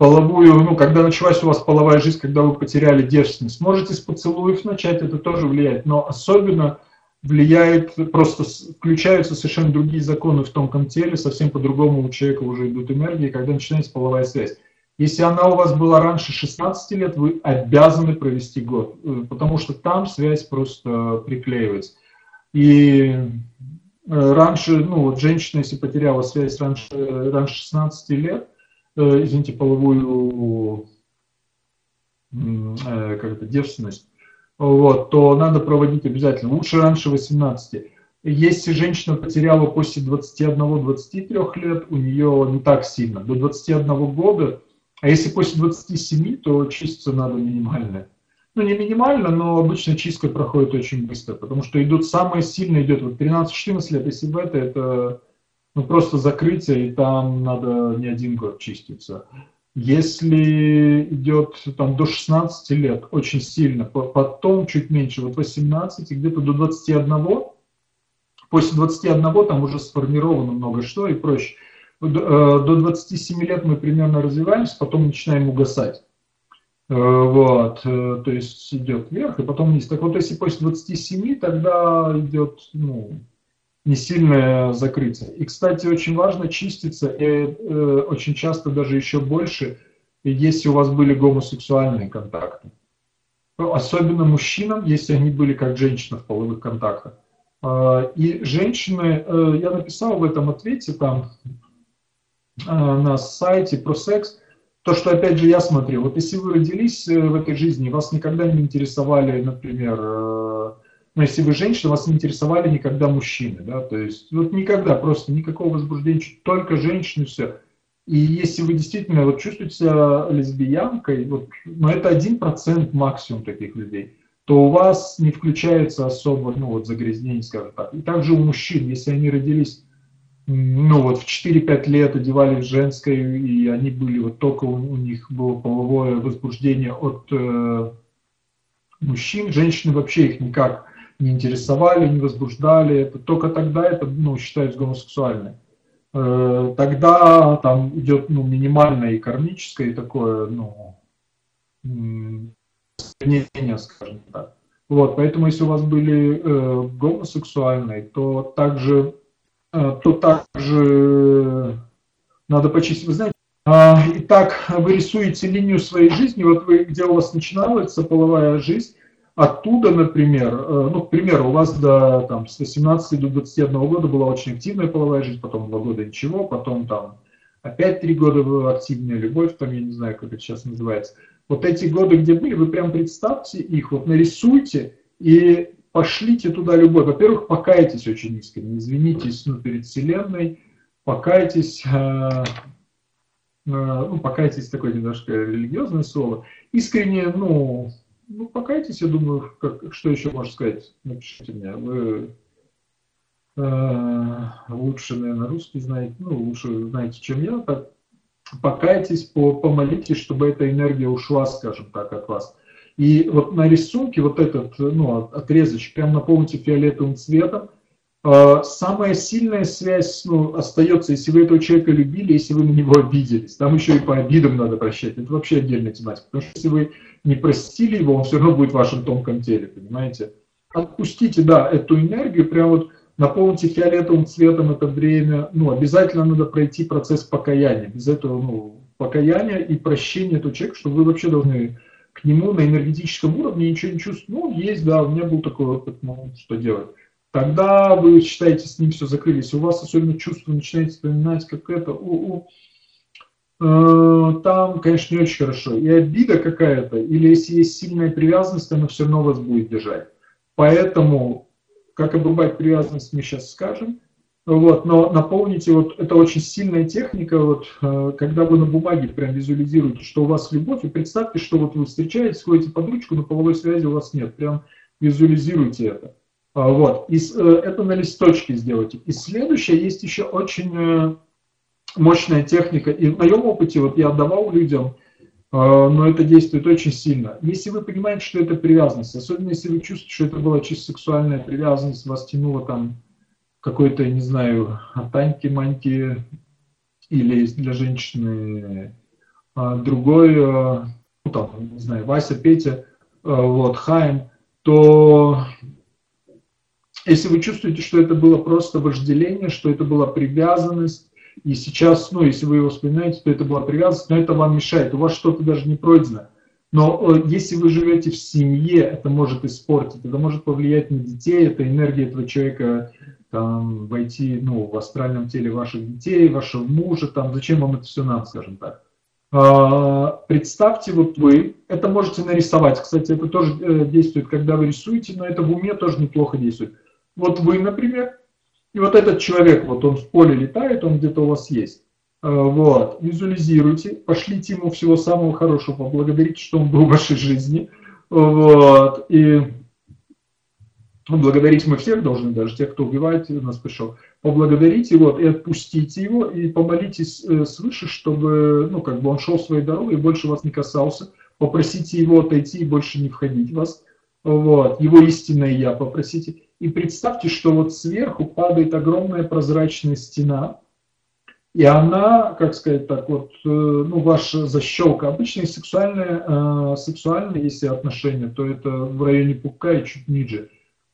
половую, ну, когда началась у вас половая жизнь, когда вы потеряли девственность. Можете с поцелуев начать, это тоже влияет, но особенно влияет, просто включаются совершенно другие законы в тонком теле, совсем по-другому у человека уже идут энергии, когда начинается половая связь. Если она у вас была раньше 16 лет, вы обязаны провести год, э, потому что там связь просто приклеивается. И э, раньше, ну вот женщина, если потеряла связь раньше, раньше 16 лет, Э, извините, половую э, как это, девственность, вот, то надо проводить обязательно. Лучше раньше 18. Если женщина потеряла после 21-23 лет, у нее не так сильно. До 21 года, а если после 27, то чиститься надо минимально. Ну, не минимально, но обычно чистка проходит очень быстро, потому что идут самые сильные, идет вот 13-14 лет, если в это, это ну, просто закрытие, и там надо не один год чиститься. Если идет там до 16 лет, очень сильно, потом чуть меньше, вот 18 и где-то до 21, после 21 там уже сформировано много что и проще. До 27 э, лет мы примерно развиваемся, потом начинаем угасать. Вот, то есть идет вверх, и потом вниз. Так вот, если после 27, тогда идет, ну, не сильное закрытие. И, кстати, очень важно чиститься, и э, очень часто даже еще больше, если у вас были гомосексуальные контакты. Особенно мужчинам, если они были как женщина в половых контактах. Э, и женщины, э, я написал в этом ответе там э, на сайте про секс, то, что опять же я смотрю, вот если вы родились э, в этой жизни, вас никогда не интересовали, например, э, но если вы женщина, вас не интересовали никогда мужчины, да, то есть вот никогда, просто никакого возбуждения, только женщины, все. И если вы действительно вот чувствуете себя лесбиянкой, вот, но это один процент максимум таких людей, то у вас не включается особо, ну вот загрязнение, скажем так. И также у мужчин, если они родились, ну вот в 4-5 лет одевались в женское, и они были, вот только у, у них было половое возбуждение от э, мужчин, женщины вообще их никак не интересовали, не возбуждали, только тогда это ну, считается гомосексуальным. Э, тогда там идет ну, минимальное и кармическое, и такое, ну, мнение, скажем так. Вот, поэтому если у вас были э, гомосексуальные, то также, э, то также надо почистить. Вы знаете, э, итак, вы рисуете линию своей жизни, вот вы, где у вас начинается половая жизнь, Оттуда, например, э, ну, к примеру, у вас до, там, с 18 до 21 года была очень активная половая жизнь, потом 2 года ничего, потом там опять 3 года была активная любовь, там, я не знаю, как это сейчас называется. Вот эти годы, где были, вы прям представьте их, вот нарисуйте и пошлите туда любовь. Во-первых, покайтесь очень искренне, извинитесь ну, перед Вселенной, покайтесь, э, э, ну, покайтесь такое немножко религиозное слово, искренне, ну, ну, покайтесь, я думаю, как, что еще можно сказать, напишите мне. Вы э, лучше, наверное, русский знаете, ну, лучше знаете, чем я. Так, покайтесь, по, помолитесь, чтобы эта энергия ушла, скажем так, от вас. И вот на рисунке вот этот, ну, отрезочек прям наполните фиолетовым цветом, самая сильная связь ну, остается, если вы этого человека любили, если вы на него обиделись. Там еще и по обидам надо прощать. Это вообще отдельная тематика. Потому что если вы не простили его, он все равно будет в вашем тонком теле, понимаете? Отпустите, да, эту энергию, прям вот наполните фиолетовым цветом это время. Ну, обязательно надо пройти процесс покаяния. Без этого, ну, покаяния и прощения этого человека, что вы вообще должны к нему на энергетическом уровне ничего не чувствовать. Ну, есть, да, у меня был такой опыт, ну, что делать тогда вы считаете, с ним все закрылись. У вас особенно чувство начинаете вспоминать, как это, у, у, э, там, конечно, не очень хорошо. И обида какая-то, или если есть сильная привязанность, она все равно вас будет держать. Поэтому, как обрубать привязанность, мы сейчас скажем. Вот, но наполните, вот это очень сильная техника, вот, э, когда вы на бумаге прям визуализируете, что у вас любовь, и представьте, что вот вы встречаетесь, ходите под ручку, но половой связи у вас нет. Прям визуализируйте это. А, вот. И, э, это на листочке сделайте. И следующее, есть еще очень э, мощная техника. И в моем опыте, вот я отдавал людям, э, но это действует очень сильно. Если вы понимаете, что это привязанность, особенно если вы чувствуете, что это была чисто сексуальная привязанность, вас тянуло там какой-то, не знаю, Таньки, Маньки или для женщины другой, ну там, не знаю, Вася, Петя, вот, Хайм, то если вы чувствуете, что это было просто вожделение, что это была привязанность, и сейчас, ну, если вы его вспоминаете, то это была привязанность, но это вам мешает, у вас что-то даже не пройдено. Но э, если вы живете в семье, это может испортить, это может повлиять на детей, это энергия этого человека там, войти ну, в астральном теле ваших детей, вашего мужа, там, зачем вам это все надо, скажем так. А, представьте, вот вы, это можете нарисовать, кстати, это тоже э, действует, когда вы рисуете, но это в уме тоже неплохо действует. Вот вы, например, и вот этот человек, вот он в поле летает, он где-то у вас есть. Э, вот, визуализируйте, пошлите ему всего самого хорошего, поблагодарите, что он был в вашей жизни. Вот, и благодарить мы всех должны, даже тех, кто убивает нас пришел. Поблагодарите его и отпустите его, и помолитесь э, свыше, чтобы, ну, как бы он шел своей дорогой и больше вас не касался. Попросите его отойти и больше не входить в вас. Вот, его истинное я попросите. И представьте, что вот сверху падает огромная прозрачная стена, И она, как сказать так, вот, э, ну, ваша защелка, обычные сексуальные, э, сексуальные, если отношения, то это в районе пупка и чуть ниже.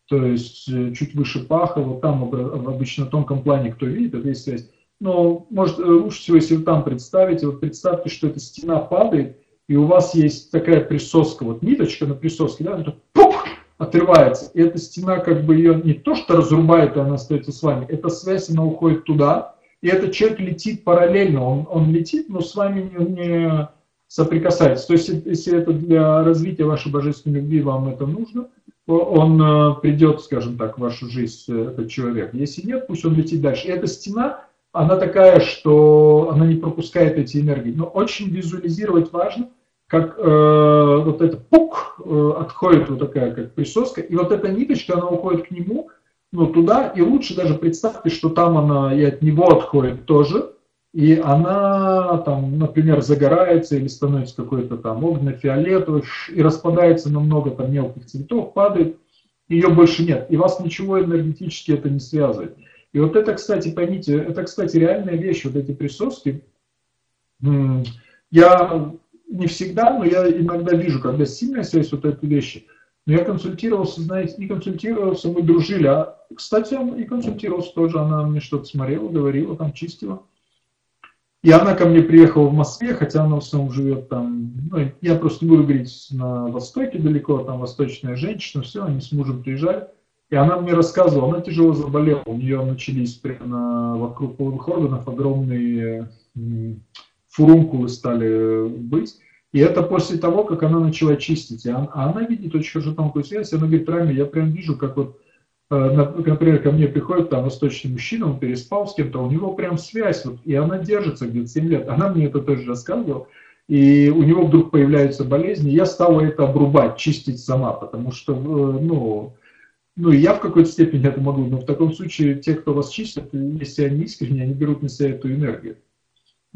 То есть э, чуть выше паха, вот там в обычно тонком плане, кто видит, это есть связь. Но, может, лучше всего, если вы там представите, вот представьте, что эта стена падает, и у вас есть такая присоска, вот ниточка на присоске, да, это отрывается. И эта стена как бы ее не то что разрубает, и она остается с вами, эта связь, она уходит туда, и этот человек летит параллельно, он, он летит, но с вами не, не соприкасается. То есть, если это для развития вашей божественной любви, вам это нужно, он э, придет, скажем так, в вашу жизнь, э, этот человек. Если нет, пусть он летит дальше. И эта стена, она такая, что она не пропускает эти энергии. Но очень визуализировать важно, как э, вот этот пук э, отходит вот такая, как присоска, и вот эта ниточка, она уходит к нему, ну, туда, и лучше даже представьте, что там она и от него отходит тоже, и она там, например, загорается или становится какой-то там огненно-фиолетовый, и распадается на много там мелких цветов, падает, ее больше нет, и вас ничего энергетически это не связывает. И вот это, кстати, поймите, это, кстати, реальная вещь, вот эти присоски. Я не всегда, но я иногда вижу, когда сильная связь вот этой вещи. Но я консультировался, знаете, не консультировался, мы дружили. А, кстати, и консультировался тоже, она мне что-то смотрела, говорила, там чистила. И она ко мне приехала в Москве, хотя она в основном живет там, ну, я просто буду говорить на Востоке далеко, там восточная женщина, все, они с мужем приезжали. И она мне рассказывала, она тяжело заболела, у нее начались прямо вокруг половых органов огромные фурункулы стали быть. И это после того, как она начала чистить. А она видит очень хорошо тонкую связь. Она говорит, Рами, я прям вижу, как вот, э, например, ко мне приходит там восточный мужчина, он переспал с кем-то, у него прям связь, вот, и она держится где-то 7 лет. Она мне это тоже рассказывала. И у него вдруг появляются болезни. Я стала это обрубать, чистить сама, потому что, э, ну, ну, я в какой-то степени это могу, но в таком случае те, кто вас чистят, если они искренне, они берут на себя эту энергию.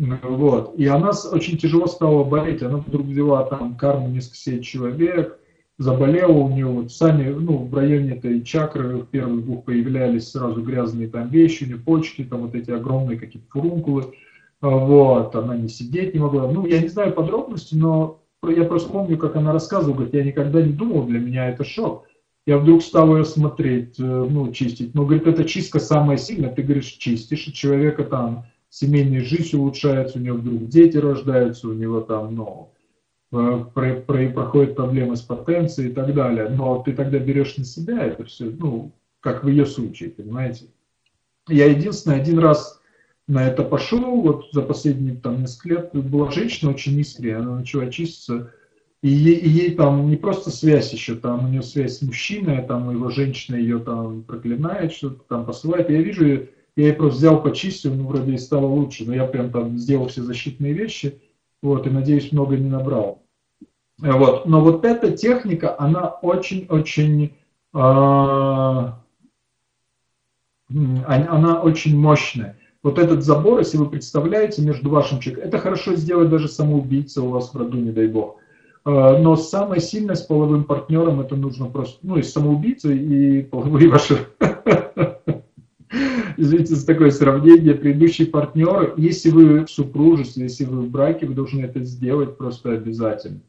Вот. И она очень тяжело стала болеть. Она вдруг взяла там карму несколько человек, заболела у нее, вот сами, ну, в районе этой чакры в первых двух появлялись сразу грязные там вещи, не почки, там вот эти огромные какие-то фурункулы. Вот, она не сидеть не могла. Ну, я не знаю подробностей, но я просто помню, как она рассказывала, говорит, я никогда не думал, для меня это шок. Я вдруг стал ее смотреть, э, ну, чистить. Но, говорит, это чистка самая сильная. Ты говоришь, чистишь, и человека там семейная жизнь улучшается, у него вдруг дети рождаются, у него там, ну, про, про, проходят проблемы с потенцией и так далее. Но ты тогда берешь на себя это все, ну, как в ее случае, понимаете. Я единственный один раз на это пошел, вот за последние там несколько лет была женщина очень искренняя, она начала чиститься, и ей, и ей там не просто связь еще, там у нее связь с мужчиной, там его женщина ее там проклинает, что-то там посылает. Я вижу, я ее просто взял, почистил, ну, вроде и стало лучше, но я прям там сделал все защитные вещи, вот, и, надеюсь, много не набрал. Вот. Но вот эта техника, она очень-очень, э, она очень мощная. Вот этот забор, если вы представляете, между вашим человеком, это хорошо сделать даже самоубийца у вас в роду, не дай бог. А, но самое сильное с половым партнером это нужно просто, ну, и самоубийца, и половые ваши извините за такое сравнение, предыдущий партнер, если вы в супружестве, если вы в браке, вы должны это сделать просто обязательно.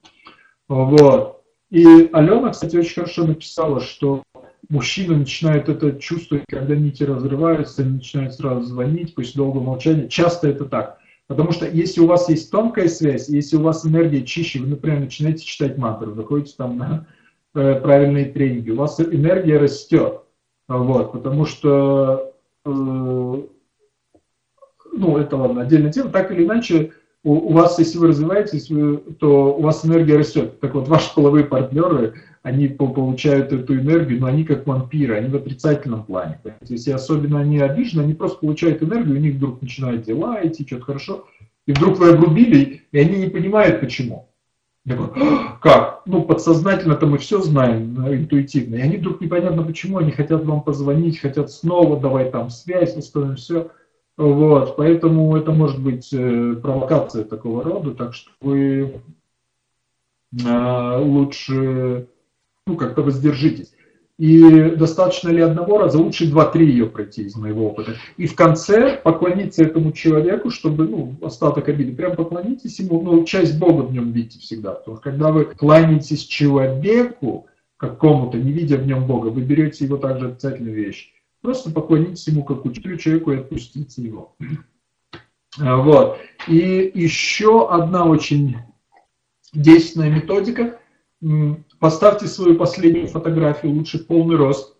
Вот. И Алена, кстати, очень хорошо написала, что мужчина начинает это чувствовать, когда нити разрываются, они начинают сразу звонить, пусть долго молчание. Часто это так. Потому что если у вас есть тонкая связь, если у вас энергия чище, вы, например, начинаете читать мантры, заходите там на э, правильные тренинги, у вас энергия растет. Вот, потому что ну, это ладно, отдельная тема, так или иначе, у, у вас, если вы развиваетесь, вы, то у вас энергия растет. Так вот, ваши половые партнеры, они получают эту энергию, но они как вампиры, они в отрицательном плане. Если особенно они обижены, они просто получают энергию, у них вдруг начинают дела идти, что-то хорошо, и вдруг вы обрубили, и они не понимают, почему. Я говорю, «А, как? Ну, подсознательно-то мы все знаем, интуитивно. И они вдруг непонятно почему, они хотят вам позвонить, хотят снова, давай там связь, оставим все. Вот, поэтому это может быть э, провокация такого рода, так что вы э, лучше, ну, как-то воздержитесь. И достаточно ли одного раза, лучше два-три ее пройти из моего опыта. И в конце поклониться этому человеку, чтобы, ну, остаток обиды, прям поклонитесь ему, ну, часть Бога в нем видите всегда. Потому что когда вы кланяетесь человеку, какому-то, не видя в нем Бога, вы берете его также обязательную вещь. Просто поклонитесь ему как учителю человеку и отпустите его. А, вот. И еще одна очень действенная методика. Поставьте свою последнюю фотографию, лучше полный рост.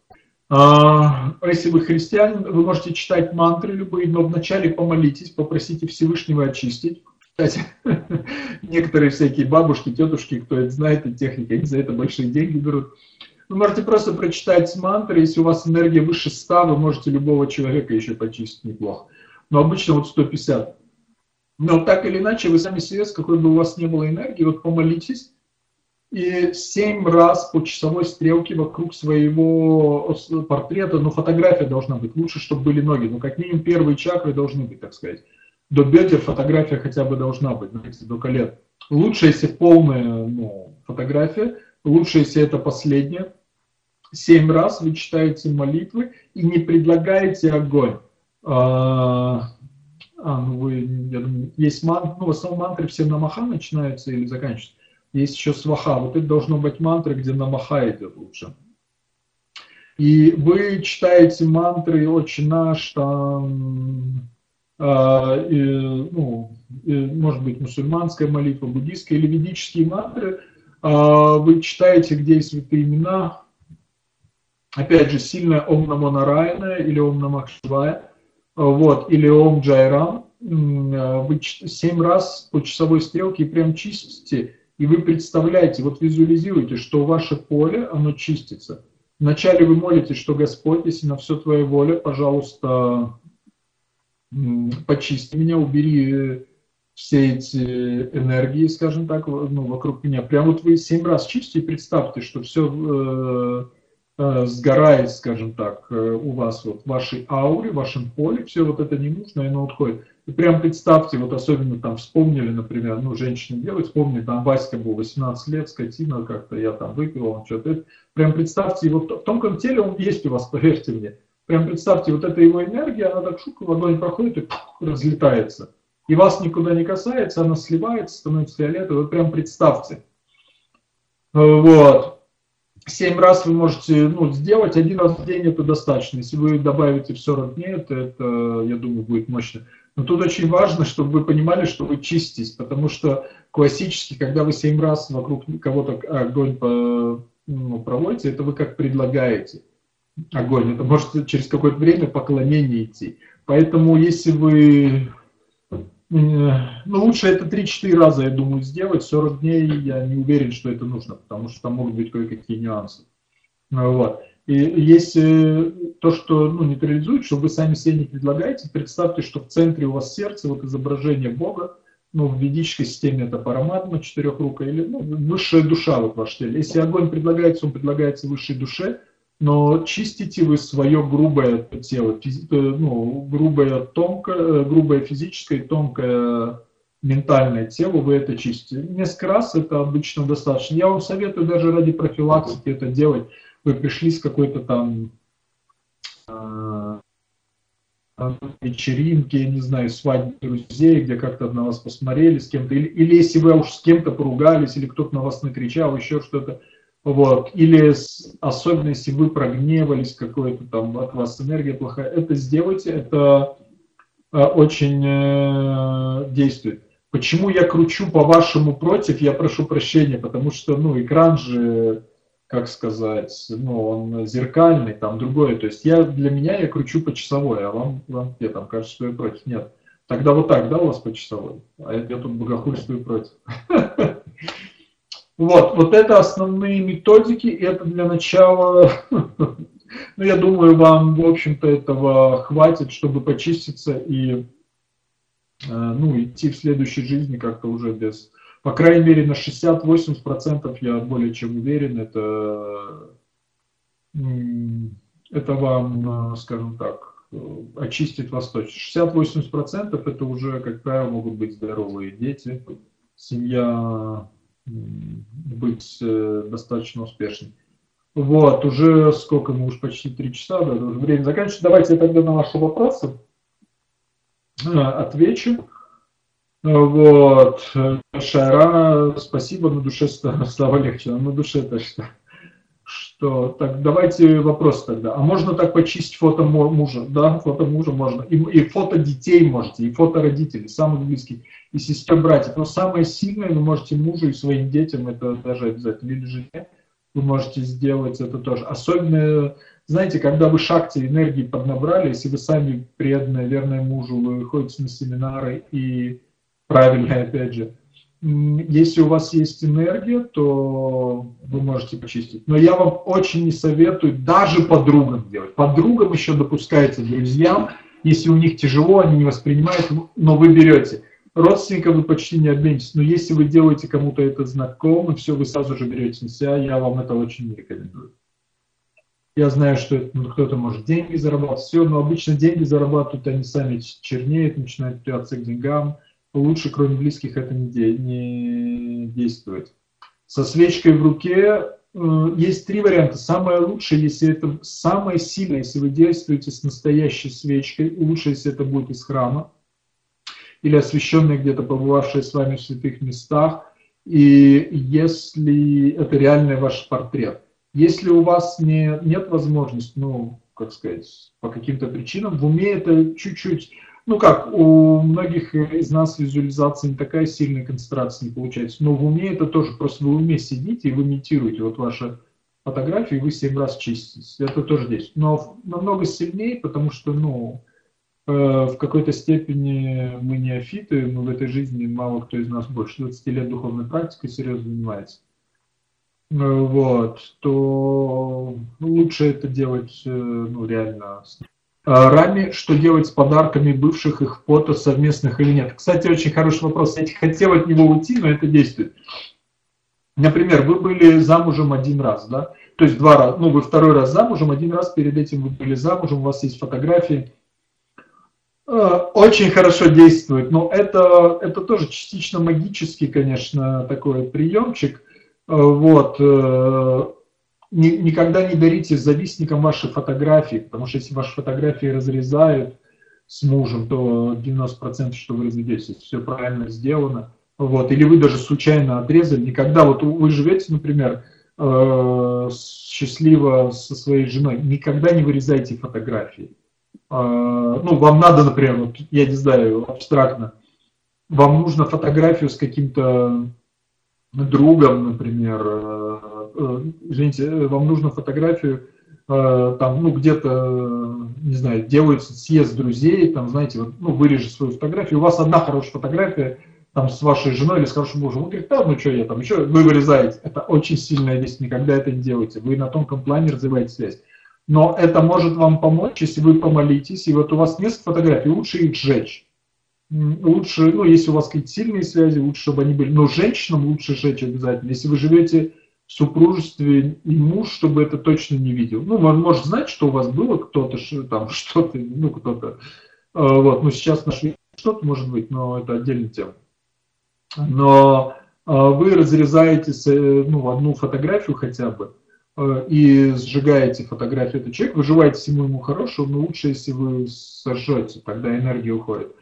А, если вы христианин, вы можете читать мантры любые, но вначале помолитесь, попросите Всевышнего очистить. Кстати, некоторые всякие бабушки, тетушки, кто это знает, эти техники, они за это большие деньги берут. Вы можете просто прочитать мантры, если у вас энергия выше 100, вы можете любого человека еще почистить неплохо. Но обычно вот 150. Но так или иначе, вы сами себе, какой бы у вас не было энергии, вот помолитесь, и 7 раз по часовой стрелке вокруг своего портрета, ну фотография должна быть, лучше, чтобы были ноги, ну как минимум первые чакры должны быть, так сказать. До бедер фотография хотя бы должна быть, знаете, до колен. Лучше, если полная ну, фотография, лучше, если это последняя, семь раз вы читаете молитвы и не предлагаете огонь. А, а, ну вы, я думаю, есть ман, ну в основном мантры все на маха начинаются или заканчиваются. Есть еще сваха. Вот это должно быть мантра, где на маха идет лучше. И вы читаете мантры «Отче наш», там, э, э, ну, э, может быть, мусульманская молитва, буддийская или ведические мантры, э, вы читаете, где есть святые имена, опять же, сильное Ом Намо Нараяна или Ом Намах Шивая, вот, или Ом Джайрам, вы семь раз по часовой стрелке прям чистите, и вы представляете, вот визуализируете, что ваше поле, оно чистится. Вначале вы молитесь, что Господь, если на все твоя воля, пожалуйста, почисти меня, убери все эти энергии, скажем так, ну, вокруг меня. Прям вот вы семь раз чистите и представьте, что все э, Э, сгорает, скажем так, э, у вас вот в вашей ауре, в вашем поле, все вот это ненужное, оно отходит. И прям представьте, вот особенно там вспомнили, например, ну, женщины делают, вспомнили, там Васька был 18 лет, скотина как-то, я там выпил, он что-то, прям представьте, вот в тонком теле он есть у вас, поверьте мне. Прям представьте, вот эта его энергия, она так шутка, в огонь проходит и пух, разлетается. И вас никуда не касается, она сливается, становится фиолетовой, вы прям представьте. Вот. Семь раз вы можете ну, сделать, один раз в день это достаточно. Если вы добавите в 40 дней, то это, я думаю, будет мощно. Но тут очень важно, чтобы вы понимали, что вы чиститесь, потому что классически, когда вы семь раз вокруг кого-то огонь по, ну, проводите, это вы как предлагаете огонь. Это может через какое-то время поклонение идти. Поэтому если вы ну, лучше это 3-4 раза, я думаю, сделать. 40 дней я не уверен, что это нужно, потому что там могут быть кое-какие нюансы. Вот. И если то, что ну, нейтрализует, что вы сами себе не предлагаете, представьте, что в центре у вас сердце, вот изображение Бога, ну, в ведической системе это параматма, четырехрукая, или ну, высшая душа вот в вашем теле. Если огонь предлагается, он предлагается высшей душе, но чистите вы свое грубое тело, физи, э, ну, грубое, тонкое, э, грубое физическое и тонкое ментальное тело, вы это чистите. Несколько раз это обычно достаточно. Я вам советую даже ради профилактики это делать. Вы пришли с какой-то там э, вечеринки, я не знаю, свадьбы друзей, где как-то на вас посмотрели с кем-то, или, или если вы уж с кем-то поругались, или кто-то на вас накричал, еще что-то, вот, или особенно если вы прогневались, какой-то там от вас энергия плохая, это сделайте, это э, очень э, действует. Почему я кручу по-вашему против, я прошу прощения, потому что, ну, экран же, как сказать, ну, он зеркальный, там другое, то есть я, для меня я кручу по часовой, а вам, вам где там кажется, что я против? Нет. Тогда вот так, да, у вас по часовой? А я, я тут богохульствую против. Вот, вот это основные методики, это для начала, ну, я думаю, вам, в общем-то, этого хватит, чтобы почиститься и, э, ну, идти в следующей жизни как-то уже без, по крайней мере, на 60-80% я более чем уверен, это, это вам, э, скажем так, очистит вас точно. 60-80% это уже, как правило, могут быть здоровые дети, семья быть э, достаточно успешной. Вот, уже сколько мы, уж почти три часа, да, уже время заканчивается. Давайте я тогда на ваши вопросы э, отвечу. Вот, Шайрана, спасибо, на душе стало легче, на душе то что что так давайте вопрос тогда. А можно так почистить фото мужа? Да, фото мужа можно. И, и фото детей можете, и фото родителей, самых близких, и сестер, братьев. Но самое сильное вы можете мужу и своим детям, это даже обязательно, или жене, вы можете сделать это тоже. Особенно, знаете, когда вы шахте энергии поднабрали, если вы сами преданные, верные мужу, вы ходите на семинары и правильно, опять же, если у вас есть энергия, то вы можете почистить. Но я вам очень не советую даже подругам делать. Подругам еще допускается друзьям, если у них тяжело, они не воспринимают, но вы берете. Родственников вы почти не обменитесь, но если вы делаете кому-то это знакомым, все, вы сразу же берете на себя, я вам это очень не рекомендую. Я знаю, что ну, кто-то может деньги зарабатывать, все, но обычно деньги зарабатывают, они сами чернеют, начинают прятаться к деньгам – лучше, кроме близких, это не, де, не действует. Со свечкой в руке э, есть три варианта. Самое лучшее, если это самое сильное, если вы действуете с настоящей свечкой, лучше, если это будет из храма или освященная где-то побывавшая с вами в святых местах, и если это реальный ваш портрет. Если у вас не, нет возможности, ну, как сказать, по каким-то причинам, в уме это чуть-чуть ну как, у многих из нас визуализация не такая сильная, концентрация не получается, но в уме это тоже, просто вы в уме сидите и вы имитируете, вот ваша фотография, и вы семь раз чиститесь, это тоже здесь, но намного сильнее, потому что, ну, э, в какой-то степени мы не неофиты, мы в этой жизни мало кто из нас больше 20 лет духовной практикой серьезно занимается. Э, вот, то лучше это делать, э, ну, реально Э, Рами, что делать с подарками бывших их фото совместных или нет? Кстати, очень хороший вопрос. Я хотел от него уйти, но это действует. Например, вы были замужем один раз, да? То есть два раза, ну вы второй раз замужем, один раз перед этим вы были замужем, у вас есть фотографии. Э, очень хорошо действует, но это, это тоже частично магический, конечно, такой приемчик. Э, вот ни, никогда не дарите завистникам ваши фотографии, потому что если ваши фотографии разрезают с мужем, то 90% что вы разведетесь, все правильно сделано. Вот. Или вы даже случайно отрезали. Никогда, вот вы живете, например, э, счастливо со своей женой, никогда не вырезайте фотографии. Э, ну, вам надо, например, вот, я не знаю, абстрактно, вам нужно фотографию с каким-то другом, например, э, извините, э, вам нужно фотографию, там, ну, где-то, не знаю, делается съезд друзей, там, знаете, вот, ну, вырежет свою фотографию, у вас одна хорошая фотография, там, с вашей женой или с хорошим мужем, он говорит, да, ну, что я там, еще, вы вырезаете. Это очень сильная вещь, никогда это не делайте. Вы на тонком плане развиваете связь. Но это может вам помочь, если вы помолитесь, и вот у вас несколько фотографий, лучше их сжечь лучше, ну, если у вас какие-то сильные связи, лучше, чтобы они были. Но женщинам лучше жечь обязательно. Если вы живете супружестве, и муж, чтобы это точно не видел. Ну, он может знать, что у вас было кто-то, там, что-то, ну, кто-то. А, вот, ну, сейчас нашли что-то, может быть, но это отдельная тема. Но а, вы разрезаете ну, одну фотографию хотя бы, а, и сжигаете фотографию этого человека, вы желаете всему ему хорошего, но лучше, если вы сожжете, тогда энергия уходит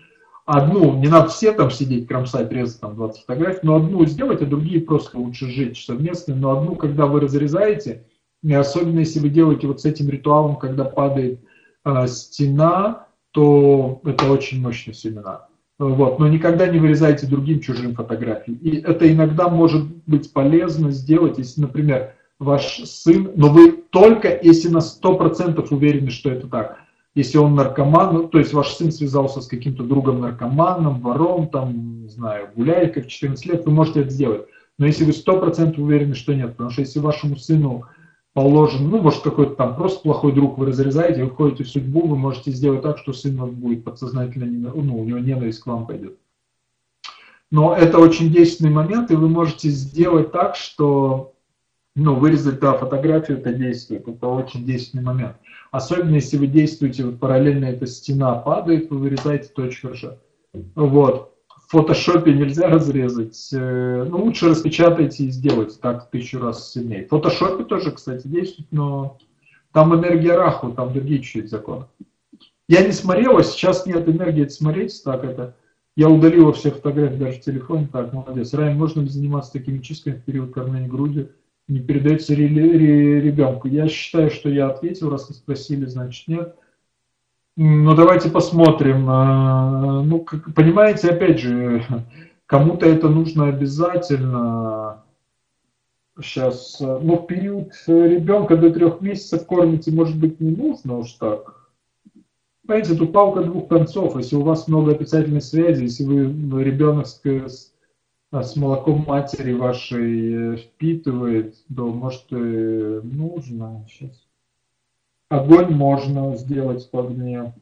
одну, не надо все там сидеть, кромсать, резать там 20 фотографий, но одну сделать, а другие просто лучше сжечь совместно, но одну, когда вы разрезаете, и особенно если вы делаете вот с этим ритуалом, когда падает э, стена, то это очень мощные семена. Вот, но никогда не вырезайте другим чужим фотографии. И это иногда может быть полезно сделать, если, например, ваш сын, но вы только если на 100% уверены, что это так если он наркоман, ну, то есть ваш сын связался с каким-то другом наркоманом, вором, там, не знаю, гуляйкой в 14 лет, вы можете это сделать. Но если вы 100% уверены, что нет, потому что если вашему сыну положен, ну, может, какой-то там просто плохой друг вы разрезаете, вы входите в судьбу, вы можете сделать так, что сын будет подсознательно, ну, у него ненависть к вам пойдет. Но это очень действенный момент, и вы можете сделать так, что ну, вырезать, да, фотографию, это действует, это очень действенный момент. Особенно, если вы действуете, вот параллельно эта стена падает, вы вырезаете, то очень хорошо. Вот. в фотошопе нельзя разрезать. Э, ну, лучше распечатайте и сделайте так тысячу раз сильнее. В фотошопе тоже, кстати, действует, но там энергия раху, там другие чуть-чуть законы. Я не смотрел, а сейчас нет энергии это смотреть, так это... Я удалил все фотографии даже в так, молодец. Райан, можно ли заниматься такими чистками в период кормления грудью? Не передается ребенку? Я считаю, что я ответил, раз вы спросили, значит нет. Ну, давайте посмотрим. А, ну, как, понимаете, опять же, кому-то это нужно обязательно. Сейчас, ну, в период ребенка до трех месяцев кормите, может быть, не нужно уж так. Понимаете, тут палка двух концов. Если у вас много отрицательной связи, если вы ребенок с, с, с молоком матери вашей впитывает, то может нужно сейчас. Огонь можно сделать в огне.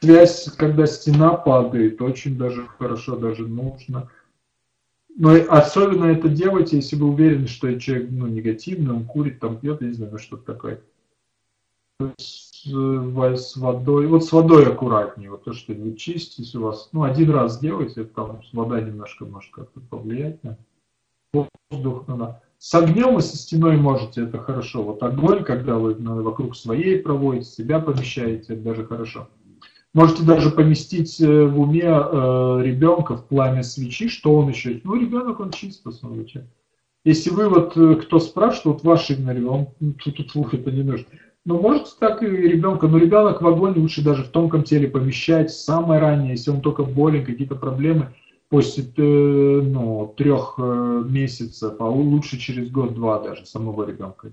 Связь, когда стена падает, очень даже хорошо, даже нужно. Но особенно это делайте, если вы уверены, что человек ну, негативный, он курит, там пьет, я не знаю, что-то такое. То есть с водой, вот с водой аккуратнее, вот то, что не чистите у вас, ну, один раз сделайте, там вода немножко может как-то повлиять на воздух, ну, да. С огнем и со стеной можете, это хорошо. Вот огонь, когда вы ну, вокруг своей проводите, себя помещаете, это даже хорошо. Можете даже поместить э, в уме э, ребенка в пламя свечи, что он еще, ну, ребенок, он чист, посмотрите. Если вы вот, э, кто спрашивает, вот ваш игнорит, он тут, тут это не нужно. Ну, можете так и ребенка, но ребенок в огонь лучше даже в тонком теле помещать самое раннее, если он только болен, какие-то проблемы, после э, ну, трех э, месяцев, а лучше через год-два даже самого ребенка.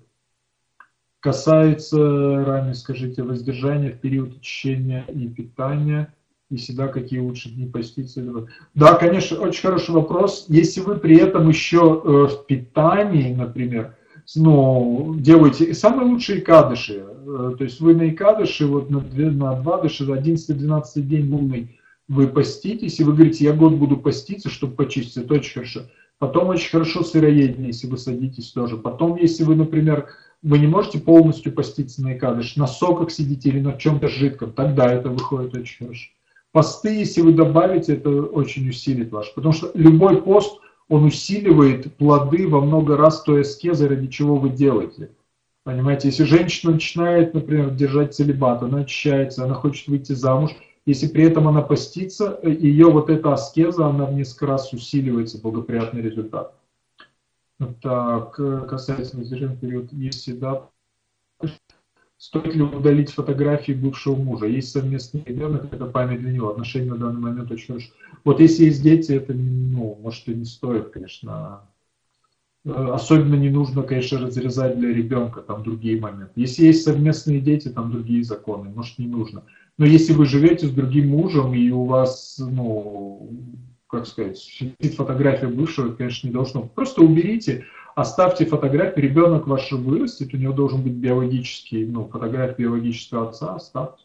Касается, ранее скажите, воздержания в период очищения и питания, и всегда какие лучше дни поститься? Да, конечно, очень хороший вопрос. Если вы при этом еще э, в питании, например, ну, делаете самые лучшие кадыши. Э, то есть вы на икадыши, вот на, 2, на 2 дыши, 11-12 день лунный вы поститесь, и вы говорите, я год буду поститься, чтобы почистить, это очень хорошо. Потом очень хорошо сыроедение, если вы садитесь тоже. Потом, если вы, например, вы не можете полностью поститься на икадыш, на соках сидите или на чем-то жидком, тогда это выходит очень хорошо. Посты, если вы добавите, это очень усилит ваш. Потому что любой пост – он усиливает плоды во много раз той аскезы, ради чего вы делаете. Понимаете, если женщина начинает, например, держать целебат, она очищается, она хочет выйти замуж, если при этом она постится, ее вот эта аскеза, она в несколько раз усиливается, благоприятный результат. Так, касается воздержания период, если да, Стоит ли удалить фотографии бывшего мужа? Есть совместный ребенок, это память для него. Отношения на данный момент очень хорошие. Вот если есть дети, это, ну, может, и не стоит, конечно. Особенно не нужно, конечно, разрезать для ребенка, там другие моменты. Если есть совместные дети, там другие законы, может, не нужно. Но если вы живете с другим мужем, и у вас, ну, как сказать, фотография бывшего, конечно, не должно. Просто уберите, оставьте фотографию, ребенок ваш вырастет, у него должен быть биологический, ну, фотография биологического отца, оставьте.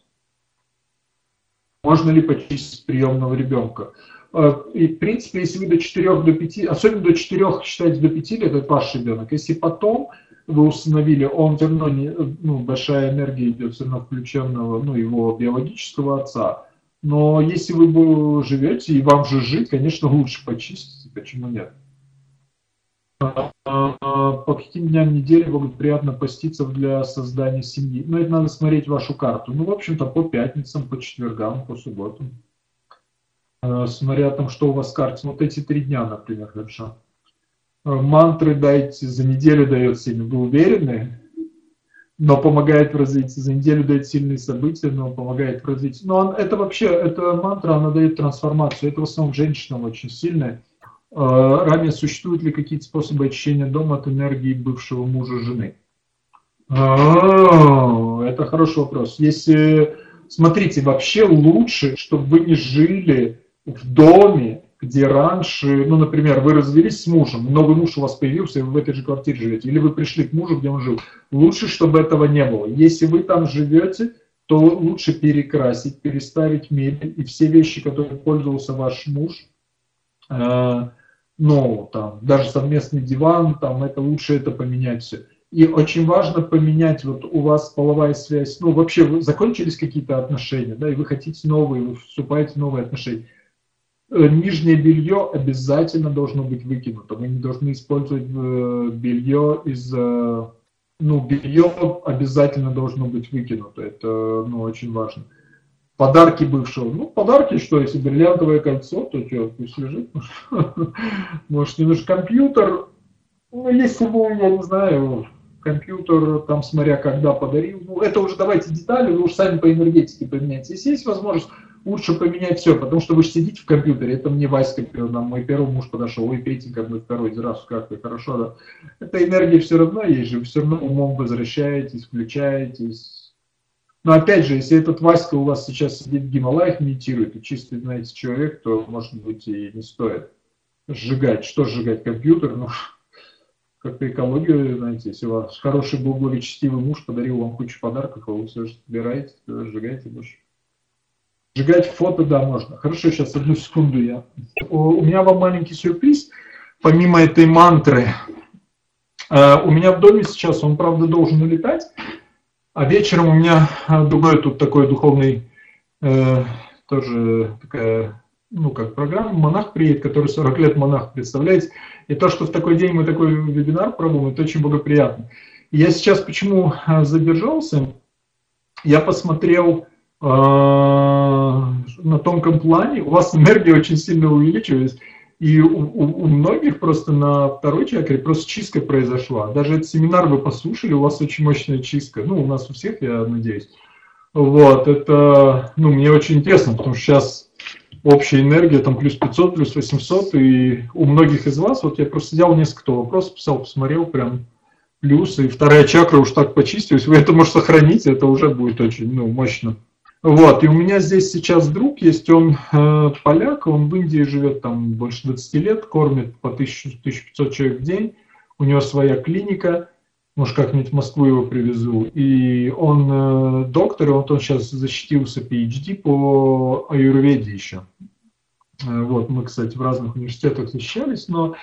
Можно ли почистить приемного ребенка? Э, и, в принципе, если вы до 4 до 5, особенно до 4 считаете до 5 лет, это ваш ребенок. Если потом вы установили, он все равно, не, ну, большая энергия идет все равно включенного, ну, его биологического отца. Но если вы живете и вам же жить, конечно, лучше почистить, почему нет? А, а, по каким дням недели благоприятно поститься для создания семьи? Ну, это надо смотреть вашу карту. Ну, в общем-то, по пятницам, по четвергам, по субботам. А, смотря там, что у вас в карте. Вот эти три дня, например, хорошо. Мантры дайте, за неделю дает сильно. Вы уверены? Но помогает в развитии. За неделю дает сильные события, но помогает в развитии. Но он, это вообще, эта мантра, она дает трансформацию. Это в основном женщинам очень сильная ранее существуют ли какие-то способы очищения дома от энергии бывшего мужа жены? А, это хороший вопрос. Если, смотрите, вообще лучше, чтобы вы не жили в доме, где раньше, ну, например, вы развелись с мужем, новый муж у вас появился, и вы в этой же квартире живете, или вы пришли к мужу, где он жил. Лучше, чтобы этого не было. Если вы там живете, то лучше перекрасить, переставить мебель, и все вещи, которыми пользовался ваш муж, ну, там, даже совместный диван, там, это лучше это поменять все. И очень важно поменять, вот у вас половая связь, ну, вообще, вы закончились какие-то отношения, да, и вы хотите новые, вы вступаете в новые отношения. Э, нижнее белье обязательно должно быть выкинуто. Мы не должны использовать э, белье из... Э, ну, белье обязательно должно быть выкинуто. Это ну, очень важно. Подарки бывшего. Ну, подарки, что, если бриллиантовое кольцо, то что, пусть лежит. Может, не нужен компьютер. Ну, если бы, я не знаю, компьютер, там, смотря когда подарил. Ну, это уже давайте детали, вы уж сами по энергетике поменяйте. Если есть возможность, лучше поменять все, потому что вы же сидите в компьютере, это мне Васька, нам мой первый муж подошел, ой, Петенька, мой второй, здравствуй, как вы, хорошо, да. Эта энергия все равно есть же, все равно умом возвращаетесь, включаетесь. Но опять же, если этот Васька у вас сейчас сидит в Гималаях, медитирует, и чистый, знаете, человек, то, может быть, и не стоит сжигать. Что сжигать? Компьютер? Ну, как-то экологию, знаете, если у вас хороший был благочестивый муж, подарил вам кучу подарков, а вы все же собираете, сжигаете больше. Сжигать фото, да, можно. Хорошо, сейчас одну секунду я. У меня вам маленький сюрприз. Помимо этой мантры, э, у меня в доме сейчас, он, правда, должен улетать, а вечером у меня э, другой тут такой духовный, э, тоже такая, ну, как программа, монах приедет, который 40 лет монах, представляете? И то, что в такой день мы такой вебинар проводим, это очень благоприятно. я сейчас почему задержался? Я посмотрел а, на тонком плане, у вас энергия очень сильно увеличивается, и у, у, у многих просто на второй чакре просто чистка произошла. Даже этот семинар вы послушали, у вас очень мощная чистка. Ну, у нас у всех, я надеюсь. Вот, это, ну, мне очень интересно, потому что сейчас общая энергия там плюс 500, плюс 800, и у многих из вас, вот я просто взял несколько вопросов, писал, посмотрел, прям плюс, и вторая чакра уж так почистилась, вы это можете сохранить, это уже будет очень, ну, мощно. Вот, и у меня здесь сейчас друг есть, он э, поляк, он в Индии живет там больше 20 лет, кормит по 1000-1500 человек в день, у него своя клиника, может как-нибудь в Москву его привезу, и он э, доктор, вот он сейчас защитился PhD по аюрведе еще. Э, вот, мы, кстати, в разных университетах защищались, но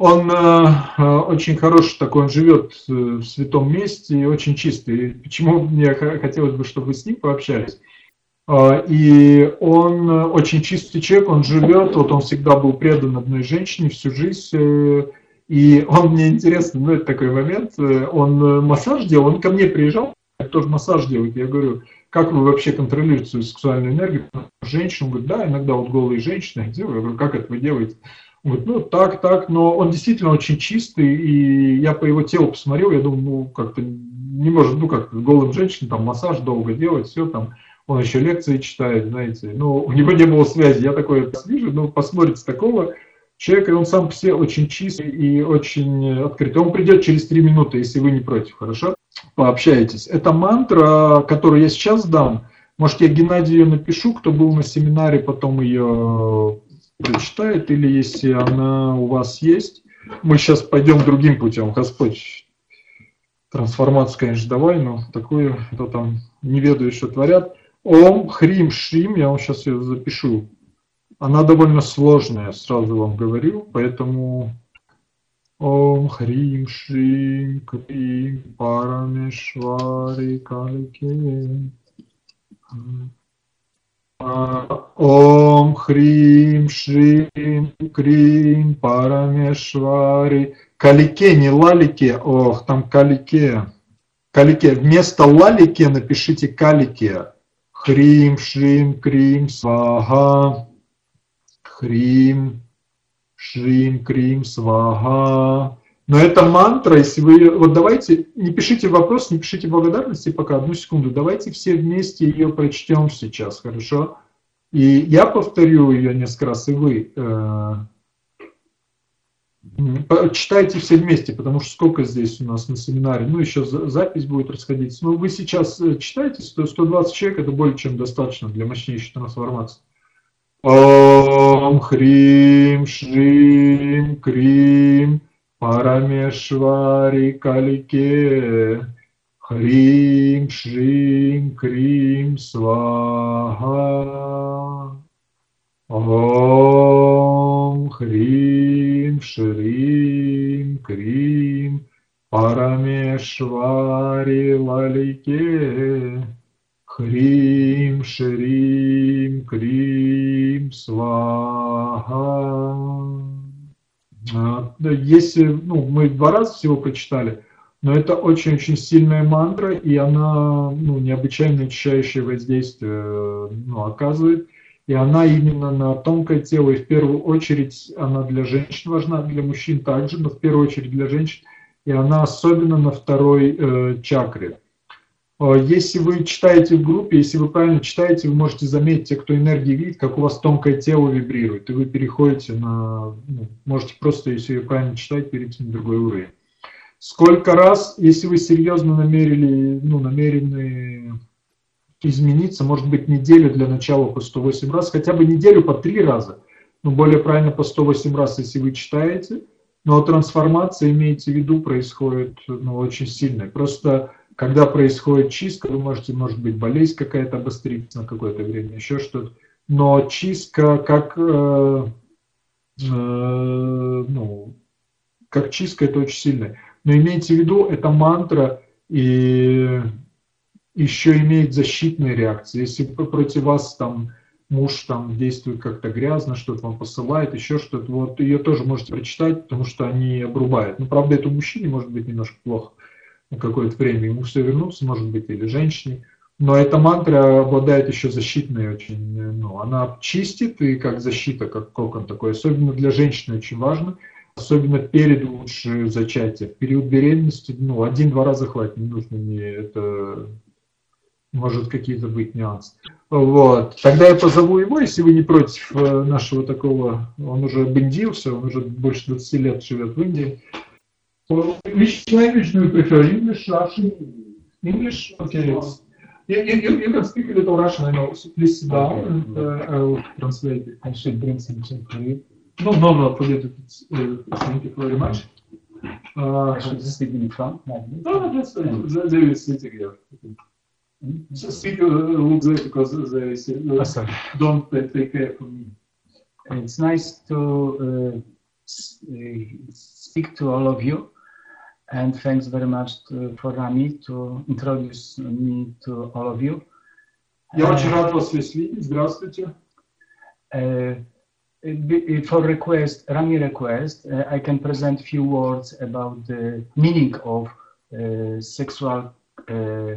он э, э, очень хороший такой, он живет э, в святом месте и очень чистый. Почему мне хотелось бы, чтобы вы с ним пообщались? Э, и он э, очень чистый человек, он живет, вот он всегда был предан одной женщине всю жизнь. Э, и он мне интересно, ну это такой момент, э, он массаж делал, он ко мне приезжал, тоже массаж делает. Я говорю, как вы вообще контролируете свою сексуальную энергию? Женщина, он говорит, да, иногда вот голые женщины делают. Я говорю, как это вы делаете? Вот, ну, так, так, но он действительно очень чистый, и я по его телу посмотрел, я думаю, ну, как-то не может, ну, как голым женщинам там массаж долго делать, все там, он еще лекции читает, знаете, но у него не было связи, я такой вижу, ну, посмотрите, такого человека, он сам все очень чистый и очень открытый, он придет через три минуты, если вы не против, хорошо? Пообщаетесь. Это мантра, которую я сейчас дам, может, я Геннадию напишу, кто был на семинаре, потом ее прочитает, или если она у вас есть, мы сейчас пойдем другим путем. Господь, трансформацию, конечно, давай, но такое, кто там не ведаю, что творят. Ом, Хрим, Шрим, я вам сейчас ее запишу. Она довольно сложная, сразу вам говорю, поэтому Ом Хрим Шрим Крим Парамешвари Калики Ом Хрим Шрим Крим Парамешвари. Калике, не лалике. Ох, там калике. Калике. Вместо лалике напишите калике. Хрим, Шрим, Крим, Свага. Хрим, Шрим, Крим, Свага. Но это мантра, если вы... Вот давайте, не пишите вопрос, не пишите благодарности пока, одну секунду. Давайте все вместе ее прочтем сейчас, хорошо? И я повторю ее несколько раз, и вы э, читайте все вместе, потому что сколько здесь у нас на семинаре, ну еще запись будет расходиться. Ну вы сейчас э, читаете, 120 человек, это более чем достаточно для мощнейшей трансформации. Ом Хрим Шрим Крим Парамешвари Калике. Хрим Шрим Крим Сваха Шрим Крим, Парамешвари Лалике. Хрим, шрим Крим, Сваха. А, если, ну, мы два раза всего прочитали, но это очень-очень сильная мантра, и она ну, необычайно очищающее воздействие э, ну, оказывает. И она именно на тонкое тело, и в первую очередь она для женщин важна, для мужчин также, но в первую очередь для женщин, и она особенно на второй э, чакре. Э, если вы читаете в группе, если вы правильно читаете, вы можете заметить, те, кто энергии видит, как у вас тонкое тело вибрирует, и вы переходите на, ну, можете просто, если вы правильно читаете, перейти на другой уровень. Сколько раз, если вы серьезно намерили, ну, намерены измениться, может быть, неделю для начала по 108 раз, хотя бы неделю по 3 раза, ну, более правильно по 108 раз, если вы читаете, но трансформация, имейте в виду, происходит ну, очень сильная. Просто когда происходит чистка, вы можете, может быть, болезнь какая-то обостриться на какое-то время, еще что-то. Но чистка как, э, э, ну, как чистка, это очень сильная. Но имейте в виду, это мантра и еще имеет защитные реакции. Если против вас там муж там действует как-то грязно, что-то вам посылает, еще что-то, вот ее тоже можете прочитать, потому что они обрубают. Ну, правда, это мужчине может быть немножко плохо на какое-то время, ему все вернуться, может быть, или женщине. Но эта мантра обладает еще защитной очень, ну, она чистит и как защита, как кокон такой, особенно для женщины очень важно – особенно перед лучше зачатием. В период беременности, ну, один-два раза хватит, не нужно мне это, может какие-то быть нюансы. Вот. Тогда я позову его, если вы не против э, нашего такого, он уже бендился, он уже больше 20 лет живет в Индии. Which language do you prefer, English, Russian? English? Okay. You, you, you can speak a little Russian, I know. So please sit down and uh, I will translate it. I should bring some for you. No, no, no, forget it. Uh, thank you very much. Uh, Should this speak in this? no, no, that's fine. They will sit here. So speak uh, look there because they say, uh, Oh, sorry. don't take take care for me. It's nice to uh, s- uh, speak to all of you, and thanks very much to, for Rami to introduce me to all of you. Я очень рад вас всех видеть. Здравствуйте. Uh, be- for request, Rami request, uh, I can present few words about the meaning of uh, sexual uh, uh,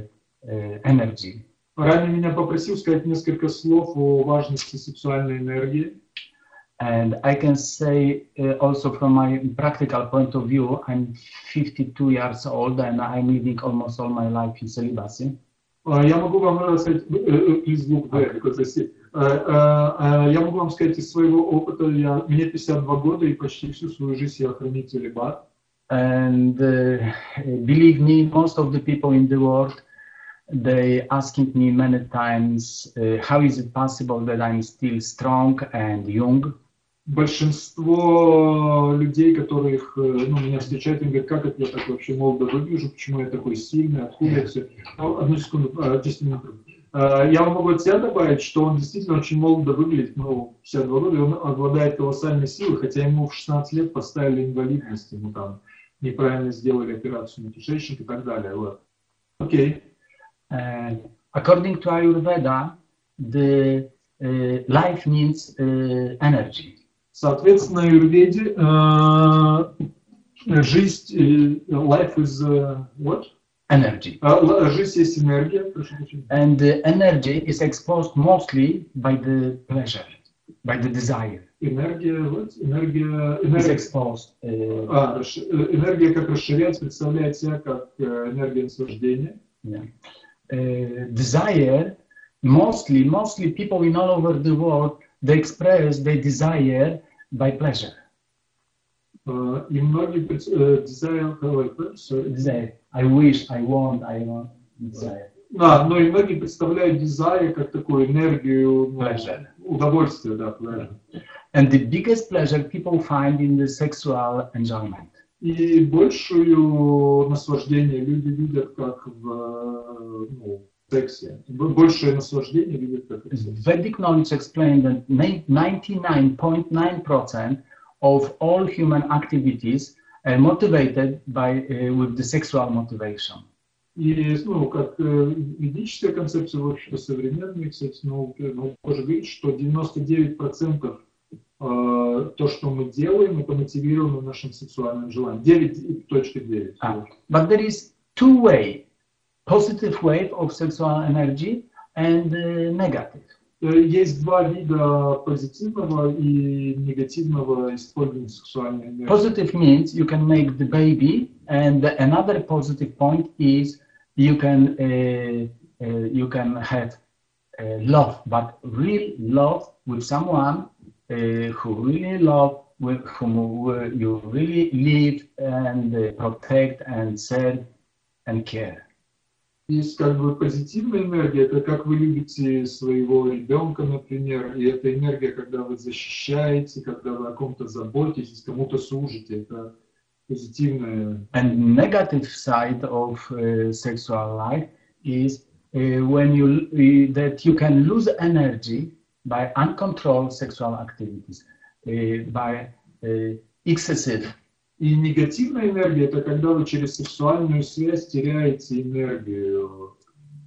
energy. Ранее меня попросил сказать несколько слов о важности сексуальной энергии. And I can say uh, also from my practical point of view, I'm 52 years old and I'm living almost all my life in celibacy. А, Я могу вам рассказать, э, э, please look there, because I see. Э, э, э, Я могу вам сказать из своего опыта, я, мне 52 года и почти всю свою жизнь я храню целебат. And uh, believe me, most of the people in the world, they asking me many times, uh, how is it possible that I'm still strong and young? Большинство людей, которых э, ну, меня встречают, им говорят, как это я так вообще молодо выгляжу, почему я такой сильный, откуда я все. Ну, одну секунду, а, 10 минут. А, Я могу от себя добавить, что он действительно очень молодо выглядит, ну, 52 года, и он обладает колоссальной силой, хотя ему в 16 лет поставили инвалидность, ему там неправильно сделали операцию на кишечник и так далее. Вот. Окей. Uh, according to Ayurveda, the uh, life needs uh, energy. Соответственно, в Аюрведе э, жизнь, э, life is э, what? Energy. А, л- жизнь есть энергия, прошу прощения. And the energy is exposed mostly by the pleasure, by the desire. Энергия, вот, энергия, Is энергия, exposed. Uh, а, расш- э, энергия как расширяется, представляет себя как э, энергия наслаждения. yeah. Uh, desire, mostly, mostly people in all over the world, they express their desire by pleasure. Э, И многие пред- э, desire, ой, sorry. Desire. I wish, I want, I want. Desire. А, но и многие представляют desire как такую энергию ну, Pleasure. удовольствия, да, pleasure. And the biggest pleasure people find in the sexual enjoyment. И большую наслаждение люди видят как в э, ну, сексе. Большее наслаждение видят как в сексе. Vedic knowledge explains that ni- 99.9% of all human activities are motivated by uh, with the sexual motivation. И, ну, как э, ведическая концепция, в общем-то, современной, кстати, науки, наука тоже говорит, что 99% э, то, что мы делаем, это мотивировано нашим сексуальным желанием. 9.9. Ah, but there is two way, positive wave of sexual energy and uh, negative. Э, Есть два вида позитивного и негативного использования сексуальной энергии. Positive means you can make the baby, and another positive point is you can uh, uh, you can have uh, love, but real love with someone uh, who really love, with whom you really live and uh, protect and serve and care. Есть как бы позитивная энергия, это как вы любите своего ребенка, например, и это энергия, когда вы защищаете, когда вы о ком-то заботитесь, кому-то служите, это позитивная. And negative side of uh, sexual life is uh, when you uh, that you can lose energy by uncontrolled sexual activities, uh, by uh, excessive И негативная энергия, это когда вы через сексуальную связь теряете энергию,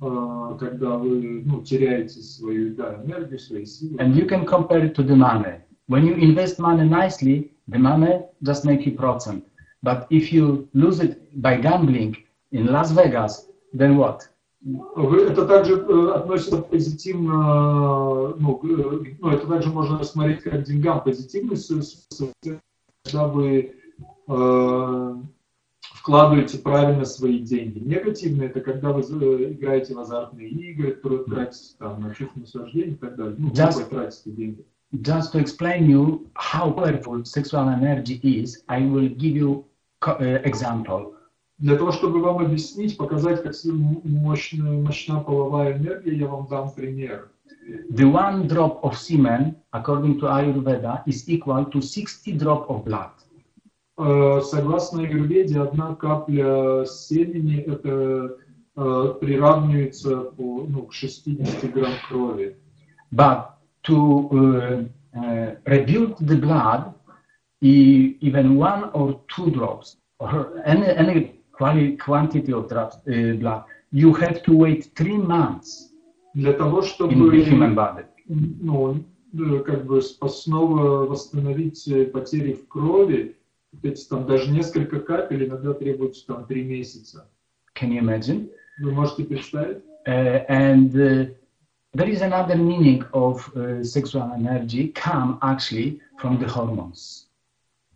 э, когда вы ну, теряете свою да, энергию, свои силы. And you can compare it to the money. When you invest money nicely, the money just make you percent. But if you lose it by gambling in Las Vegas, then what? Вы- это также э, относится позитивно, ну, э, ну, это также можно смотреть как деньгам. Позитивный смысл, когда вы э, вкладываете правильно свои деньги. Негативный это когда вы э, играете в азартные игры, тр- тратите там, на чувство наслаждения и так далее. Ну, Just- глупо тратите деньги. Just to explain you how powerful sexual energy is, I will give you uh, example. Для того, чтобы вам объяснить, показать, как мощная, мощна половая энергия, я вам дам пример. The one drop of semen, according to Ayurveda, is equal to 60 drop of blood. Э, Согласно Аюрведе, одна капля семени это э, приравнивается по, ну, к 60 грамм крови. But to uh, uh, rebuild the blood, even one or two drops, or any, any quali- quantity of drops, uh, blood, you have to wait three months Для того, in чтобы the human body. ну, э, как бы снова восстановить э, потери в крови, эти там даже несколько капель иногда требуется там три месяца. Can you imagine? Вы можете представить? Uh, and uh, there is another meaning of uh, sexual energy come actually from the hormones.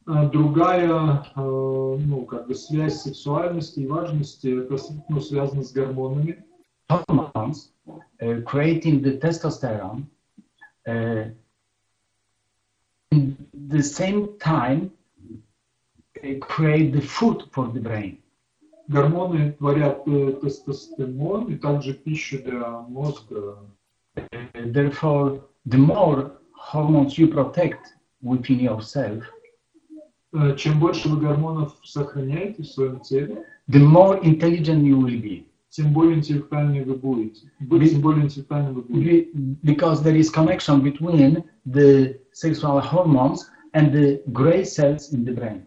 А Другая, э, ну, как бы связь сексуальности и важности, это с- ну, связано с гормонами. Hormones uh, creating the testosterone uh, in the same time uh, create the food for the brain. Гормоны творят э, тестостерон и также пищу для мозга. Uh, therefore, the more hormones you protect within yourself, Э, Чем больше вы гормонов сохраняете в своем теле, the more intelligent you will be. тем более интеллектуальны вы будете. Тем более интеллектуальны вы будете. Be- Because there is connection between the sexual hormones and the gray cells in the brain.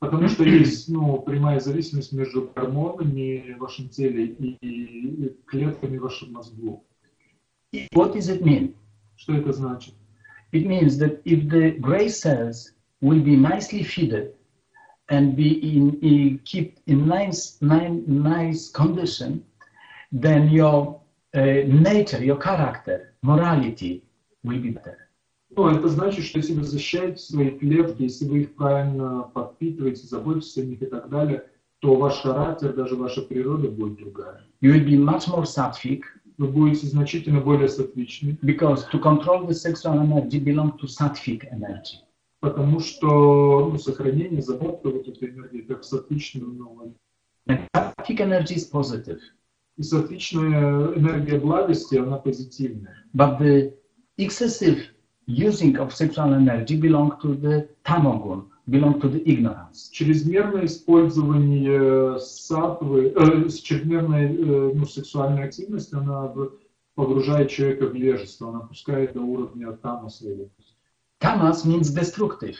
Потому что есть ну, прямая зависимость между гормонами в вашем теле и клетками в вашем мозгу. What does it mean? Что это значит? It means that if the gray cells will be nicely fed and be in, in kept in nice, nice, nice condition, then your uh, nature, your character, morality will be better. Ну, это значит, что если вы защищаете свои клетки, если вы их правильно подпитываете, заботитесь о них и так далее, то ваш характер, даже ваша природа будет другая. You will be much more sattvic Вы будете значительно более сатвичны, because to control the sexual energy belongs to sattvic energy. Потому что ну, сохранение, забота вот этой энергии, как сатвичная, ну, sattvic energy is positive. и сатвичная энергия благости, она позитивная. But the excessive using of sexual energy belong to the tamogun, belong to the ignorance. Чрезмерное использование сатвы, э, чрезмерная э, ну, сексуальная активность, она погружает человека в невежество, она опускает до уровня тамаса. или- Tamas means destructive.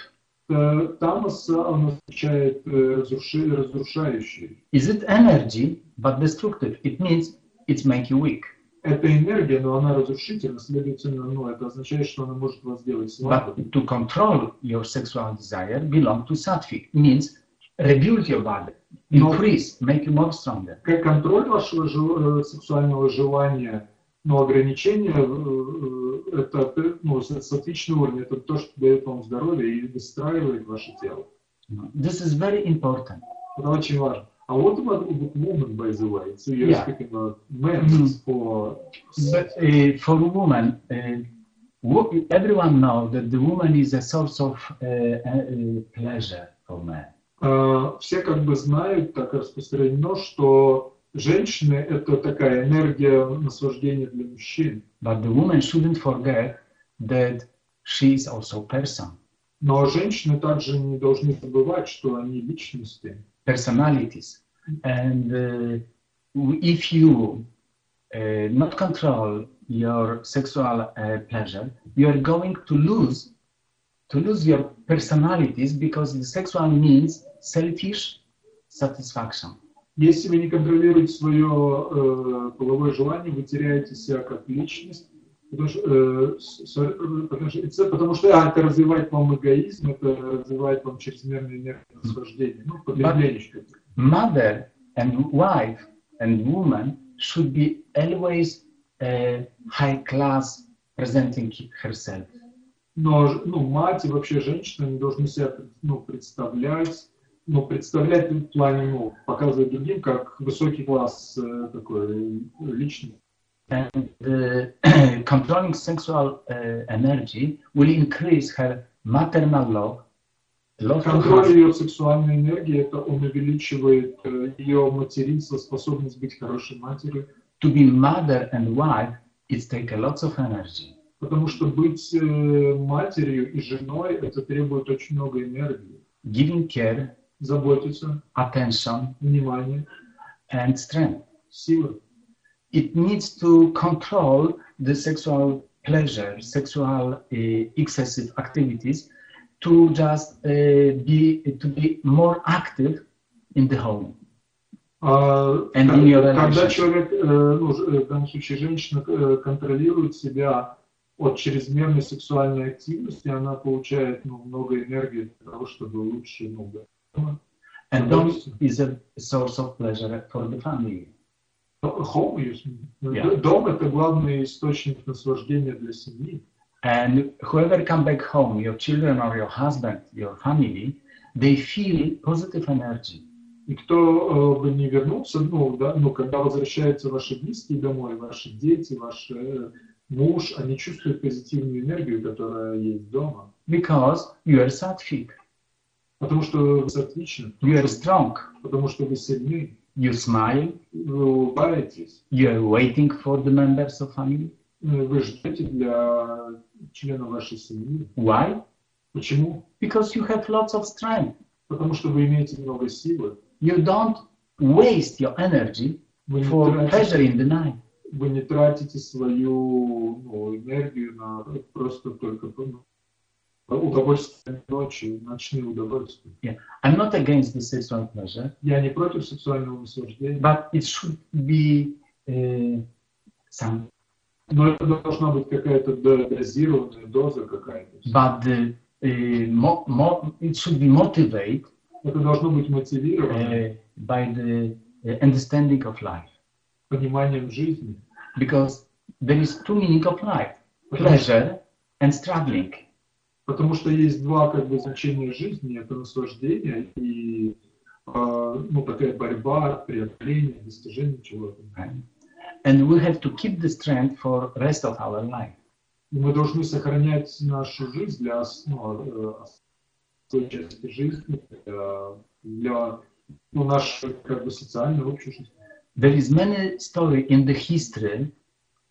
Тамас, он означает э, разрушающий. Is it energy, but destructive? It means it's make you weak. это энергия, но она разрушительна, следовательно, ну, это означает, что она может вас сделать слабым. But to control your sexual desire belong to sattvic, means rebuild your body, increase, make you more stronger. Как контроль вашего э, сексуального желания, но ограничение э, это ну, с- сатвичный уровень, это то, что дает вам здоровье и выстраивает ваше тело. This is very important. Это очень важно. А вот about woman, by the way. So you're Yeah. speaking about men Mhm. for But uh, for woman, uh, everyone knows that the woman is a source of uh, uh, pleasure for men. Э, все как бы знают, так распространено, что женщины – это такая энергия наслаждения для мужчин. But the woman shouldn't forget that she is also person, Но женщины также не должны забывать, что они личности. personalities. And uh, w- if you uh, not control your sexual uh, pleasure, you are going to lose to lose your personalities because the sexual means selfish satisfaction. Если вы не контролируете свое э, половое желание, вы теряете себя как личность, потому что, э, э, потому что, потому что, а, это развивает вам эгоизм, это развивает вам чрезмерную энергию наслаждения, ну, потребление. mother and wife and woman should be always uh, high class presenting herself. Но ну, мать и вообще женщина они должны себя ну, представлять, ну, представлять в плане, ну, показывать другим, как высокий класс э, такой э, личности. And uh, controlling sexual uh, energy will increase her maternal love, love Контроль ее сексуальной энергии, это он увеличивает э, ее материнство, способность быть хорошей матерью, to be mother and wife. It takes a lot of energy. потому что быть матерью и женой, это требует очень много энергии. Giving care, Заботиться, attention, внимание, and strength. силы. it needs to control the sexual pleasure, sexual uh, excessive activities, to just uh, be to be more active in the home. А, And in your когда человек, ну, в данном случае женщина, контролирует себя от чрезмерной сексуальной активности, она получает ну, много энергии для того, чтобы лучше ну. And Удовольствие. is a source of pleasure for the family. Home, you mean? Yeah. Дом – это главный источник наслаждения для семьи. And whoever come back home, your children or your husband, your family, they feel positive energy. И кто э, бы не вернулся, ну, да, ну, когда возвращаются ваши близкие домой, ваши дети, ваш э, муж, они чувствуют позитивную энергию, которая есть дома. Because you are sattvic, Потому что вы отлично, you are strong, потому что вы сильны, you smile, вы улыбаетесь, you are waiting for the members of family. э, вы ждете для члена вашей семьи. Why? Почему? Because you have lots of strength. Потому что вы имеете много силы. You don't waste your energy Вы for pleasure тратите, in the night. вы не тратите свою ну, энергию на просто только ну, удовольствие ночи, ночные удовольствия. I'm not against the sexual pleasure, Я не против сексуального наслаждения, but it should be uh, some. но это должна быть какая-то до- дозированная доза какая-то. But the, uh, mo- mo- it should be motivated Это должно быть мотивировано uh, by the uh, understanding of life, пониманием жизни. because there is two meaning of life: Потому, pleasure and struggling. Потому что есть два как бы значения жизни, это наслаждение и э, ну, такая борьба, преодоление, достижение чего-то. Right? And we have to keep the strength for rest of our life. И мы должны сохранять нашу жизнь для ну, э, той части жизни, для, для ну, нашей как бы социальной общей жизни. There is many story in the history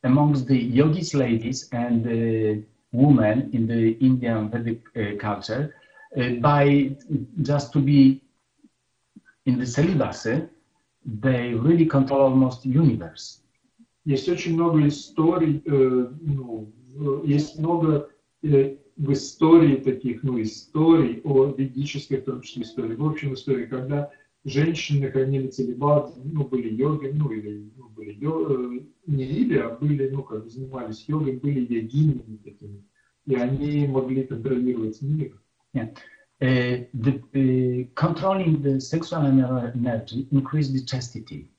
amongst the yogis ladies and the women in the Indian Vedic uh, culture uh, by just to be in the celibacy, they really control almost universe. Есть очень много историй, э, ну, в- есть много э, в истории таких, ну, историй, о ведической в том числе истории, в общем истории, когда женщины хранили целебат, ну, были йоги, ну, или ну, были йо, э, не или, а были, ну, как бы занимались йогой, были йогинями такими, и они могли контролировать мир. Yeah. Uh, the, uh, controlling the sexual energy increase the chastity.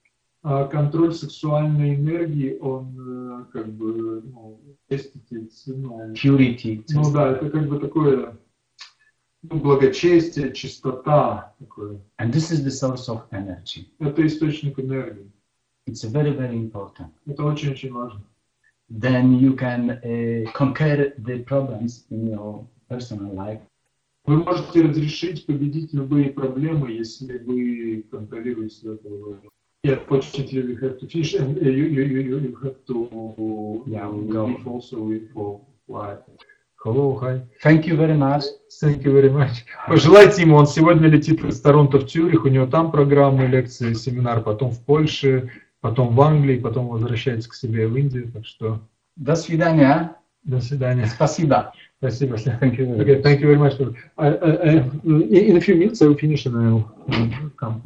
А контроль сексуальной энергии, он э, как бы, ну, чистить, ну, Purity. ну да, это как бы такое ну, благочестие, чистота такое. And this is the source of energy. Это источник энергии. It's very, very important. Это очень-очень важно. Then you can uh, conquer the problems in your personal life Вы можете разрешить, победить любые проблемы, если вы контролируете это. Yeah, fortunately, you have to finish, and uh, you, you, you, you have to Yeah, uh, go. also for flight. Hello, hi. Thank you very much. Thank you very much. Пожелайте ему, он сегодня летит из Торонто в Цюрих, у него там программы, лекции, семинар, потом в Польше, потом в Англии, потом возвращается к себе в Индию, так что До свидания. до свидания. Спасибо. Спасибо. Thank you very Okay, thank you very much. For, I, I, I, in a few minutes I will finish and I will come.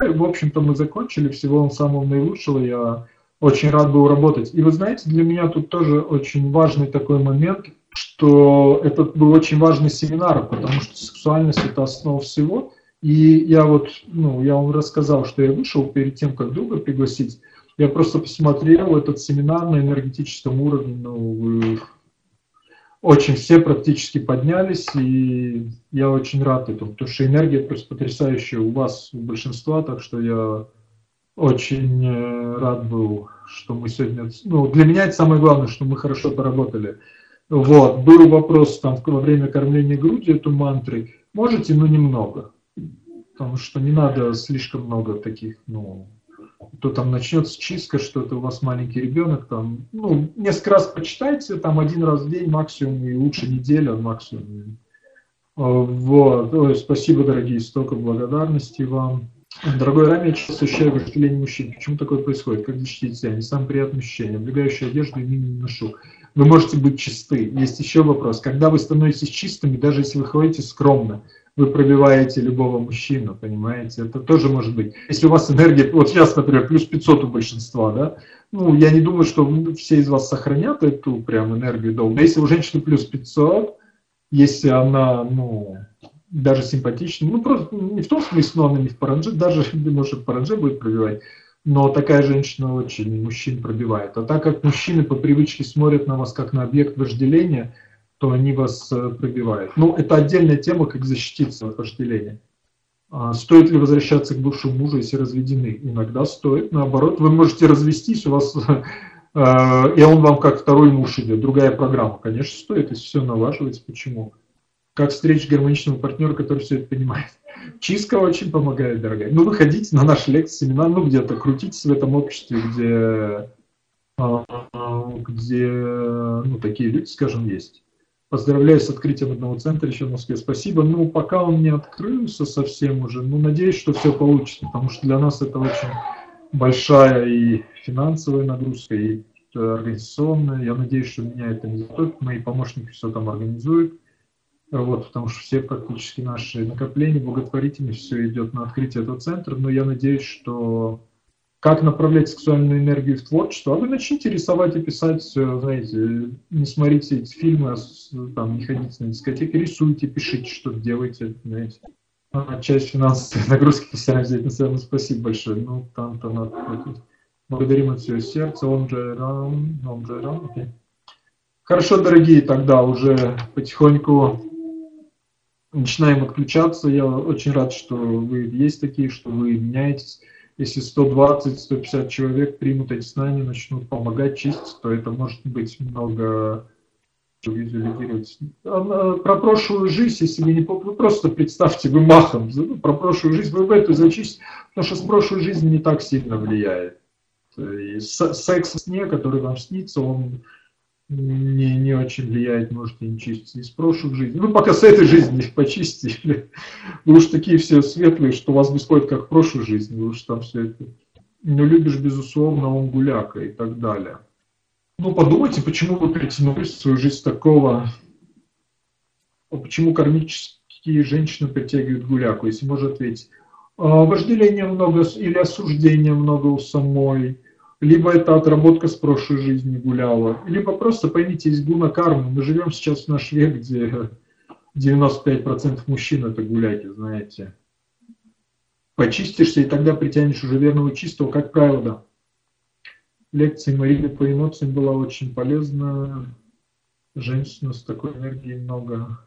В общем-то, мы закончили. Всего вам самого наилучшего. Я очень рад был работать. И вы знаете, для меня тут тоже очень важный такой момент, что это был очень важный семинар, потому что сексуальность это основа всего. И я вот, ну, я вам рассказал, что я вышел перед тем, как друга пригласить. Я просто посмотрел этот семинар на энергетическом уровне, ну, очень все практически поднялись, и я очень рад этому, потому что энергия просто потрясающая у вас, у большинства, так что я очень э, рад был, что мы сегодня... Ну, для меня это самое главное, что мы хорошо поработали. Вот, был вопрос там во время кормления грудью эту мантры. Можете, но немного. Потому что не надо слишком много таких, ну, то там начнется чистка, что-то у вас маленький ребенок, там, ну, несколько раз почитайте, там один раз в день максимум, и лучше неделя максимум. А, Вот, Ой, спасибо, дорогие, столько благодарности вам. Дорогой Рами, я часто ощущаю вожделение мужчин. Почему такое происходит? Как защитить себя? Не самое приятное ощущение. Облегающую одежду и не ношу. Вы можете быть чисты. Есть еще вопрос. Когда вы становитесь чистыми, даже если вы ходите скромно, вы пробиваете любого мужчину, понимаете? Это тоже может быть. Если у вас энергия, вот сейчас, например, плюс 500 у большинства, да, ну, я не думаю, что все из вас сохранят эту прям энергию долго. Если у женщины плюс 500, если она, ну, даже симпатичная, ну, просто не в том смысле, но она не в паранже, даже, может, паранже будет пробивать, но такая женщина очень мужчин пробивает. А так как мужчины по привычке смотрят на вас как на объект вожделения, то они вас э, пробивают. Ну, это отдельная тема, как защититься от вожделения. А Стоит ли возвращаться к бывшему мужу, если разведены? Иногда стоит. Наоборот, вы можете развестись, у вас э, и он вам как второй муж идет, другая программа. Конечно, стоит, если все налаживается. Почему? Как встретить гармоничного партнера, который все это понимает? Чистка очень помогает, дорогая. Ну, выходите на наш лекции, семинар, ну, где-то крутитесь в этом обществе, где, а, где ну, такие люди, скажем, есть. Поздравляю с открытием одного центра еще в Москве. Спасибо. Ну, пока он не открылся совсем уже, ну, надеюсь, что все получится, потому что для нас это очень большая и финансовая нагрузка, и организационная. Я надеюсь, что меня это не затопит, мои помощники все там организуют. Вот, потому что все практически наши накопления благотворительные, все идет на открытие этого центра, но я надеюсь, что как направлять сексуальную энергию в творчество, а вы начните рисовать и писать, все, знаете, не смотрите эти фильмы, а там, не ходите на дискотеки, рисуйте, пишите, что делаете, знаете. А часть финансовой нагрузки постараемся взять на себя, ну, спасибо большое, ну, там-то надо платить. Благодарим от всего сердца, он же рам, он же рам, окей. Хорошо, дорогие, тогда уже потихоньку начинаем отключаться. Я очень рад, что вы есть такие, что вы меняетесь. Если 120-150 человек примут эти знания, начнут помогать чистить, то это может быть много визуализировать. Про прошлую жизнь, если вы не вы просто представьте, вы махом, про прошлую жизнь, вы в эту зачистите, потому что с прошлой жизни не так сильно влияет. И секс сне, который вам снится, он не, не очень влияет, можете не чистить из прошлых жизней. Ну, пока с этой жизни их почистили. Вы уж такие все светлые, что вас беспокоит, как в прошлой жизни. Вы уж там все это... Ну, любишь, безусловно, он гуляка и так далее. Ну, подумайте, почему вы притянули свою жизнь такого... Почему кармически какие женщины притягивают гуляку, если можно ответить. А, вожделения много или осуждения много у самой, либо это отработка с прошлой жизни гуляла, либо просто поймите, есть гуна кармы. Мы живем сейчас в наш век, где 95% мужчин это гуляки, знаете. Почистишься, и тогда притянешь уже верного чистого, как правило. Лекция Марины по эмоциям была очень полезна. Женщина с такой энергией много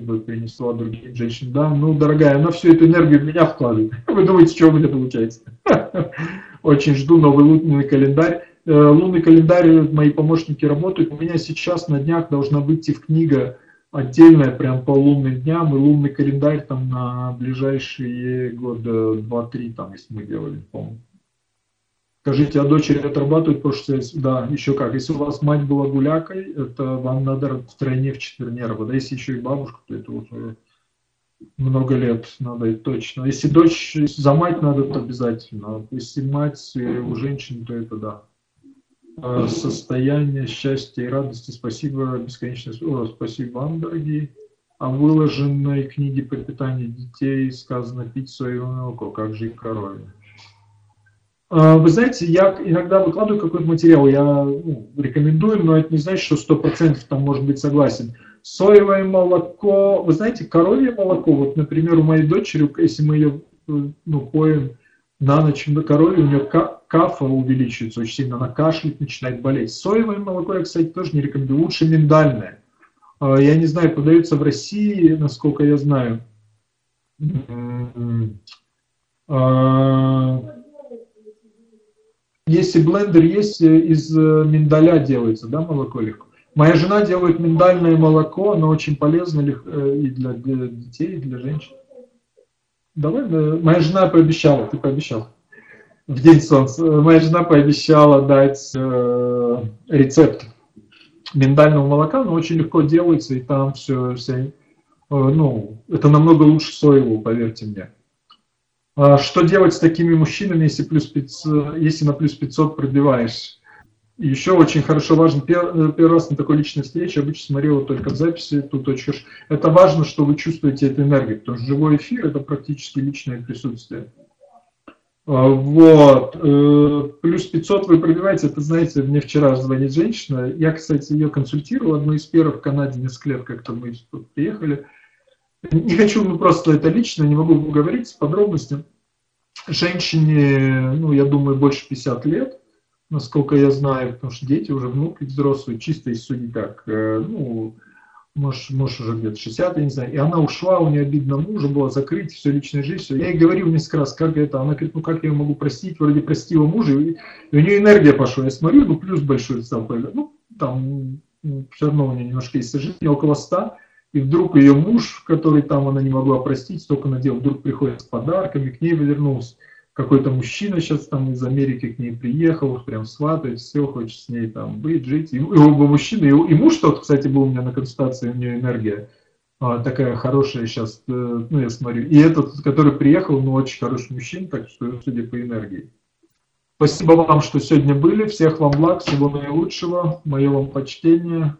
бы принесла другим женщинам. Да, ну, дорогая, она всю эту энергию в меня вкладывает. Вы думаете, что у меня получается? Очень жду новый лунный календарь. Э, лунный календарь, мои помощники работают. У меня сейчас на днях должна выйти в книга отдельная, прям по лунным дням, и лунный календарь там на ближайшие года 2-3, там, если мы делали, помню. Скажите, а дочери отрабатывают прошлое? Да, еще как. Если у вас мать была гулякой, это вам надо втройне в четверне работать. Если еще и бабушка, то это уже много лет надо и точно. Если дочь, за мать надо, то обязательно. Если мать у женщин, то это да. А состояние счастья и радости. Спасибо, бесконечно. О, спасибо вам, дорогие. О выложенной книге по питанию детей сказано пить соевое молоко. Как же и корове. А, вы знаете, я иногда выкладываю какой-то материал, я ну, рекомендую, но это не значит, что сто процентов там может быть согласен. Соевое молоко, вы знаете, коровье молоко, вот, например, у моей дочери, если мы ее ну, поем на ночь на корове, у нее кафа увеличивается очень сильно, она кашляет, начинает болеть. Соевое молоко я, кстати, тоже не рекомендую, лучше миндальное. А, я не знаю, продается в России, насколько я знаю. Если блендер есть, э, из э, миндаля делается, да, молоко легко. Моя жена делает миндальное молоко, оно очень полезно э, и для, детей, и для женщин. Давай, моя жена пообещала, ты пообещал. В день солнца. Моя жена пообещала дать э, рецепт миндального молока, но очень легко делается, и там все, все ну, это намного лучше соевого, поверьте мне. А что делать с такими мужчинами, если, плюс 500, если на плюс 500 пробиваешь? Еще очень хорошо важно, первый, первый раз на такой личной встрече, обычно смотрел только в записи, тут очень. Это важно, что вы чувствуете эту энергию, потому что живой эфир – это практически личное присутствие. А, вот. Э, плюс 500 вы пробиваете, это, знаете, мне вчера звонит женщина, я, кстати, ее консультировал, одну из первых в Канаде несколько лет, как-то мы приехали, не хочу ну, просто это лично, не могу говорить с подробностями. Женщине, ну, я думаю, больше 50 лет, насколько я знаю, потому что дети уже внуки взрослые, чисто из судить так, э, ну, муж, муж уже где-то 60, я не знаю, и она ушла, у нее обидно мужа было закрыть все личная жизнь, все. Я ей говорил несколько раз, как это, она говорит, ну как я могу простить, вроде простила мужа, и, и у нее энергия пошла, я смотрю, ну плюс большой стал, ну там ну, все равно у нее немножко есть жизни, около 100, и вдруг ее муж, который там она не могла простить, столько надел, вдруг приходит с подарками, к ней вернулся. Какой-то мужчина сейчас там из Америки к ней приехал, прям сватает, все, хочет с ней там быть, жить. И, и оба мужчины, и, и муж тот, кстати, был у меня на консультации, у нее энергия а, такая хорошая сейчас, э, ну я смотрю. И этот, который приехал, ну очень хороший мужчина, так что судя по энергии. Спасибо вам, что сегодня были. Всех вам благ, всего наилучшего. Мое вам почтение.